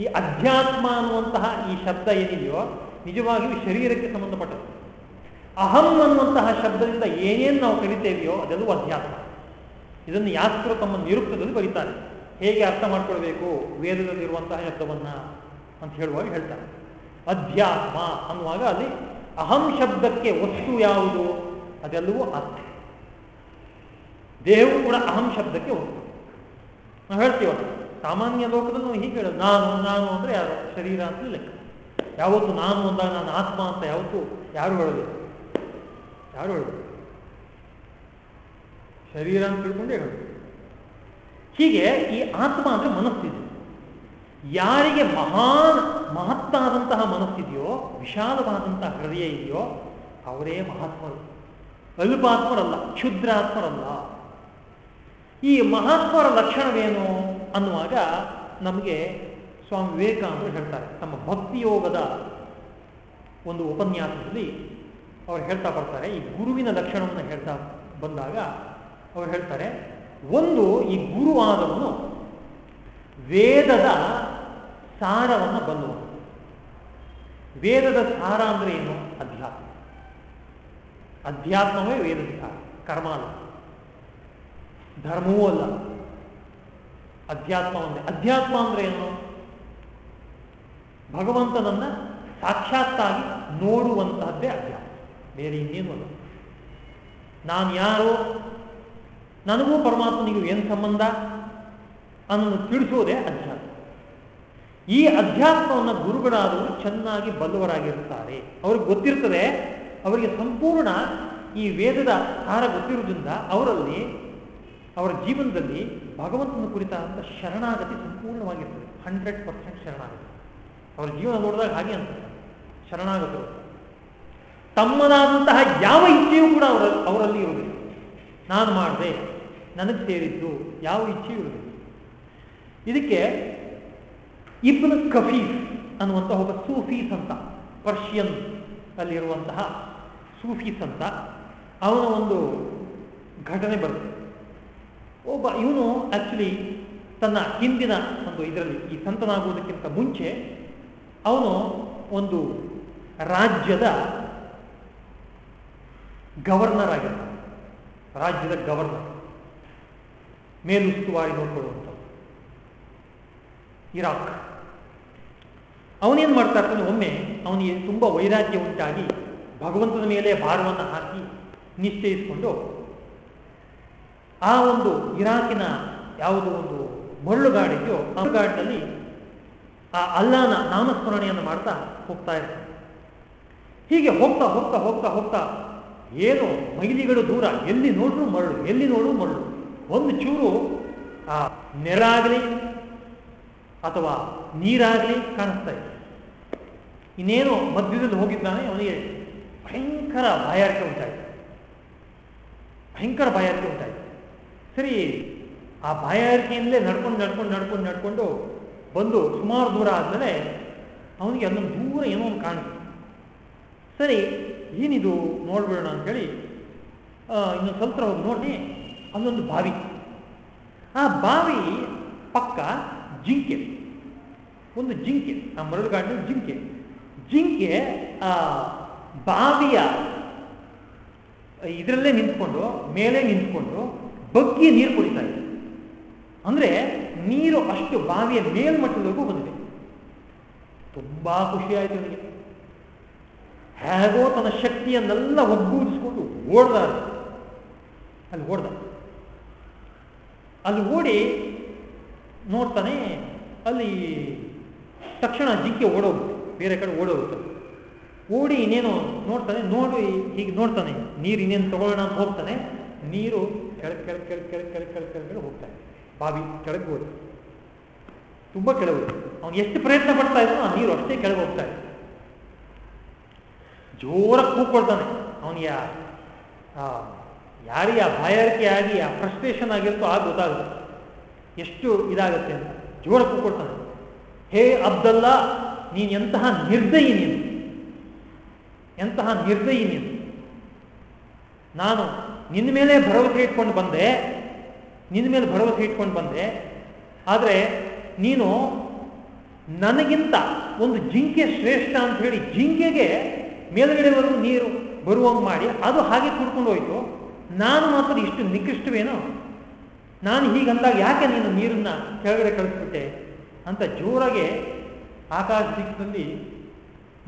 ಈ ಅಧ್ಯಾತ್ಮ ಅನ್ನುವಂತಹ ಈ ಶಬ್ದ ಏನಿದೆಯೋ, ನಿಜವಾಗಿಯೂ ಶರೀರಕ್ಕೆ ಸಂಬಂಧಪಟ್ಟದ್ದು. ಅಹಂ ಅನ್ನುವಂತಹ ಶಬ್ದದಿಂದ ಏನೇನು ನಾವು ಕಲಿತೇವೆಯೋ ಅದೆಲ್ಲವೂ ಅಧ್ಯಾತ್ಮ. ಇದನ್ನು ಯಾಸ್ತ್ರ ತಮ್ಮ ನಿರುಕ್ತದಲ್ಲಿ ಬರೀತಾರೆ. ಹೇಗೆ ಅರ್ಥ ಮಾಡ್ಕೊಳ್ಬೇಕು? ವೇದದಲ್ಲಿರುವಂತಹ ಶಬ್ದವನ್ನ ಅಂತ ಹೇಳುವಾಗ ಹೇಳ್ತಾರೆ. ಅಧ್ಯಾತ್ಮ ಅನ್ನುವಾಗ ಅಲ್ಲಿ ಅಹಂ ಶಬ್ದಕ್ಕೆ ವಸ್ತು ಯಾವುದು? ಅದೆಲ್ಲವೂ ಆತ್ಮ ದೇಹವು ಕೂಡ ಅಹಂ ಶಬ್ದಕ್ಕೆ ವಸ್ತು. ನಾವು ಹೇಳ್ತೀವಲ್ಲ ಸಾಮಾನ್ಯ ಲೋಕದಲ್ಲಿ ಹೀಗೆ ಹೇಳೋದು, ನಾನು ನಾನು ಅಂದ್ರೆ ಯಾರು? ಶರೀರ ಅಂತ ಲೆಕ್ಕ. ಯಾವತ್ತು ನಾನು ಅಂದಾಗ ನಾನು ಆತ್ಮ ಅಂತ ಯಾವತ್ತು ಯಾರು ಹೇಳೋದಿಲ್ಲ. ಯಾರು ಹೇಳೋದು ಶರೀರ ಅಂತ ತಿಳ್ಕೊಂಡೇ ಹೇಳೋದು. ಹೀಗೆ ಈ ಆತ್ಮ ಅಂದ್ರೆ ಮನಸ್ಸಿದೆ. ಯಾರಿಗೆ ಮಹಾನ್, ಮಹತ್ತಾದಂತಹ ಮನಸ್ಸಿದೆಯೋ, ವಿಶಾಲವಾದಂತಹ ಹೃದಯ ಇದೆಯೋ, ಅವರೇ ಮಹಾತ್ಮರು. ಅಲ್ಪಾತ್ಮರಲ್ಲ, ಕ್ಷುದ್ರಾತ್ಮರಲ್ಲ. ಈ ಮಹಾತ್ಮರ ಲಕ್ಷಣವೇನು? ಅನ್ನುವಾಗ ನಮಗೆ ಸ್ವಾಮಿ ವಿವೇಕಾನಂದರು ಹೇಳ್ತಾರೆ. ತಮ್ಮ ಭಕ್ತಿಯೋಗದ ಒಂದು ಉಪನ್ಯಾಸದಲ್ಲಿ ಅವರು ಹೇಳ್ತಾ ಬರ್ತಾರೆ. ಈ ಗುರುವಿನ ಲಕ್ಷಣವನ್ನು ಹೇಳ್ತಾ ಬಂದಾಗ ಅವರು ಹೇಳ್ತಾರೆ, ಒಂದು ಈ ಗುರುವಾದವನು ವೇದದ ಸಾರವನ್ನು ಬಲ್ಲುವನು ವೇದದ ಸಾರ ಅಂದ್ರೆ ಏನು? ಅಧ್ಯಾತ್ಮ. ಅಧ್ಯಾತ್ಮವೇ ವೇದದ ಸಾರ ಕರ್ಮ ಅಲ್ಲ ಧರ್ಮವೂ ಅಲ್ಲ. ಅಧ್ಯಾತ್ಮ ಒಂದೇ ಅಧ್ಯಾತ್ಮ ಅಂದ್ರೆ ಏನು? ಭಗವಂತನನ್ನ ಸಾಕ್ಷಾತ್ತಾಗಿ ನೋಡುವಂತಹದ್ದೇ ಅಧ್ಯಾತ್ಮ. ಬೇರೆ ಇನ್ನೇನು ಅಲ್ಲ. ನಾನು ಯಾರು, ನನಗೂ ಪರಮಾತ್ಮನಿಗೂ ಏನು ಸಂಬಂಧ? ಅನ್ನೋದು ತಿಳಿಸೋದೇ ಅಧ್ಯಾತ್ಮ. ಈ ಅಧ್ಯಾತ್ಮವನ್ನು ಗುರುಗಳಾದವರು ಚೆನ್ನಾಗಿ ಬಲ್ಲವರಾಗಿರುತ್ತಾರೆ. ಅವ್ರಿಗೆ ಗೊತ್ತಿರ್ತದೆ, ಅವರಿಗೆ ಸಂಪೂರ್ಣ ಈ ವೇದದ ಸಾರ ಗೊತ್ತಿರುವುದರಿಂದ ಅವರಲ್ಲಿ ಅವರ ಜೀವನದಲ್ಲಿ ಭಗವಂತನ ಕುರಿತಾದಂಥ ಶರಣಾಗತಿ ಸಂಪೂರ್ಣವಾಗಿರ್ತದೆ. ಹಂಡ್ರೆಡ್ ಪರ್ಸೆಂಟ್ ಶರಣಾಗತಿ. ಅವರ ಜೀವನ ನೋಡಿದಾಗ ಹಾಗೆ ಅಂತ. ಶರಣಾಗತರು ತಮ್ಮನಾದಂತಹ ಯಾವ ಇಚ್ಛೆಯೂ ಕೂಡ ಅವರ, ಅವರಲ್ಲಿ ಇರುವುದಿಲ್ಲ. ನಾನು ಮಾಡಿದೆ, ನನಗೆ ಸೇರಿದ್ದು ಯಾವ ಇಚ್ಛೆಯೂ ಇರುವುದಿಲ್ಲ. ಇದಕ್ಕೆ ಇಬ್ನ ಕಫೀಫ್ ಅನ್ನುವಂತಹ ಒಬ್ಬ ಸೂಫಿ ಸಂತ, ಪರ್ಷಿಯನ್ ಅಲ್ಲಿರುವಂತಹ ಸೂಫಿ ಸಂತ, ಅವನ ಒಂದು ಘಟನೆ ಬರುತ್ತೆ ಒಬ್ಬ ಇವನು ಆಕ್ಚುಲಿ ತನ್ನ ಹಿಂದಿನ ಒಂದು ಇದರಲ್ಲಿ ಈ ಸಂತನಾಗುವುದಕ್ಕಿಂತ ಮುಂಚೆ ಅವನು ಒಂದು ರಾಜ್ಯದ ಗವರ್ನರ್ ಆಗಿರ್ತಾನೆ. ರಾಜ್ಯದ ಗವರ್ನರ್ ಮೇಲುಸ್ತುವಾರಿ ನೋಡ್ಕೊಳ್ಳುವಂಥ ಇರಾಕ್. ಅವನೇನು ಮಾಡ್ತಾ ಇರ್ತಾನೆ? ಒಮ್ಮೆ ಅವನಿಗೆ ತುಂಬ ವೈರಾಗ್ಯ ಉಂಟಾಗಿ ಭಗವಂತನ ಮೇಲೆ ಭಾರವನ್ನು ಹಾಕಿ ನಿಶ್ಚಯಿಸಿಕೊಂಡು ಆ ಒಂದು ಇರಾಕಿನ ಯಾವುದು ಒಂದು ಮರಳುಗಾಡಿದೆಯೋ ಮರಳುಗಾಡಿನಲ್ಲಿ ಆ ಅಲ್ಲಾನ ನಾಮಸ್ಮರಣೆಯನ್ನು ಮಾಡ್ತಾ ಹೋಗ್ತಾ ಇರ್ತಾನೆ. ಹೀಗೆ ಹೋಗ್ತಾ ಹೋಗ್ತಾ ಹೋಗ್ತಾ ಹೋಗ್ತಾ ಏನು ಮೈಲಿಗಳು ದೂರ, ಎಲ್ಲಿ ನೋಡ್ರು ಮರಳು, ಎಲ್ಲಿ ನೋಡ್ರು ಮರಳು. ಒಂದು ಚೂರು, ಆ, ನೆರಾಗಲಿ ಅಥವಾ ನೀರಾಗಲಿ ಕಾಣಿಸ್ತಾ ಇದೆ. ಇನ್ನೇನು ಮಧ್ಯದಲ್ಲಿ ಹೋಗಿದ್ದಾನೆ, ಅವನಿಗೆ ಭಯಂಕರ ಬಾಯಾರಿಕೆ ಉಂಟಾಯಿತು. ಭಯಂಕರ ಬಾಯಾರಿಕೆ ಉಂಟಾಯಿತು. ಸರಿ, ಆ ಬಾಯಾರಿಕೆಯಿಂದಲೇ ನಡ್ಕೊಂಡು ನಡ್ಕೊಂಡು ನಡ್ಕೊಂಡು ನಡ್ಕೊಂಡು ಬಂದು ಸುಮಾರು ದೂರ ಆದಮೇಲೆ ಅವನಿಗೆ ಅಲ್ಲೊಂದು ದೂರ ಏನೋ ಒಂದು ಕಾಣಿಸ್ತು. ಸರಿ, ಏನಿದು ನೋಡ್ಬಿಡೋಣ ಅಂತೇಳಿ ಇನ್ನೊಂದು ಸ್ವಲ್ಪ ಹೋಗಿ ನೋಡಿ, ಅಲ್ಲೊಂದು ಬಾವಿ. ಆ ಬಾವಿ ಪಕ್ಕ ಜಿಂಕೆ. ಒಂದು ಜಿಂಕೆ ಆ ಮರಳುಗಾಡಿನ ಜಿಂಕೆ. ಜಿಂಕೆ, ಆ, ಬಾವಿಯ ಇದರಲ್ಲೇ ನಿಂತ್ಕೊಂಡು, ಮೇಲೆ ನಿಂತ್ಕೊಂಡು ಬಗ್ಗಿ ನೀರು ಕುಡಿತಾ ಇದೆ ಅಂದ್ರೆ ನೀರು ಅಷ್ಟು ಬಾವಿಯ ಮೇಲ್ಮಟ್ಟದವರೆಗೂ ಬಂದಿದೆ. ತುಂಬಾ ಖುಷಿ ಆಯ್ತು ನನಗೆ. ಹೇಗೋ ತನ್ನ ಶಕ್ತಿಯನ್ನೆಲ್ಲ ಒಗ್ಗೂಡಿಸ್ಕೊಂಡು ಓಡ್ದ ಅಲ್ಲಿ ಓಡ್ದ. ಅಲ್ಲಿ ಓಡಿ ನೋಡ್ತಾನೆ, ಅಲ್ಲಿ ತಕ್ಷಣ ಜಿಂಕೆ ಓಡೋಗುತ್ತೆ ಬೇರೆ ಕಡೆ ಓಡೋಗುತ್ತೆ ಓಡಿ ಇನ್ನೇನು ನೋಡ್ತಾನೆ, ನೋಡಿ ಹೀಗೆ ನೋಡ್ತಾನೆ. ನೀರು ಇನ್ನೇನು ತಗೊಳ್ಳೋಣ ಅಂತ ಹೋಗ್ತಾನೆ. ನೀರು ಕೆಳಗೆ ಕೆಳಗೆ ಕೆಳಗೆ ಕೆಳಗೆ ಕೆಳಗೆ ಕೆಳಗೆ ಕೆಳಗಡೆ ಹೋಗ್ತಾನೆ ಬಾವಿ ಕೆಳಗೆ ತುಂಬಾ ಕೆಳಗೆ ಅವನು ಎಷ್ಟು ಪ್ರಯತ್ನ ಪಡ್ತಾ ಇದ್ರು ಆ ನೀರು ಅಷ್ಟೇ ಕೆಳಗೆ ಹೋಗ್ತಾ ಇದೆ ಜೋರ ಕೂಕೊಳ್ತಾನೆ ಅವನಿಗೆ ಯಾರಿಗೆ ಆ ಬಾಯಾರಿಕೆ ಆಗಿ ಆ ಫ್ರಸ್ಟ್ರೇಷನ್ ಆಗಿರುತ್ತೋ ಆಗ ಗೊತ್ತಾಗುತ್ತೆ. ಎಷ್ಟು ಇದಾಗುತ್ತೆ ಅಂತ. ಜೋರ ಕೂಕೊಡ್ತಾನೆ ಹೇ ಅಬ್ದಲ್ಲ, ನೀನು ಎಂತಹ ನಿರ್ದಯಿ ನೀನು. ಎಂತಹ ನಿರ್ದಯಿ ನೀನು. ನಾನು ನಿನ್ನ ಮೇಲೆ ಭರವಸೆ ಇಟ್ಕೊಂಡು ಬಂದೆ. ನಿನ್ನ ಮೇಲೆ ಭರವಸೆ ಇಟ್ಕೊಂಡು ಬಂದೆ. ಆದರೆ ನೀನು ನನಗಿಂತ ಒಂದು ಜಿಂಕೆ ಶ್ರೇಷ್ಠ ಅಂತ ಹೇಳಿ ಜಿಂಕೆಗೆ ಮೇಲುಗಡೆವರೆಗೂ ನೀರು ಬರುವಂಗೆ ಮಾಡಿ ಅದು ಹಾಗೆ ಕುಡ್ಕೊಂಡು ಹೋಯ್ತು. ನಾನು ಮಾತ್ರ ಇಷ್ಟು ನಿಕೃಷ್ಟವೇನೋ? ನಾನು ಹೀಗಂದಾಗ ಯಾಕೆ ನೀನು ನೀರನ್ನ ಕೆಳಗಡೆ ಕಳಿಸ್ಬಿಟ್ಟೆ? ಅಂತ ಜೋರಾಗೆ ಆಕಾಶ ದಿಕ್ಕಿನಲ್ಲಿ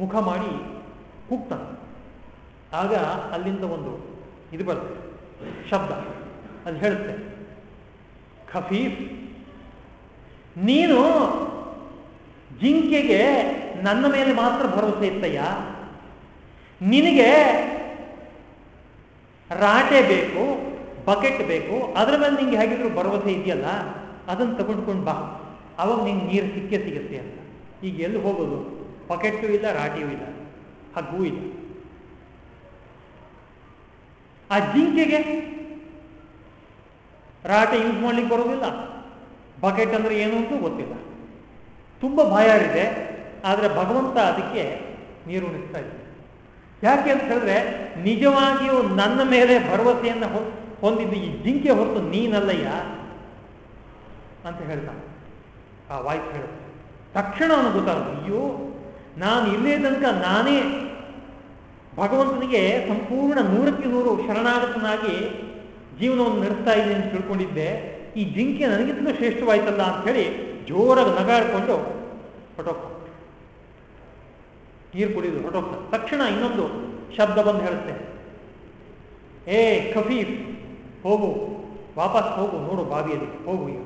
ಮುಖ ಮಾಡಿ ಕೂಗ್ತಾನೆ. ಆಗ ಅಲ್ಲಿಂದ ಒಂದು ಇದು ಬರುತ್ತೆ ಶಬ್ದ. ಅದು ಹೇಳುತ್ತೆ. ಖಫೀಫ್. ನೀನು ಜಿಂಕೆಗೆ ನನ್ನ ಮೇಲೆ ಮಾತ್ರ ಭರವಸೆ ಇತ್ತಯ್ಯ. ನಿನಗೆ ರಾಟೆ ಬೇಕು, ಬಕೆಟ್ ಬೇಕು, ಅದರ ಮೇಲೆ ನಿಂಗೆ ಹೇಗಿದ್ರು ಭರವಸೆ ಇದೆಯಲ್ಲ, ಅದನ್ನು ತಗೊಂಡ್ಕೊಂಡು ಬಾ. ಅವಾಗ ನಿಂಗೆ ನೀರು ಸಿಕ್ಕೇ ಸಿಗುತ್ತೆ ಅಂತ. ಈಗ ಎಲ್ಲಿ ಹೋಗೋದು? ಬಕೆಟ್ಟು ಇಲ್ಲ, ರಾಟಿಯೂ ಇಲ್ಲ, ಹಗ್ಗೂ ಇಲ್ಲ. ಆ ಜಿಂಕೆಗೆ ರಾಟೆ ಯೂಸ್ ಮಾಡ್ಲಿಕ್ಕೆ ಬರೋದಿಲ್ಲ ಬಕೆಟ್ ಅಂದ್ರೆ ಏನು ಅಂತೂ ಗೊತ್ತಿಲ್ಲ. ತುಂಬಾ ಇದೆ ಆದರೆ ಭಗವಂತ ಅದಕ್ಕೆ ನೀರು ಉಣಿಸ್ತಾ ಇದೆ ಯಾಕೆ ಅಂತ ಹೇಳಿದ್ರೆ, ನಿಜವಾಗಿಯೂ ನನ್ನ ಮೇಲೆ ಭರವಸೆಯನ್ನು ಹೊಂದಿದ್ದು ಈ ಜಿಂಕೆ ಹೊರತು ನೀನಲ್ಲಯ್ಯ ಅಂತ ಹೇಳ್ತಾನೆ. ಆ ವಾಯ್ಸ್ ಹೇಳುತ್ತೆ. ತಕ್ಷಣ ಅವನು ಗೊತ್ತಾಗುತ್ತೆ, ಅಯ್ಯೋ, ನಾನು ಇಲ್ಲೇ ತನಕ ನಾನೇ ಭಗವಂತನಿಗೆ ಸಂಪೂರ್ಣ ನೂರಕ್ಕೆ ನೂರು ಶರಣಾಗತನಾಗಿ ಜೀವನವನ್ನು ನಡೆಸ್ತಾ ಇದೆ ಅಂತ ತಿಳ್ಕೊಂಡಿದ್ದೆ. ಈ ಜಿಂಕೆ ನನಗಿಂತ ಶ್ರೇಷ್ಠವಾಯ್ತಲ್ಲ ಅಂತ ಹೇಳಿ ಜೋರಾಗಿ ನಗಾಡಿಕೊಂಡು ಹೊಟ್ಟೋಗ್ತ ನೀರು ಕುಡಿದು ಹೊಟ್ಟೋಗ್ತ ತಕ್ಷಣ ಇನ್ನೊಂದು ಶಬ್ದ ಬಂದು ಹೇಳುತ್ತೆ. ಏ ಕಫೀಫ್ ಹೋಗು. ವಾಪಸ್ ಹೋಗು, ನೋಡು ಬಾವಿಯಲ್ಲಿ. ಹೋಗು ಈಗ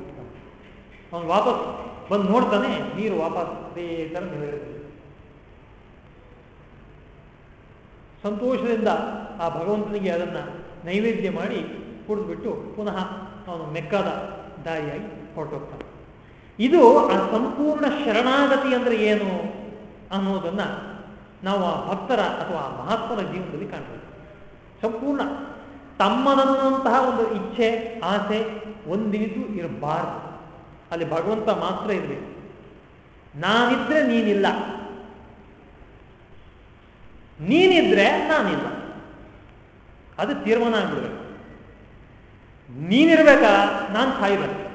ಅವನು ವಾಪಸ್ ಬಂದು ನೋಡ್ತಾನೆ, ನೀರು ವಾಪಸ್ ಅದೇ ಥರ ಸಂತೋಷದಿಂದ ಆ ಭಗವಂತನಿಗೆ ಅದನ್ನು ನೈವೇದ್ಯ ಮಾಡಿ ಕುಡಿದ್ಬಿಟ್ಟು ಪುನಃ ಅವನು ಮೆಕ್ಕಾದ ದಾರಿಯಾಗಿ ಹೊರಟೋಗ್ತಾನೆ. ಇದು ಆ ಸಂಪೂರ್ಣ ಶರಣಾಗತಿ ಅಂದರೆ ಏನು ಅನ್ನೋದನ್ನು ನಾವು ಆ ಭಕ್ತರ ಅಥವಾ ಆ ಮಹಾತ್ಮನ ಜೀವನದಲ್ಲಿ ಕಾಣ್ತೀವಿ. ಸಂಪೂರ್ಣ ತಮ್ಮನನ್ನುವಂತಹ ಒಂದು ಇಚ್ಛೆ, ಆಸೆ ಒಂದಿನಿತು ಇರಬಾರದು. ಅಲ್ಲಿ ಭಗವಂತ ಮಾತ್ರ ಇರಬೇಕು. ನಾನಿದ್ರೆ ನೀನಿಲ್ಲ. ನೀನಿದ್ರೆ ನಾನಿಲ್ಲ. ಅದು ತೀರ್ಮಾನ ಆಗ್ಬಿಡ್ಬೇಕು. ನೀನಿರ್ಬೇಕಾ? ನಾನು ಸಾಯ್ಬೇಕು.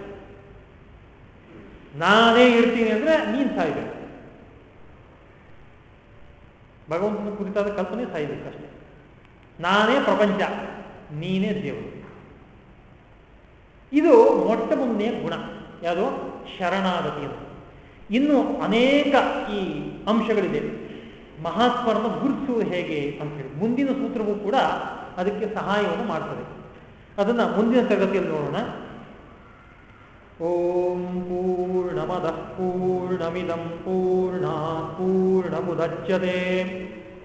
ನಾನೇ ಇರ್ತೀನಿ ಅಂದ್ರೆ ನೀನ್ ಸಾಯ್ಬೇಕು. ಭಗವಂತನ ಕುರಿತಾದ ಕಲ್ಪನೆ ಸಾಯ್ಬೇಕಷ್ಟೆ ನಾನೇ ಪ್ರಪಂಚ, ನೀನೇ ದೇವರು. ಇದು ಮೊಟ್ಟ ಮುಂದೆ ಗುಣ. ಯಾವುದು? ಶರಣಾಗತಿ ಅಂತ. ಇನ್ನು ಅನೇಕ ಈ ಅಂಶಗಳಿದೆ. ಮಹಾತ್ಮರನ್ನು ಗುರುತಿಸುವುದು ಹೇಗೆ ಅಂತ ಮುಂದಿನ ಸೂತ್ರವೂ ಕೂಡ ಅದಕ್ಕೆ ಸಹಾಯವನ್ನು ಮಾಡ್ತದೆ. ಅದನ್ನ ಮುಂದಿನ ತರಗತಿಯಲ್ಲಿ ನೋಡೋಣ. ಓಂ ಪೂರ್ಣಮದ ಪೂರ್ಣಮಿದಂ ಪೂರ್ಣ ಪೂರ್ಣಮುದಚ್ಯತೆ.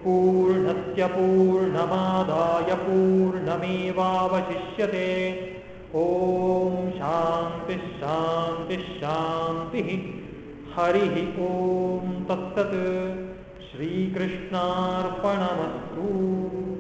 ಪೂರ್ಣಸ್ಯ ಪೂರ್ಣಮಾದಾಯ ಪೂರ್ಣಮೇವಾವಶಿಷ್ಯತೆ. ಓಂ ಶಾಂತಿ ಶಾಂತಿ ಶಾಂತಿ ಹರಿ ಓಂ ತತ್ಸತ್. ಶ್ರೀಕೃಷ್ಣಾರ್ಪಣಮಸ್ತು.